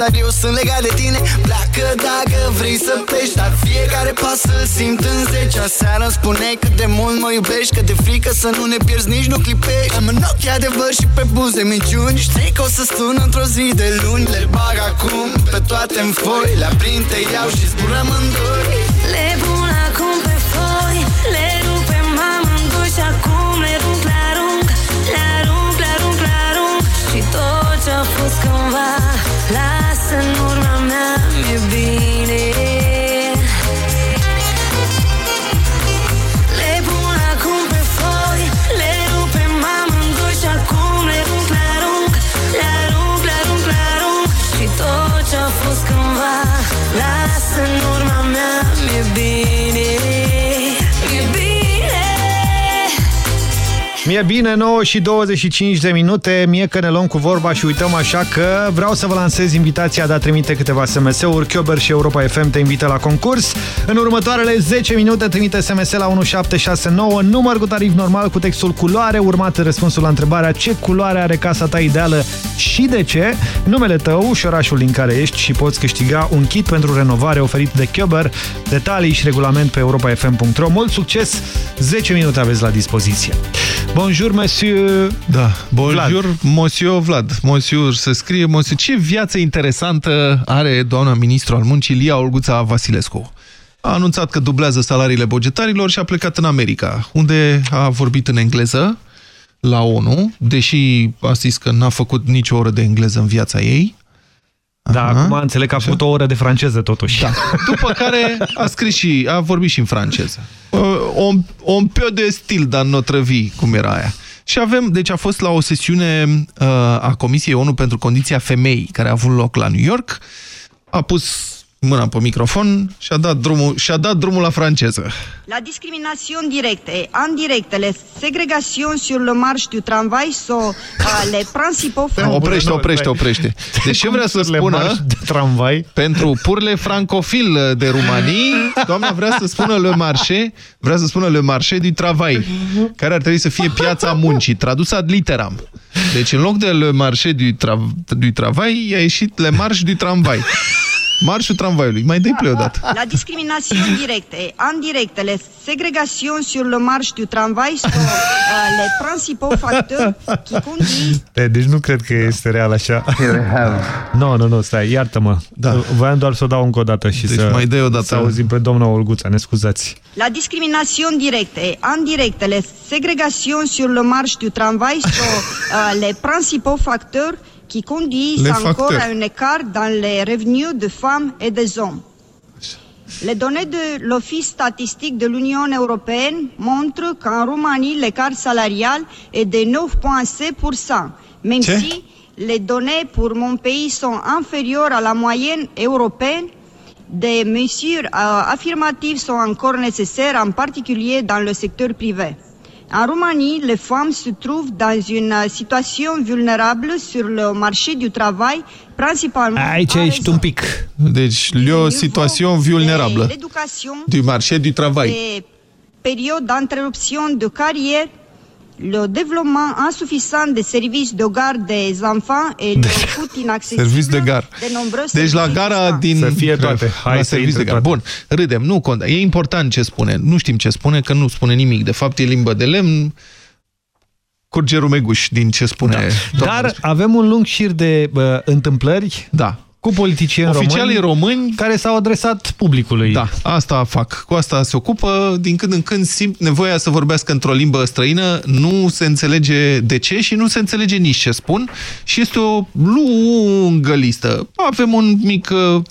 Speaker 81: dar eu sunt legat de tine. Pleacă dacă vrei să pleci Dar fiecare pas să simt în zece. Aseară îmi spuneai cât de mult mă iubești Că de frică să nu ne pierzi, nici nu clipești. Am în ochi adevăr și pe buze minciuni. Știi că o să stun într-o zi de luni. Le bag acum pe toate în foi Le aprind, te iau și zburăm în doi.
Speaker 1: Le pun a fost cumva? Lasă în urma mea, mi-e bine. Le pun acum pe foi Le rupem amândoi și acum le ump, le arunc Le arunc, le arunc, le arunc.
Speaker 2: Și tot a fost cumva Lasă în urma mea, mi-e bine. 9 și 25 de minute, mie că ne luăm cu vorba și uităm așa că vreau să vă lansez invitația de a trimite câteva SMS-uri. Chiober și Europa FM te invită la concurs. În următoarele 10 minute trimite SMS la 1769, număr cu tarif normal cu textul culoare, urmat răspunsul la întrebarea ce culoare are casa ta ideală și de ce, numele tău și orașul din care ești și poți câștiga un kit pentru renovare oferit de Chiober. Detalii și regulament pe europafm.ro. Mult succes! 10 minute aveți la dispoziție. Bonjour, monsieur
Speaker 3: Da, bonjour,
Speaker 2: Vlad.
Speaker 3: monsieur Vlad. Monsieur se scrie, monsieur. Ce viață interesantă are doamna ministru al muncii, Lia Olguța Vasilescu. A anunțat că dublează salariile bugetarilor și a plecat în America, unde a vorbit în engleză la ONU, deși a zis că n-a făcut nicio oră de engleză în viața ei.
Speaker 2: Da, acum înțeleg că a făcut o oră de franceză totuși.
Speaker 3: Da. <laughs> După care a scris și, a vorbit și în franceză. Uh, Un, un peu de stil, dar notre vie, cum era aia. Și avem, deci a fost la o sesiune uh, a Comisiei ONU pentru Condiția Femeii, care a avut loc la New York, a pus mâna pe microfon și a dat drumul, și a dat drumul la franceză.
Speaker 82: La discrimination directe et indirecte, les ségrégations sur le marche du travail sont euh, les principaux facteurs.
Speaker 3: Oprește, oprește, oprește. Deci ce vrea să spună
Speaker 2: de tramvai.
Speaker 3: pentru purle francofil de Rumanii, doamna vrea să spună le marché, vrea să spună le marché du travail, care ar trebui să fie piața muncii, tradus ad literam. Deci în loc de le marché du, tra du travail, i-a ieșit le marche du tramvai. Marșul tramvaiului. Mai dai play odată.
Speaker 82: La discrimination directe et indirecte, les ségrégations sur le marche du travail sont euh, les principaux facteurs qui conduisent
Speaker 2: E, Deci nu cred că este real așa. Nu, nu, nu, stai, iartă-mă. Da. Voiam doar să o dau încă o dată și
Speaker 3: Deci
Speaker 2: să,
Speaker 3: mai dai o dată.
Speaker 2: să auzim pe doamna Olguța, ne scuzați.
Speaker 82: La discrimination directe et indirecte, les ségrégations sur le marche du travail sont euh, les principaux facteurs qui conduisent
Speaker 3: Les
Speaker 82: encore
Speaker 3: facteurs.
Speaker 82: à un écart dans les revenus de femmes et des hommes. Les données de l'Office statistique de l'Union européenne montrent qu'en Roumanie, l'écart salarial est de 9,6%, même si les données pour mon pays sont inférieures à la moyenne européenne des mesures euh, affirmatives sont encore nécessaires, en particulier dans le secteur privé. En Roumanie, les femmes se trouvent dans une euh, situation vulnérable sur le marché du travail, principalement
Speaker 2: Aici
Speaker 82: en
Speaker 2: ești un pic.
Speaker 3: Deci, le o situație vulnerabilă
Speaker 82: l'éducation,
Speaker 3: du marché du travail.
Speaker 82: des périodes d'interruption de carrière, le développement insuffisant des services de garde des enfants et le coût inaccessible
Speaker 3: Service de gar.
Speaker 82: de nombreux
Speaker 3: Deci la
Speaker 82: services
Speaker 3: gara din...
Speaker 2: Să fie toate. Hai
Speaker 3: la
Speaker 2: să
Speaker 3: service de
Speaker 2: intre
Speaker 3: gar.
Speaker 2: toate.
Speaker 3: Bun, râdem, nu conta. E important ce spune. Nu știm ce spune, că nu spune nimic. De fapt, e limbă de lemn. Curge rumeguș din ce spune.
Speaker 2: Da. Dar avem un lung șir de uh, întâmplări
Speaker 3: da.
Speaker 2: Cu politicieni
Speaker 3: Oficialii
Speaker 2: români,
Speaker 3: români
Speaker 2: care s-au adresat publicului.
Speaker 3: Da, asta fac. Cu asta se ocupă. Din când în când simt nevoia să vorbească într-o limbă străină. Nu se înțelege de ce și nu se înțelege nici ce spun. Și este o lungă listă. Avem un mic uh,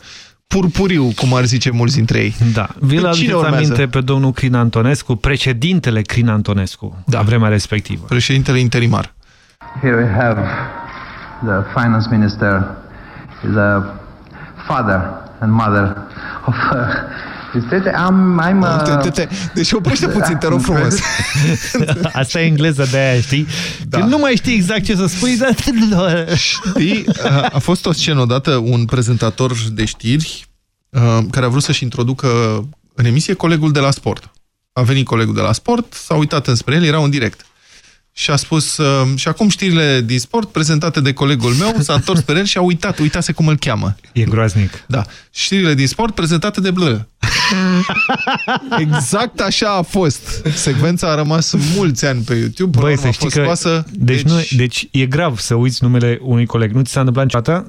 Speaker 3: purpuriu, cum ar zice mulți dintre ei.
Speaker 2: Da. Vi-l
Speaker 3: Deci cine
Speaker 2: aduceți
Speaker 3: urmează?
Speaker 2: aminte pe domnul Crin Antonescu, președintele Crin Antonescu, da. la vremea respectivă.
Speaker 3: Președintele interimar.
Speaker 83: Here we have the finance minister, the father and mother of uh, the state. I'm, I'm uh,
Speaker 3: Te- te- te- Deci oprește puțin, te rog frumos. <laughs>
Speaker 2: Asta e engleză de aia, știi? Da. nu mai știi exact ce să spui, dar...
Speaker 3: Știi, a, a fost o scenă odată un prezentator de știri uh, care a vrut să-și introducă în emisie colegul de la sport. A venit colegul de la sport, s-a uitat înspre el, era un direct. Și a spus, uh, și acum știrile din sport prezentate de colegul meu, s-a întors pe el și a uitat, uitase cum îl cheamă.
Speaker 2: E groaznic.
Speaker 3: Da. Știrile din sport prezentate de blă. <laughs> Exact așa a fost. Secvența a rămas mulți ani pe YouTube.
Speaker 2: Băi,
Speaker 3: Până la
Speaker 2: să
Speaker 3: urmă a
Speaker 2: știi
Speaker 3: fost
Speaker 2: că...
Speaker 3: scoasă.
Speaker 2: Deci, nu, deci e grav să uiți numele unui coleg. Nu ți s-a întâmplat niciodată?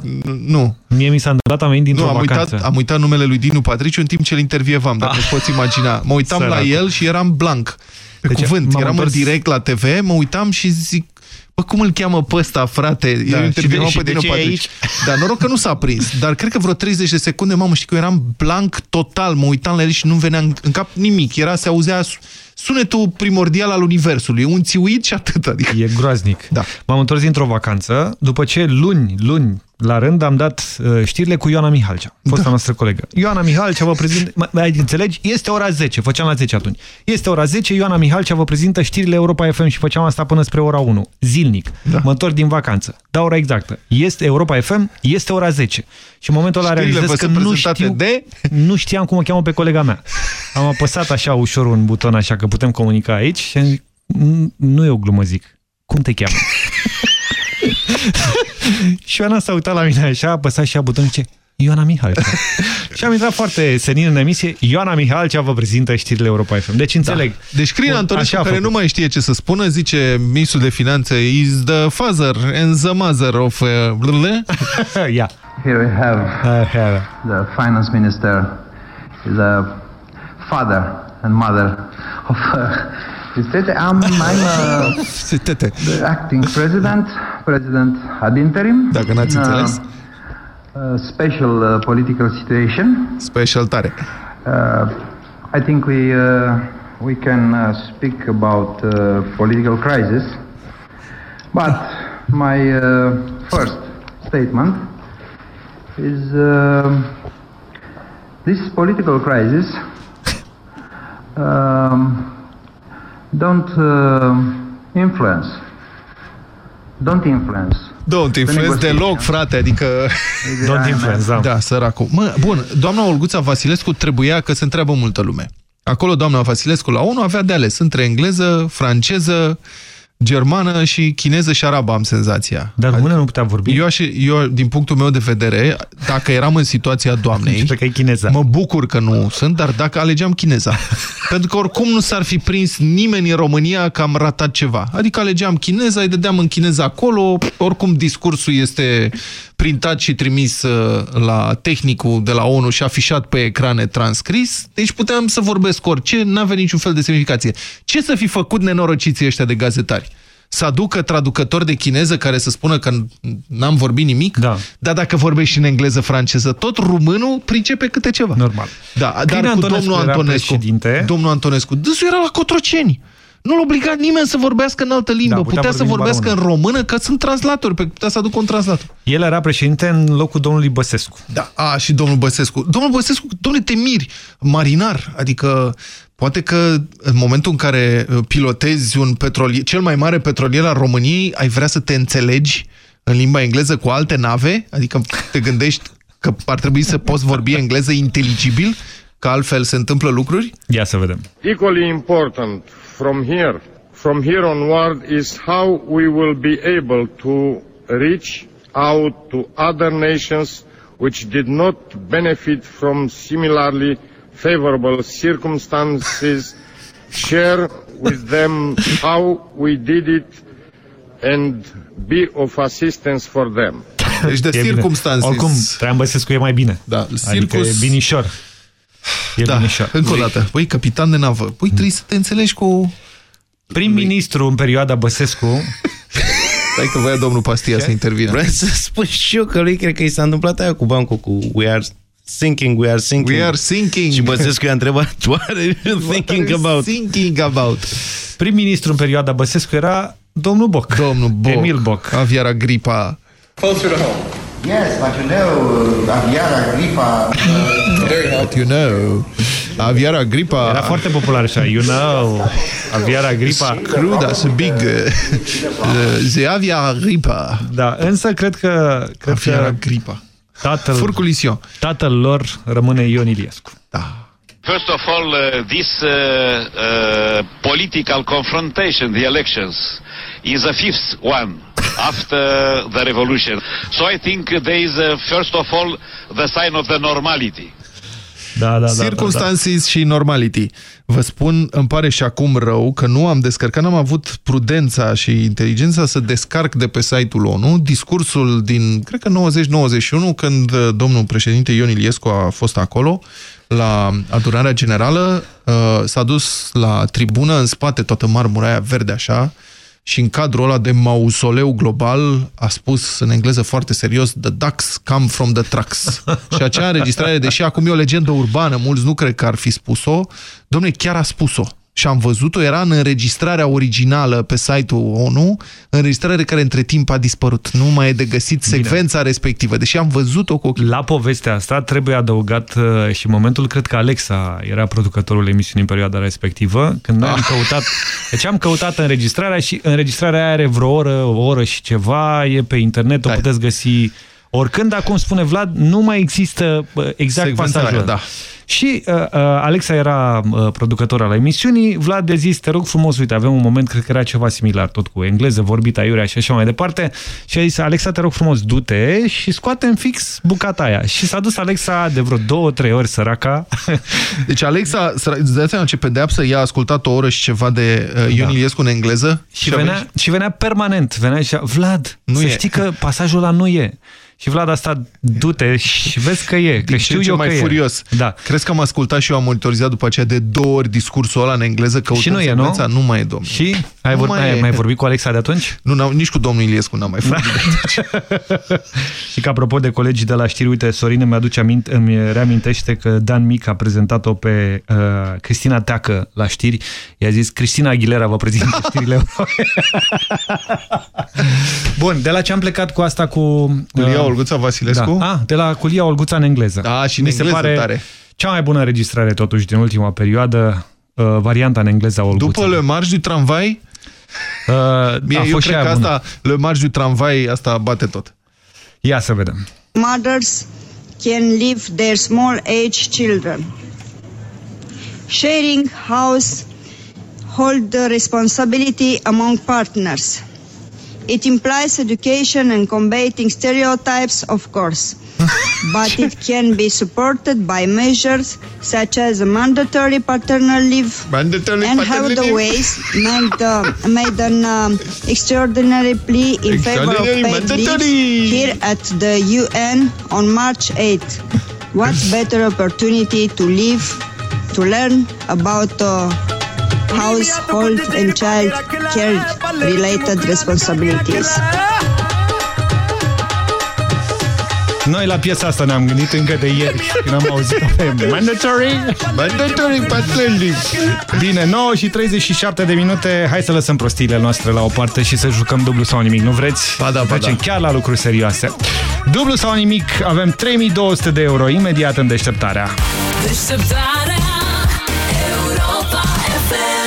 Speaker 3: Nu.
Speaker 2: Mie mi s-a întâmplat, am venit dintr-o
Speaker 3: Nu, am
Speaker 2: vacanță.
Speaker 3: uitat, am uitat numele lui Dinu Patriciu în timp ce îl intervievam, dacă
Speaker 2: Ah.
Speaker 3: îți poți imagina. Mă uitam
Speaker 2: Săracu.
Speaker 3: la el și eram blank. Pe
Speaker 2: Deci,
Speaker 3: cuvânt,
Speaker 2: m-am
Speaker 3: eram
Speaker 2: întors-
Speaker 3: în direct la TV, mă uitam și zic, bă, cum îl cheamă pe ăsta, frate?
Speaker 2: Da,
Speaker 3: Eu
Speaker 2: și
Speaker 3: intervievam
Speaker 2: de- și
Speaker 3: pe
Speaker 2: de
Speaker 3: Dinu
Speaker 2: ce e
Speaker 3: Patriciu.
Speaker 2: aici? <laughs>
Speaker 3: Dar noroc că nu s-a prins. Dar cred că vreo 30 de secunde, mamă, știi că eu eram blank total, mă uitam la el și nu venea în, în cap nimic. Era, se auzea su- sunetul primordial al universului, un țiuit și atât. Adică.
Speaker 2: E groaznic.
Speaker 3: Da.
Speaker 2: M-am întors dintr-o vacanță, după ce luni, luni, la rând am dat uh, știrile cu Ioana Mihalcea, fosta da. noastră colegă. Ioana Mihalcea vă prezintă, mai înțelegi? Este ora 10, făceam la 10 atunci. Este ora 10, Ioana Mihalcea vă prezintă știrile Europa FM și făceam asta până spre ora 1, zilnic. Da. Mă întorc din vacanță. Da, ora exactă. Este Europa FM, este ora 10. Și în momentul ăla
Speaker 3: Știrile
Speaker 2: realizez
Speaker 3: vă
Speaker 2: că
Speaker 3: sunt
Speaker 2: nu
Speaker 3: prezentate
Speaker 2: știu,
Speaker 3: de?
Speaker 2: nu știam cum o cheamă pe colega mea. Am apăsat așa ușor un buton așa că putem comunica aici și am zis, "Nu- nu e o glumă, zic. Cum te cheamă? <laughs> <laughs> și Ioana s-a uitat la mine așa, a apăsat și a butonul și zice, Ioana Mihalcea. <laughs> și am intrat foarte senin în emisie. Ioana Mihalcea vă prezintă știrile Europa FM. Deci înțeleg.
Speaker 3: Deci Crin
Speaker 2: Bun,
Speaker 3: Antonescu,
Speaker 2: așa a
Speaker 3: care
Speaker 2: făcut.
Speaker 3: nu mai știe ce să spună, zice ministrul de finanțe is the father and the mother of... Uh, blele. <laughs>
Speaker 2: yeah.
Speaker 83: Here we have the finance minister is a father and mother of uh, state. I'm, I'm uh, the acting president, president ad interim.
Speaker 3: Dacă n-ați
Speaker 83: a,
Speaker 3: înțeles.
Speaker 83: a special uh, political situation.
Speaker 3: Special tare.
Speaker 83: Uh, I think we uh, we can uh, speak about uh, political crisis, but my uh, first statement is uh, this political crisis um, don't uh, influence don't influence
Speaker 3: Don't influence deloc, frate, adică...
Speaker 2: Don't influence, da.
Speaker 3: Da, săracul. Mă, bun, doamna Olguța Vasilescu trebuia că se întreabă multă lume. Acolo doamna Vasilescu la ONU avea de ales între engleză, franceză, germană și chineză și arabă, am senzația.
Speaker 2: Dar română nu putea vorbi?
Speaker 3: Eu, aș, eu, din punctul meu de vedere, dacă eram în situația <laughs> doamnei,
Speaker 2: că e chineza.
Speaker 3: mă bucur că nu sunt, dar dacă alegeam chineza. <laughs> Pentru că oricum nu s-ar fi prins nimeni în România că am ratat ceva. Adică alegeam chineza, îi dădeam în chineză acolo, oricum discursul este printat și trimis uh, la tehnicul de la ONU și afișat pe ecrane transcris, deci puteam să vorbesc orice, n-avea niciun fel de semnificație. Ce să fi făcut nenorociții ăștia de gazetari? Să aducă traducători de chineză care să spună că n-am vorbit nimic? Da. Dar dacă vorbești și în engleză, franceză, tot românul pricepe câte ceva.
Speaker 2: Normal.
Speaker 3: Da,
Speaker 2: Crin
Speaker 3: dar cu
Speaker 2: Antonescu
Speaker 3: domnul
Speaker 2: era
Speaker 3: Antonescu,
Speaker 2: președinte.
Speaker 3: domnul Antonescu, dânsul era la Cotroceni. Nu-l obliga nimeni să vorbească în altă limbă.
Speaker 2: Da,
Speaker 3: putea,
Speaker 2: putea
Speaker 3: să
Speaker 2: vorbi în
Speaker 3: vorbească în
Speaker 2: limba
Speaker 3: română, că sunt translatori, pe putea să aducă un translator.
Speaker 2: El era președinte în locul domnului Băsescu.
Speaker 3: Da, a, și domnul Băsescu. Domnul Băsescu, domnule, te miri, marinar, adică poate că în momentul în care uh, pilotezi un petrolier, cel mai mare petrolier al României, ai vrea să te înțelegi în limba engleză cu alte nave? Adică te gândești că ar trebui să poți vorbi engleză inteligibil, că altfel se întâmplă lucruri?
Speaker 2: Ia să vedem.
Speaker 84: Equally important from here, from here onward, is how we will be able to reach out to other nations which did not benefit from similarly favorable circumstances, share with them how we did it, and be of assistance for them.
Speaker 3: Deci de
Speaker 2: E bine.
Speaker 3: circumstances.
Speaker 2: Oricum, Traian Băsescu e mai bine.
Speaker 3: Da,
Speaker 2: Adică
Speaker 3: circus-
Speaker 2: e binișor. E
Speaker 3: da,
Speaker 2: binișor.
Speaker 3: încă o dată. Păi, capitan de navă. Păi, trebuie să te înțelegi cu...
Speaker 2: Prim-ministru în perioada Băsescu... <laughs>
Speaker 3: Stai că voia domnul Pastia să intervină.
Speaker 31: Vreau să spun și eu că lui cred că i s-a întâmplat aia cu bancul cu We are sinking, we are sinking.
Speaker 3: We are sinking.
Speaker 31: Și Băsescu i-a întrebat, <laughs> <laughs> what are you thinking about?
Speaker 3: Thinking about.
Speaker 2: Prim-ministru în perioada Băsescu era domnul Boc.
Speaker 3: Domnul Boc.
Speaker 2: Emil Boc.
Speaker 3: Aviar Agripa.
Speaker 84: Closer to home.
Speaker 85: Yes, but you know, uh, Aviar Agripa.
Speaker 3: But you know, Aviar Agripa...
Speaker 2: Era foarte popular așa, you know, Aviar Agripa.
Speaker 3: Crudas big. <laughs> The Aviar Agripa.
Speaker 2: Da, însă cred că... Cred
Speaker 3: Aviar
Speaker 2: că
Speaker 3: Agripa.
Speaker 2: Tatăl,
Speaker 3: Furculision.
Speaker 2: tatăl lor rămâne Ion Iliescu.
Speaker 86: First of all, uh, this uh, uh, political confrontation, the elections, is a fifth one after the revolution. So I think there is, uh, first of all, the sign of the normality.
Speaker 2: Da, da, da,
Speaker 3: Circumstances și normality. Vă spun, îmi pare și acum rău că nu am descărcat, n-am avut prudența și inteligența să descarc de pe site-ul ONU discursul din, cred că 90-91, când uh, domnul președinte Ion Iliescu a fost acolo, la adunarea generală, uh, s-a dus la tribună, în spate toată marmura aia verde așa, și în cadrul ăla de mausoleu global a spus în engleză foarte serios The ducks come from the trucks. <laughs> și acea înregistrare, deși acum e o legendă urbană, mulți nu cred că ar fi spus-o, domnule, chiar a spus-o. Și am văzut-o, era în înregistrarea originală pe site-ul ONU, înregistrare care între timp a dispărut. Nu mai e de găsit secvența Bine. respectivă, deși am văzut-o cu ochii.
Speaker 2: La povestea asta trebuie adăugat uh, și momentul, cred că Alexa era producătorul emisiunii în perioada respectivă, când noi ah. am căutat, deci am căutat înregistrarea și înregistrarea are vreo oră, o oră și ceva, e pe internet, o puteți găsi oricând, acum spune Vlad, nu mai există exact
Speaker 3: Secvența
Speaker 2: pasajul.
Speaker 3: aia, da.
Speaker 2: Și uh, uh, Alexa era uh, producător al emisiunii, Vlad de zis, te rog frumos, uite, avem un moment, cred că era ceva similar, tot cu engleză, vorbit aiurea și așa mai departe, și a zis, Alexa, te rog frumos, du-te și scoate în fix bucata aia. Și s-a dus Alexa de vreo două, trei ori, săraca. <laughs>
Speaker 3: Deci Alexa, îți dai seama ce pedeapsă, ea a ascultat o oră și ceva de uh, Ion da. Iliescu în engleză?
Speaker 2: Și, și, venea, și venea permanent, venea și Vlad, nu să e. știi că pasajul ăla nu e. Și Vlad, asta du-te și vezi că e, că
Speaker 3: Din
Speaker 2: știu
Speaker 3: ce
Speaker 2: eu
Speaker 3: mai
Speaker 2: că
Speaker 3: furios.
Speaker 2: e. Da.
Speaker 3: Crezi că am ascultat și eu am monitorizat după aceea de două ori discursul ăla în engleză căutând
Speaker 2: Și nu e, nu?
Speaker 3: Nu mai e, domnule.
Speaker 2: Și? Ai, vor, mai, ai mai vorbit cu Alexa de atunci?
Speaker 3: Nu, nici cu domnul Iliescu n-am mai vorbit de atunci. <laughs>
Speaker 2: și că apropo de colegii de la știri, uite, Sorin îmi, aduce aminte, îmi reamintește că Dan Mic a prezentat-o pe uh, Cristina Teacă la știri. I-a zis, Cristina Aguilera vă prezintă știrile <laughs> <laughs> Bun, de la ce am plecat cu asta cu... Uh,
Speaker 3: Culia Olguța Vasilescu?
Speaker 2: Da. Ah, de la Culia Olguța în engleză.
Speaker 3: Da, și în
Speaker 2: Mi
Speaker 3: engleză
Speaker 2: se pare
Speaker 3: tare.
Speaker 2: cea mai bună înregistrare totuși din ultima perioadă, uh, varianta în engleză a Olguța.
Speaker 3: După Le Marche du Tramvai?
Speaker 2: Uh,
Speaker 3: Bine,
Speaker 2: a
Speaker 3: eu
Speaker 2: fost
Speaker 3: cred
Speaker 2: și
Speaker 3: că
Speaker 2: aia bună.
Speaker 3: asta, Le Marche du Tramvai, asta bate tot.
Speaker 2: Ia să vedem.
Speaker 82: mothers can leave their small age children. Sharing house hold the responsibility among partners. It implies education and combating stereotypes, of course, <laughs> but it can be supported by measures such as a mandatory paternal leave
Speaker 3: Mandatory
Speaker 82: and
Speaker 3: paternal
Speaker 82: have the ways made, uh, made an um, extraordinary plea in favor of paid leave here at the UN on March 8th. What <laughs> better opportunity to live, to learn about uh, household and child care related responsibilities.
Speaker 2: Noi la piesa asta ne-am gândit încă de ieri, când am auzit-o pe Mandatory.
Speaker 3: Mandatory paternity.
Speaker 2: Bine, 9 și 37 de minute. Hai să lăsăm prostiile noastre la o parte și să jucăm dublu sau nimic, nu vreți?
Speaker 3: Ba da, ba
Speaker 2: Facem
Speaker 3: da.
Speaker 2: chiar la lucruri serioase. Dublu sau nimic, avem 3200 de euro imediat în deșteptarea.
Speaker 1: Deșteptarea Europa FM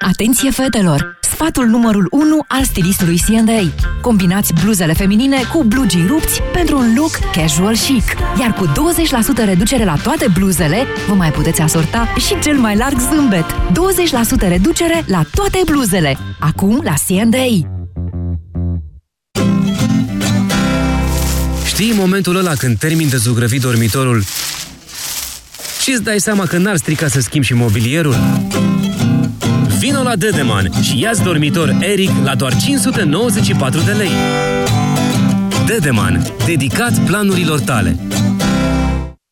Speaker 20: Atenție fetelor! Sfatul numărul 1 al stilistului C&A. Combinați bluzele feminine cu blugii rupți pentru un look casual chic. Iar cu 20% reducere la toate bluzele, vă mai puteți asorta și cel mai larg zâmbet. 20% reducere la toate bluzele. Acum la C&A.
Speaker 10: Știi momentul ăla când termin de zugrăvit dormitorul și îți dai seama că n-ar strica să schimbi și mobilierul? Vino la Dedeman și ia dormitor Eric la doar 594 de lei. Dedeman, dedicat planurilor tale.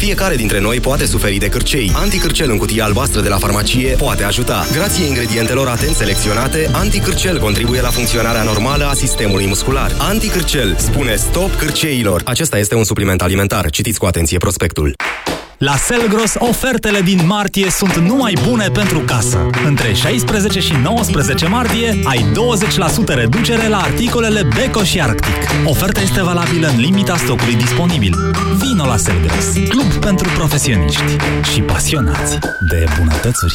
Speaker 15: Fiecare dintre noi poate suferi de cârcei. Anticârcel în cutia albastră de la farmacie poate ajuta. Grație ingredientelor atent selecționate, Anticârcel contribuie la funcționarea normală a sistemului muscular. Anticârcel spune stop cârceilor. Acesta este un supliment alimentar. Citiți cu atenție prospectul.
Speaker 87: La Selgros, ofertele din martie sunt numai bune pentru casă. Între 16 și 19 martie ai 20% reducere la articolele Beko și Arctic. Oferta este valabilă în limita stocului disponibil. Vino la Selgros, club pentru profesioniști și pasionați de bunătățuri.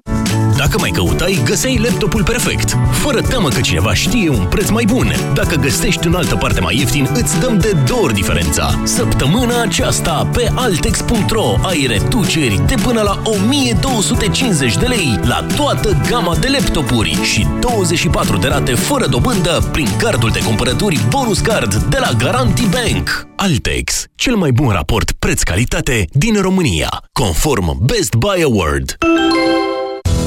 Speaker 21: Dacă mai căutai, găseai laptopul perfect. Fără teamă că cineva știe un preț mai bun. Dacă găsești în altă parte mai ieftin, îți dăm de două ori diferența. Săptămâna aceasta, pe Altex.ro, ai reduceri de până la 1250 de lei la toată gama de laptopuri și 24 de rate fără dobândă prin cardul de cumpărături bonus card de la Garanti Bank. Altex, cel mai bun raport preț-calitate din România, conform Best Buy Award.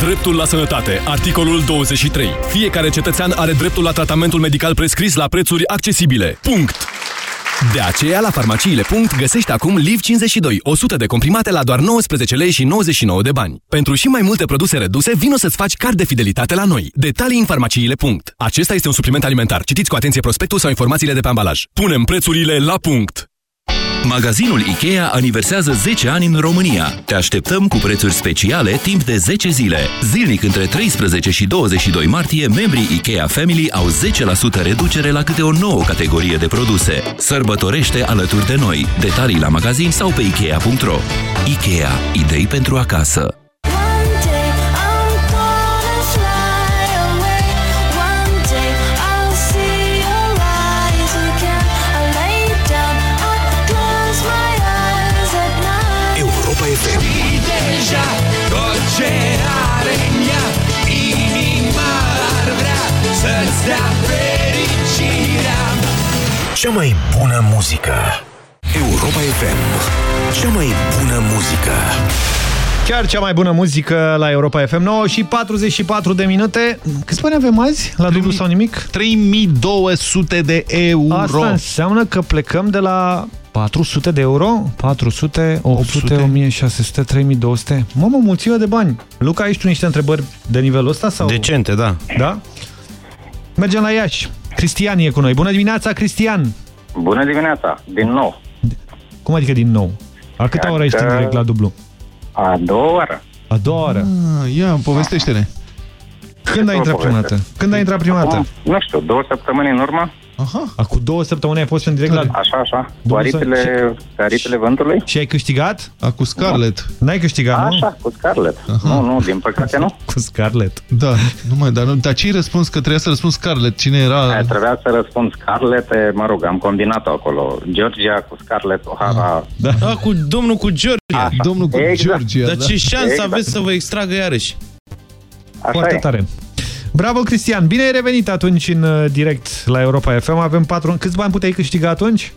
Speaker 7: Dreptul la sănătate. Articolul 23. Fiecare cetățean are dreptul la tratamentul medical prescris la prețuri accesibile. Punct. De aceea, la farmaciile. Punct, găsești acum Liv 52, 100 de comprimate la doar 19 lei și 99 de bani. Pentru și mai multe produse reduse, vino să-ți faci card de fidelitate la noi. Detalii în farmaciile. Punct. Acesta este un supliment alimentar. Citiți cu atenție prospectul sau informațiile de pe ambalaj. Punem prețurile la punct.
Speaker 9: Magazinul IKEA aniversează 10 ani în România. Te așteptăm cu prețuri speciale timp de 10 zile. Zilnic între 13 și 22 martie, membrii IKEA Family au 10% reducere la câte o nouă categorie de produse. Sărbătorește alături de noi. Detalii la magazin sau pe Ikea.ro. IKEA. Idei pentru acasă.
Speaker 21: Cea mai bună muzică. Europa FM. Cea mai bună muzică.
Speaker 2: Chiar cea mai bună muzică la Europa FM 9 și 44 de minute. Câți bani avem azi? La dublu sau nimic?
Speaker 3: 3200 de euro.
Speaker 2: Asta înseamnă că plecăm de la 400 de euro? 400, 800, 800. 1600, 3200? Mamă, mulțime de bani. Luca, ai și tu niște întrebări de nivelul ăsta? Sau...
Speaker 31: Decente, da.
Speaker 2: Da? Mergem la Iași. Cristian e cu noi. Bună dimineața, Cristian!
Speaker 88: Bună dimineața, din nou.
Speaker 2: Cum adică din nou? A câta oră ești în direct la dublu?
Speaker 88: A doua oară.
Speaker 2: A doua oră.
Speaker 3: Ah, ia, povestește-ne.
Speaker 2: Când ai intrat prima dată? Când ai intrat prima dată?
Speaker 88: Nu știu, două săptămâni în urmă.
Speaker 2: Aha. Acum două săptămâni ai fost în direct la...
Speaker 88: Așa, așa. Cu
Speaker 2: Domnul
Speaker 88: aripile,
Speaker 2: Sorin,
Speaker 88: cu aripile vântului.
Speaker 2: Și ai câștigat?
Speaker 3: A, cu Scarlett.
Speaker 2: N-ai câștigat, nu?
Speaker 88: Așa, cu Scarlett. Nu, nu, din păcate nu. <laughs>
Speaker 2: Cu Scarlett.
Speaker 3: Da, numai, dar, nu, dar ce-ai răspuns? Că trebuia să răspuns Scarlett. Cine era?
Speaker 88: Aia, trebuia să răspund Scarlett, e, mă rog, am combinat acolo. Georgia cu Scarlett O'Hara.
Speaker 31: Da. da, cu domnul cu Georgia.
Speaker 88: Așa.
Speaker 3: Domnul cu
Speaker 88: Exact.
Speaker 3: Georgia.
Speaker 31: Dar
Speaker 3: da.
Speaker 31: ce șansă
Speaker 88: Exact.
Speaker 31: aveți să vă extragă iarăși?
Speaker 88: Așa
Speaker 2: Foarte
Speaker 88: e.
Speaker 2: tare. Bravo, Cristian! Bine ai revenit atunci în uh, direct la Europa FM. Avem patru... Câți bani puteai câștiga atunci?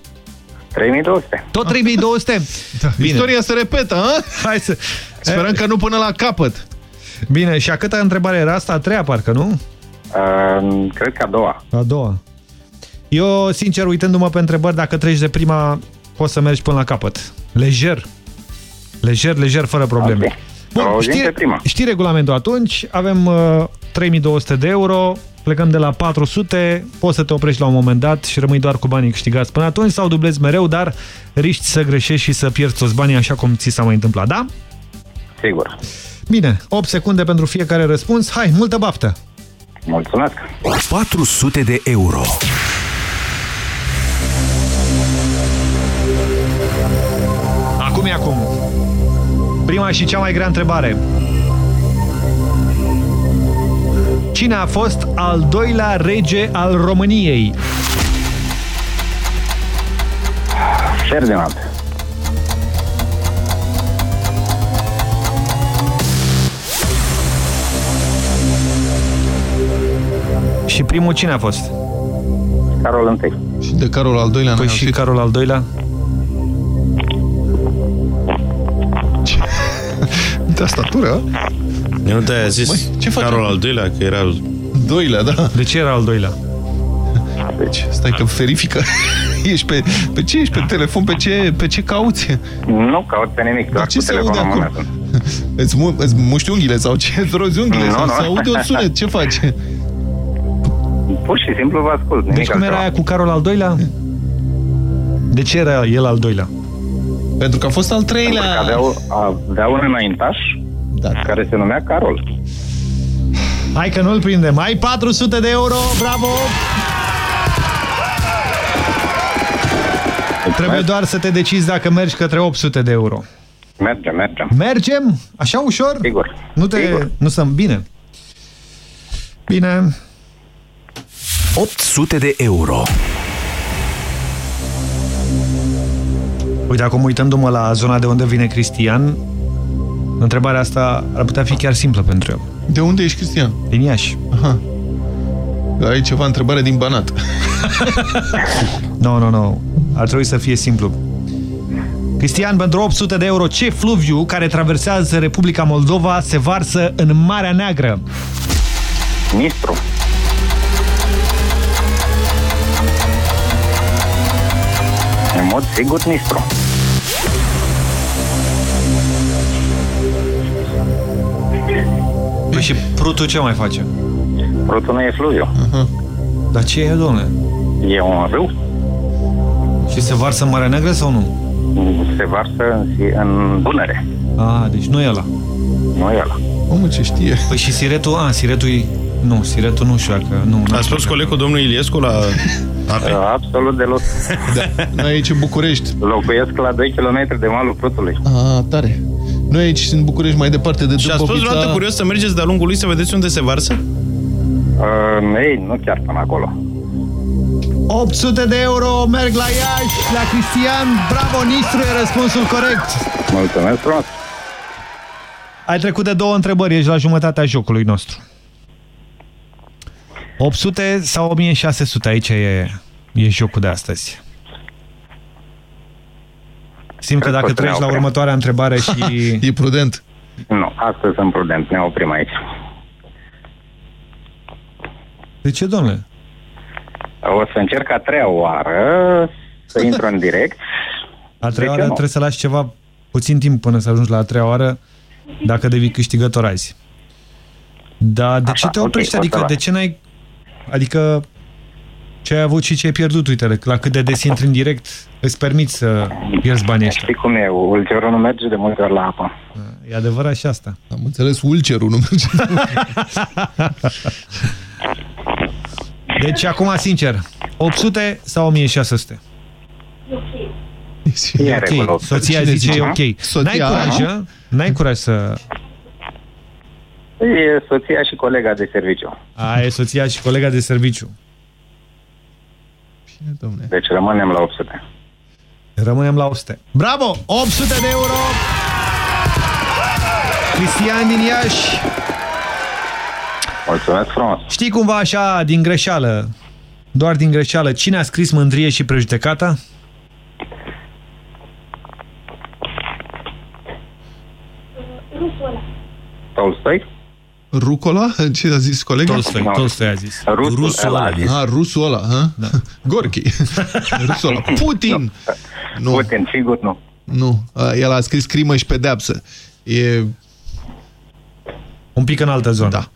Speaker 88: 3200.
Speaker 2: Tot 3200? <laughs>
Speaker 3: Da. Istoria se repetă, a?
Speaker 2: Hai să...
Speaker 3: Sperăm că nu până la capăt.
Speaker 2: Bine, și a câta întrebare era asta? A treia, parcă, nu?
Speaker 88: Uh, cred că a doua.
Speaker 2: A doua. Eu, sincer, uitându-mă pe întrebări, dacă treci de prima, poți să mergi până la capăt. Lejer. Lejer, lejer, fără probleme.
Speaker 88: Ok.
Speaker 2: Bun,
Speaker 88: Auzim
Speaker 2: știi,
Speaker 88: pe prima.
Speaker 2: știi regulamentul atunci, avem uh, 3200 de euro, plecăm de la 400, poți să te oprești la un moment dat și rămâi doar cu banii câștigați până atunci sau dublezi mereu, dar riști să greșești și să pierzi toți banii așa cum ți s-a mai întâmplat, da?
Speaker 88: Sigur.
Speaker 2: Bine, 8 secunde pentru fiecare răspuns. Hai, multă baftă!
Speaker 88: Mulțumesc.
Speaker 21: 400 de euro.
Speaker 2: Acum e acum. Prima și cea mai grea întrebare. Cine a fost al doilea rege al României?
Speaker 88: Ferdinand.
Speaker 2: Și primul cine a fost?
Speaker 88: Carol I.
Speaker 3: Și de Carol al doilea
Speaker 2: Păi
Speaker 3: n-ai
Speaker 2: și
Speaker 3: auzit?
Speaker 2: Carol al doilea?
Speaker 3: De statură?
Speaker 31: Eu nu te-ai zis
Speaker 3: Măi, ce facem?
Speaker 31: Carol al doilea, că era al...
Speaker 3: Doilea, da.
Speaker 2: De ce era al doilea?
Speaker 3: Deci, stai că verifică. <laughs> Ești pe, pe ce ești pe telefon? Pe ce, pe ce cauți?
Speaker 88: Nu caut pe nimic, doar
Speaker 3: ce
Speaker 88: cu
Speaker 3: se aude
Speaker 88: telefonul în
Speaker 3: acum?
Speaker 88: mână. <laughs>
Speaker 3: Îți, mu îți muști unghiile sau ce? Îți rozi unghiile
Speaker 88: Nu,
Speaker 3: sau
Speaker 88: nu.
Speaker 3: se aude un sunet? Ce faci?
Speaker 88: Pur și simplu vă ascult, nimic
Speaker 2: Deci cum era
Speaker 88: altceva.
Speaker 2: aia cu Carol al doilea? De ce era el al doilea?
Speaker 3: Pentru că a fost al
Speaker 88: Pentru
Speaker 3: treilea.
Speaker 88: că aveau, avea un înaintaș
Speaker 3: Da.
Speaker 88: care se numea Carol.
Speaker 2: Hai că nu-l prindem. Ai 400 de euro, bravo! Trebuie doar să te decizi dacă mergi către 800 de euro.
Speaker 88: Mergem, mergem.
Speaker 2: Mergem? Așa ușor?
Speaker 88: Sigur.
Speaker 2: Nu te...
Speaker 88: Sigur.
Speaker 2: Nu stăm bine. Bine.
Speaker 21: 800 de euro.
Speaker 2: Uite, acum uitându-mă la zona de unde vine Cristian, întrebarea asta ar putea fi chiar simplă pentru el.
Speaker 3: De unde ești, Cristian?
Speaker 2: Din Iași.
Speaker 3: Aha. Ai ceva întrebare din Banat.
Speaker 2: Nu, nu, nu. Ar trebui să fie simplu. Cristian, pentru 800 de euro, ce fluviu care traversează Republica Moldova se varsă în Marea Neagră?
Speaker 88: Nistru. În mod sigur, Nistru.
Speaker 2: Păi și prutul ce mai face?
Speaker 88: Prutul nu e fluviu.
Speaker 2: Dar ce e, domnule?
Speaker 88: E un râu.
Speaker 2: Și se varsă în Marea Neagră sau nu?
Speaker 88: Se varsă în, în Dunăre.
Speaker 2: A, deci nu e ăla.
Speaker 88: Nu e ăla.
Speaker 3: Omul ce știe.
Speaker 2: Păi și siretul, a, siretul e... Nu, siretul nu știu dacă... Nu,
Speaker 31: A spus colegul domnul Iliescu la <laughs> ape?
Speaker 88: Absolut deloc.
Speaker 3: Da. Noi aici în București.
Speaker 88: Locuiesc la 2 km de malul Prutului.
Speaker 3: A, tare. Noi aici în București mai departe de
Speaker 31: Și a spus vreodată curios să mergeți de-a lungul lui să vedeți unde se varsă?
Speaker 88: Uh, ei, nu chiar până acolo.
Speaker 2: 800 de euro merg la Iași, la Cristian. Bravo, Nistru, e răspunsul corect.
Speaker 88: Mulțumesc frumos.
Speaker 2: Ai trecut de două întrebări, ești la jumătatea jocului nostru. 800 sau 1600, aici e, e jocul de astăzi. Simt că
Speaker 88: Cred că
Speaker 2: dacă
Speaker 88: o să ne
Speaker 2: treci la
Speaker 88: oprim.
Speaker 2: următoarea întrebare și... <laughs>
Speaker 3: E prudent.
Speaker 88: Nu, astăzi sunt prudent, ne oprim aici.
Speaker 2: De ce, domnule?
Speaker 88: O să încerc a treia oară să <laughs> intru în direct.
Speaker 2: A treia
Speaker 88: De ce
Speaker 2: oară
Speaker 88: nu?
Speaker 2: trebuie să lași ceva puțin timp până să ajungi la a treia oară dacă devii câștigător azi. Dar de ce te
Speaker 88: ok,
Speaker 2: oprești?
Speaker 88: o să
Speaker 2: adică
Speaker 88: las.
Speaker 2: de ce n-ai... Adică ce ai avut și ce ai pierdut, uite, la cât de des intri în direct, îți permiți să pierzi banii ăștia.
Speaker 88: Știi cum e, ulcerul nu merge de multe ori la apă.
Speaker 2: E adevărat și asta.
Speaker 3: Am înțeles, ulcerul nu merge.
Speaker 2: Deci, acum, sincer, 800 sau 1600?
Speaker 88: E
Speaker 2: E
Speaker 88: în regulă,
Speaker 2: ok.
Speaker 88: 800.
Speaker 2: Soția
Speaker 88: Cine
Speaker 2: zice e
Speaker 88: zice?
Speaker 2: ok.
Speaker 3: Soția,
Speaker 2: N-ai curaj,
Speaker 3: aha.
Speaker 2: a? N-ai curaj să...
Speaker 88: E soția și colega de serviciu.
Speaker 2: A, e soția și colega de serviciu.
Speaker 3: Domne.
Speaker 88: Deci rămânem la 800.
Speaker 2: Rămânem la 800. Bravo! 800 de euro! Cristian din Iași!
Speaker 88: Mulțumesc frumos!
Speaker 2: Știi cumva așa, din greșeală, doar din greșeală, cine a scris mândrie și prejudecata?
Speaker 88: Tolstoi?
Speaker 3: Rucola? Ce a zis colegul?
Speaker 2: Tolstoi, Tolstoi a zis.
Speaker 88: Rusul,
Speaker 3: Rusul
Speaker 88: ăla a zis.
Speaker 3: Ah, rusul ăla, ha? Da. <laughs> Gorki. <laughs> rusul ăla. Putin! Nu.
Speaker 88: Putin, sigur nu.
Speaker 3: Nu. A, El a scris crimă și pedeapsă. E...
Speaker 2: Un pic în altă zonă. Da.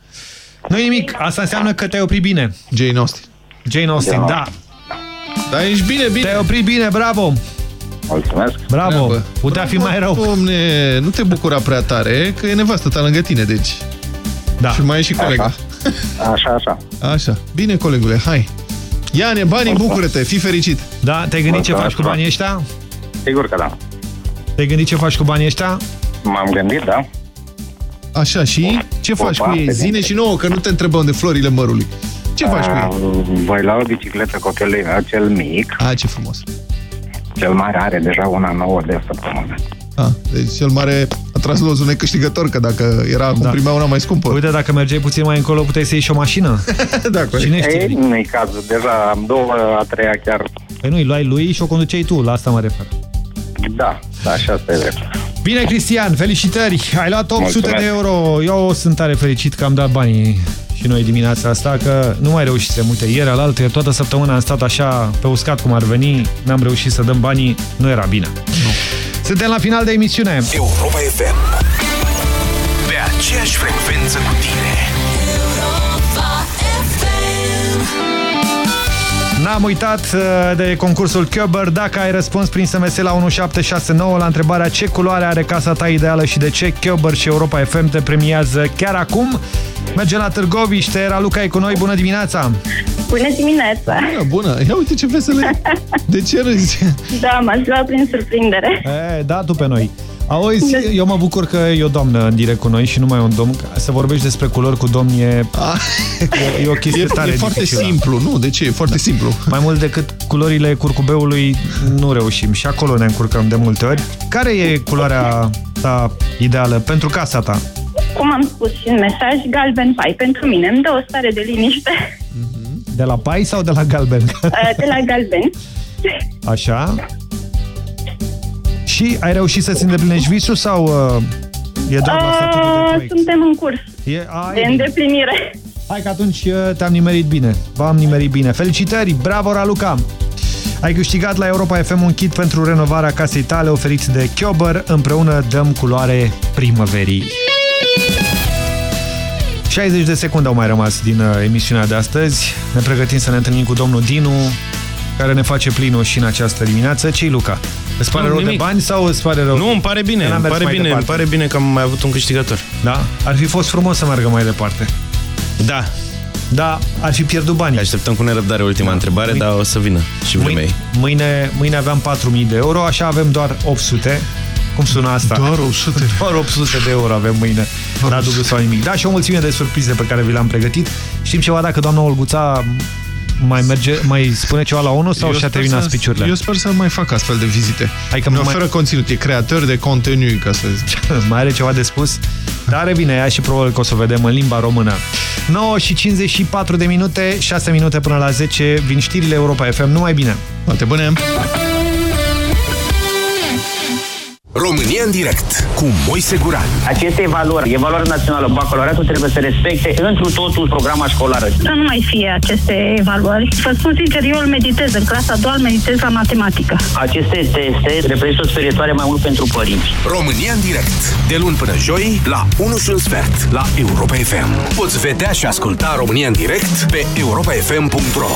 Speaker 2: nu nimic. Asta înseamnă că te-ai oprit bine.
Speaker 3: Jane Austen.
Speaker 2: Jane Austen,
Speaker 3: Da.
Speaker 2: da.
Speaker 3: Da, ești bine, bine.
Speaker 2: Te-ai oprit bine, bravo.
Speaker 88: Mulțumesc.
Speaker 2: Bravo.
Speaker 3: Bravo.
Speaker 2: Putea fi mai rău.
Speaker 3: Domne, nu te bucura prea tare, că e nevastă ta lângă tine, deci.
Speaker 2: Da.
Speaker 3: Și mai e și colega.
Speaker 88: Așa, așa.
Speaker 3: Așa. Bine, colegule, hai. Ia-ne banii, bucură-te, fii fericit.
Speaker 2: Da, te-ai gândit ce faci cu banii ăștia?
Speaker 88: Sigur că da.
Speaker 2: Te-ai gândit ce faci cu banii ăștia?
Speaker 88: M-am gândit, da.
Speaker 3: Așa, și ce faci
Speaker 88: O
Speaker 3: cu ei?
Speaker 88: parte
Speaker 3: Zine
Speaker 88: din-
Speaker 3: și nouă, că nu te întrebăm de florile mărului. Ce faci cu ei?
Speaker 88: Ah, Voi lua o bicicletă copilului meu, cel mic.
Speaker 3: A, ce frumos.
Speaker 88: Cel mare are deja una nouă de săptămână.
Speaker 3: A, deci cel mare a tras lozul necâștigător, că dacă era acum
Speaker 2: Da.
Speaker 3: primea una mai scumpă.
Speaker 2: Uite, dacă mergeai puțin mai încolo, puteai să iei și o mașină. <laughs>
Speaker 3: da,
Speaker 2: Cine știe?
Speaker 88: Ei, nu-i cazul. Deja am două, a treia chiar.
Speaker 2: Păi nu, îi luai lui și o conduceai tu, la asta mă refer.
Speaker 88: Da, da, așa este drept.
Speaker 2: Bine, Cristian, felicitări! Ai luat 800
Speaker 88: Mulțumesc.
Speaker 2: de euro. Eu sunt tare fericit că am dat banii și noi dimineața asta, că nu mai reușisem. Uite, ieri, alaltă, ieri, toată săptămâna am stat așa pe uscat cum ar veni, n-am reușit să dăm banii, nu era bine. Nu. Suntem la final de emisiune.
Speaker 7: Europa FM. Pe aceeași frecvență cu tine.
Speaker 2: N-am uitat uh, de concursul Köber. Dacă ai răspuns prin SMS la 1769 la întrebarea ce culoare are casa ta ideală și de ce, Köber și Europa FM te premiază chiar acum. Merge la Târgoviște, era Luca e cu noi, bună dimineața!
Speaker 89: Bună dimineața!
Speaker 3: Bună, bună! Ia uite ce vesele! <laughs> De ce râzi?
Speaker 89: Da, m-ați luat prin surprindere.
Speaker 2: E, da, tu pe noi. Auzi, eu mă bucur că e o doamnă în direct cu noi și nu mai un domn. Să vorbești despre culori cu domni e, e, e o chestie
Speaker 3: E,
Speaker 2: tare
Speaker 3: e foarte
Speaker 2: dificilă.
Speaker 3: simplu, nu? De ce? E foarte simplu.
Speaker 2: Mai mult decât culorile curcubeului nu reușim și acolo ne încurcăm de multe ori. Care e culoarea ta ideală pentru casa ta?
Speaker 89: Cum am spus și în mesaj, galben pai pentru mine. Îmi dă o stare de liniște
Speaker 2: De la pai sau de la galben? <laughs>
Speaker 89: de la galben.
Speaker 2: Așa. Și ai reușit să-ți îndeplinești visul sau uh, e doar la statutul de
Speaker 89: Uh,
Speaker 2: proiect?
Speaker 89: suntem în curs
Speaker 2: E, a,
Speaker 89: de
Speaker 2: e bine.
Speaker 89: îndeplinire.
Speaker 2: Hai că atunci uh, te-am nimerit bine. V-am nimerit bine. Felicitări! Bravo, Raluca! Ai câștigat la Europa FM un kit pentru renovarea casei tale oferit de Chiober. Împreună dăm culoare primăverii. 60 de secunde au mai rămas din uh, emisiunea de astăzi. Ne pregătim să ne întâlnim cu domnul Dinu, care ne face plinul și în această dimineață. Ce-i, Luca? Îți pare
Speaker 31: Nu,
Speaker 2: rău
Speaker 31: nimic.
Speaker 2: de bani sau îți pare rău?
Speaker 31: Nu, îmi pare bine,
Speaker 2: Că n-am
Speaker 31: îmi
Speaker 2: mers
Speaker 31: pare
Speaker 2: mai
Speaker 31: bine, îmi
Speaker 2: departe?
Speaker 31: pare bine că am mai avut un câștigător.
Speaker 2: Da? Ar fi fost frumos să meargă mai departe.
Speaker 31: Da.
Speaker 2: Da, ar fi pierdut bani.
Speaker 31: Așteptăm cu nerăbdare ultima întrebare,
Speaker 2: Mâine-
Speaker 31: dar o să vină și vremea ei.
Speaker 2: Mâine, mâine aveam 4.000 de euro, așa avem doar 800. Cum sună asta?
Speaker 3: Doar 800? <laughs>
Speaker 2: Doar 800 de euro avem mâine. La dublu sau nimic. Da, și o mulțime de surprize pe care vi le-am pregătit. Știm ceva dacă doamna Olguța mai merge, mai spune ceva la ONU sau
Speaker 3: Eu
Speaker 2: și-a
Speaker 3: sper
Speaker 2: terminat
Speaker 3: să-
Speaker 2: speech-urile?
Speaker 3: Eu sper să mai fac astfel de vizite.
Speaker 2: Hai că
Speaker 3: ne
Speaker 2: mai-
Speaker 3: oferă conținut, e creator de conținut, ca să zic. <laughs>
Speaker 2: mai are ceva de spus? Dar revine ea și probabil că o să o vedem în limba română. 9 și 54 de minute, 6 minute până la 10, vin știrile Europa FM. Numai bine!
Speaker 3: Toate bune!
Speaker 7: România în direct cu Moise Guran.
Speaker 90: Aceste evaluări, evaluarea națională, bacalaureatul trebuie să respecte întru totul programa școlară.
Speaker 89: Să nu mai fie aceste evaluări. Vă spun sincer, eu îl meditez în clasa a doua, îl meditez la matematică.
Speaker 90: Aceste teste reprezintă o sperietoare mai mult pentru părinți.
Speaker 7: România în direct. De luni până joi, la 1 și un sfert, la Europa FM. Poți vedea și asculta România în direct pe europafm.ro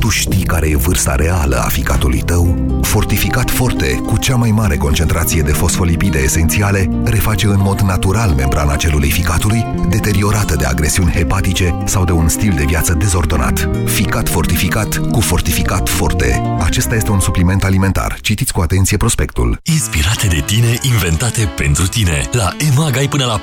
Speaker 41: Tu știi care e vârsta reală a ficatului tău? Fortificat Forte, cu cea mai mare concentrație de fosfolipide esențiale, reface în mod natural membrana celulei ficatului, deteriorată de agresiuni hepatice sau de un stil de viață dezordonat. Ficat fortificat cu Fortificat Forte. Acesta este un supliment alimentar. Citiți cu atenție prospectul.
Speaker 14: Inspirate de tine, inventate pentru tine. La EMAG ai până la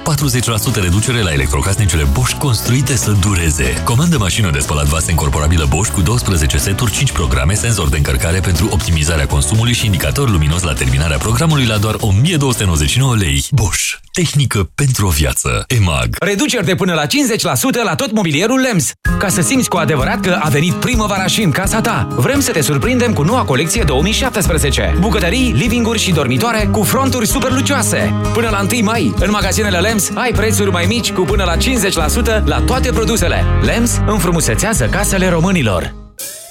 Speaker 14: 40% reducere la electrocasnicele Bosch construite să dureze. Comandă mașină de spălat vase incorporabilă Bosch cu 12 seturi, 5 programe, senzor de încărcare pentru optimizarea consumului și indicator luminos la terminarea programului la doar 1299 lei. Bosch. Tehnică pentru o viață. EMAG.
Speaker 10: Reduceri de până la 50% la tot mobilierul LEMS. Ca să simți cu adevărat că a venit primăvara și în casa ta. Vrem să te surprindem cu noua colecție 2017. Bucătării, livinguri și dormitoare cu fronturi super lucioase. Până la 1 mai, în magazinele LEMS ai prețuri mai mici cu până la 50% la toate produsele. LEMS înfrumusețează casele românilor.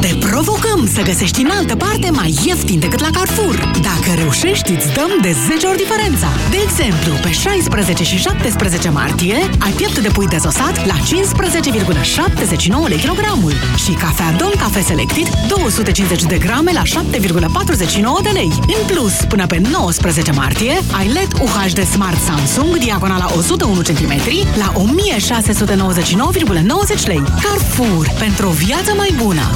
Speaker 27: Te provocăm să găsești în altă parte mai ieftin decât la Carrefour. Dacă reușești, îți dăm de 10 ori diferența. De exemplu, pe 16 și 17 martie ai piept de pui dezosat la 15,79 lei kilogramul și cafea Don Cafe Selected 250 de grame la 7,49 de lei. În plus, până pe 19 martie ai LED UHD Smart Samsung diagonala 101 cm la 1699,90 lei. Carrefour, pentru o viață mai bună!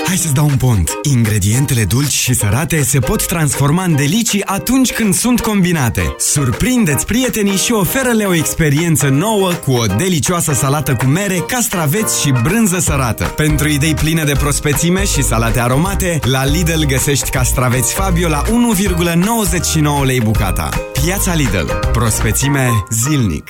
Speaker 13: hai să-ți dau un pont. Ingredientele dulci și sărate se pot transforma în delicii atunci când sunt combinate. Surprindeți prietenii și oferă-le o experiență nouă cu o delicioasă salată cu mere, castraveți și brânză sărată. Pentru idei pline de prospețime și salate aromate, la Lidl găsești castraveți Fabio la 1,99 lei bucata. Piața Lidl. Prospețime zilnic.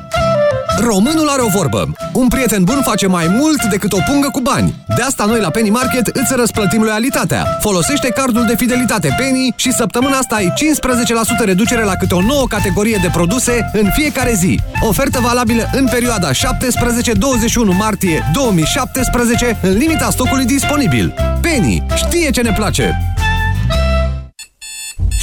Speaker 28: Românul are o vorbă. Un prieten bun face mai mult decât o pungă cu bani. De asta noi la Penny Market îți răsplătim loialitatea. Folosește cardul de fidelitate Penny și săptămâna asta ai 15% reducere la câte o nouă categorie de produse în fiecare zi. Ofertă valabilă în perioada 17-21 martie 2017 în limita stocului disponibil. Penny știe ce ne place!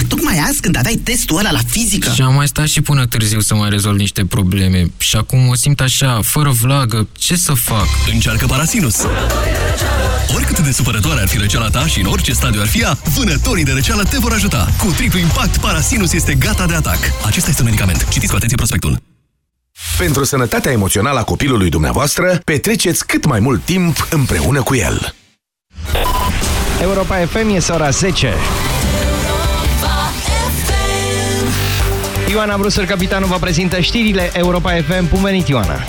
Speaker 27: Dar tocmai azi, când aveai testul ăla la fizică...
Speaker 91: Și am mai stat și până târziu să mai rezolv niște probleme. Și acum o simt așa, fără vlagă. Ce să fac?
Speaker 92: Încearcă Parasinus! Oricât de supărătoare ar fi răceala ta și în orice stadiu ar fi ea, vânătorii de răceală te vor ajuta. Cu triplu impact, Parasinus este gata de atac. Acesta este un medicament. Citiți cu atenție prospectul.
Speaker 7: Pentru sănătatea emoțională a copilului dumneavoastră, petreceți cât mai mult timp împreună cu el.
Speaker 93: Europa FM este ora 10. Ioana Brusel, capitanul, vă prezintă știrile Europa FM. Bun venit, Ioana!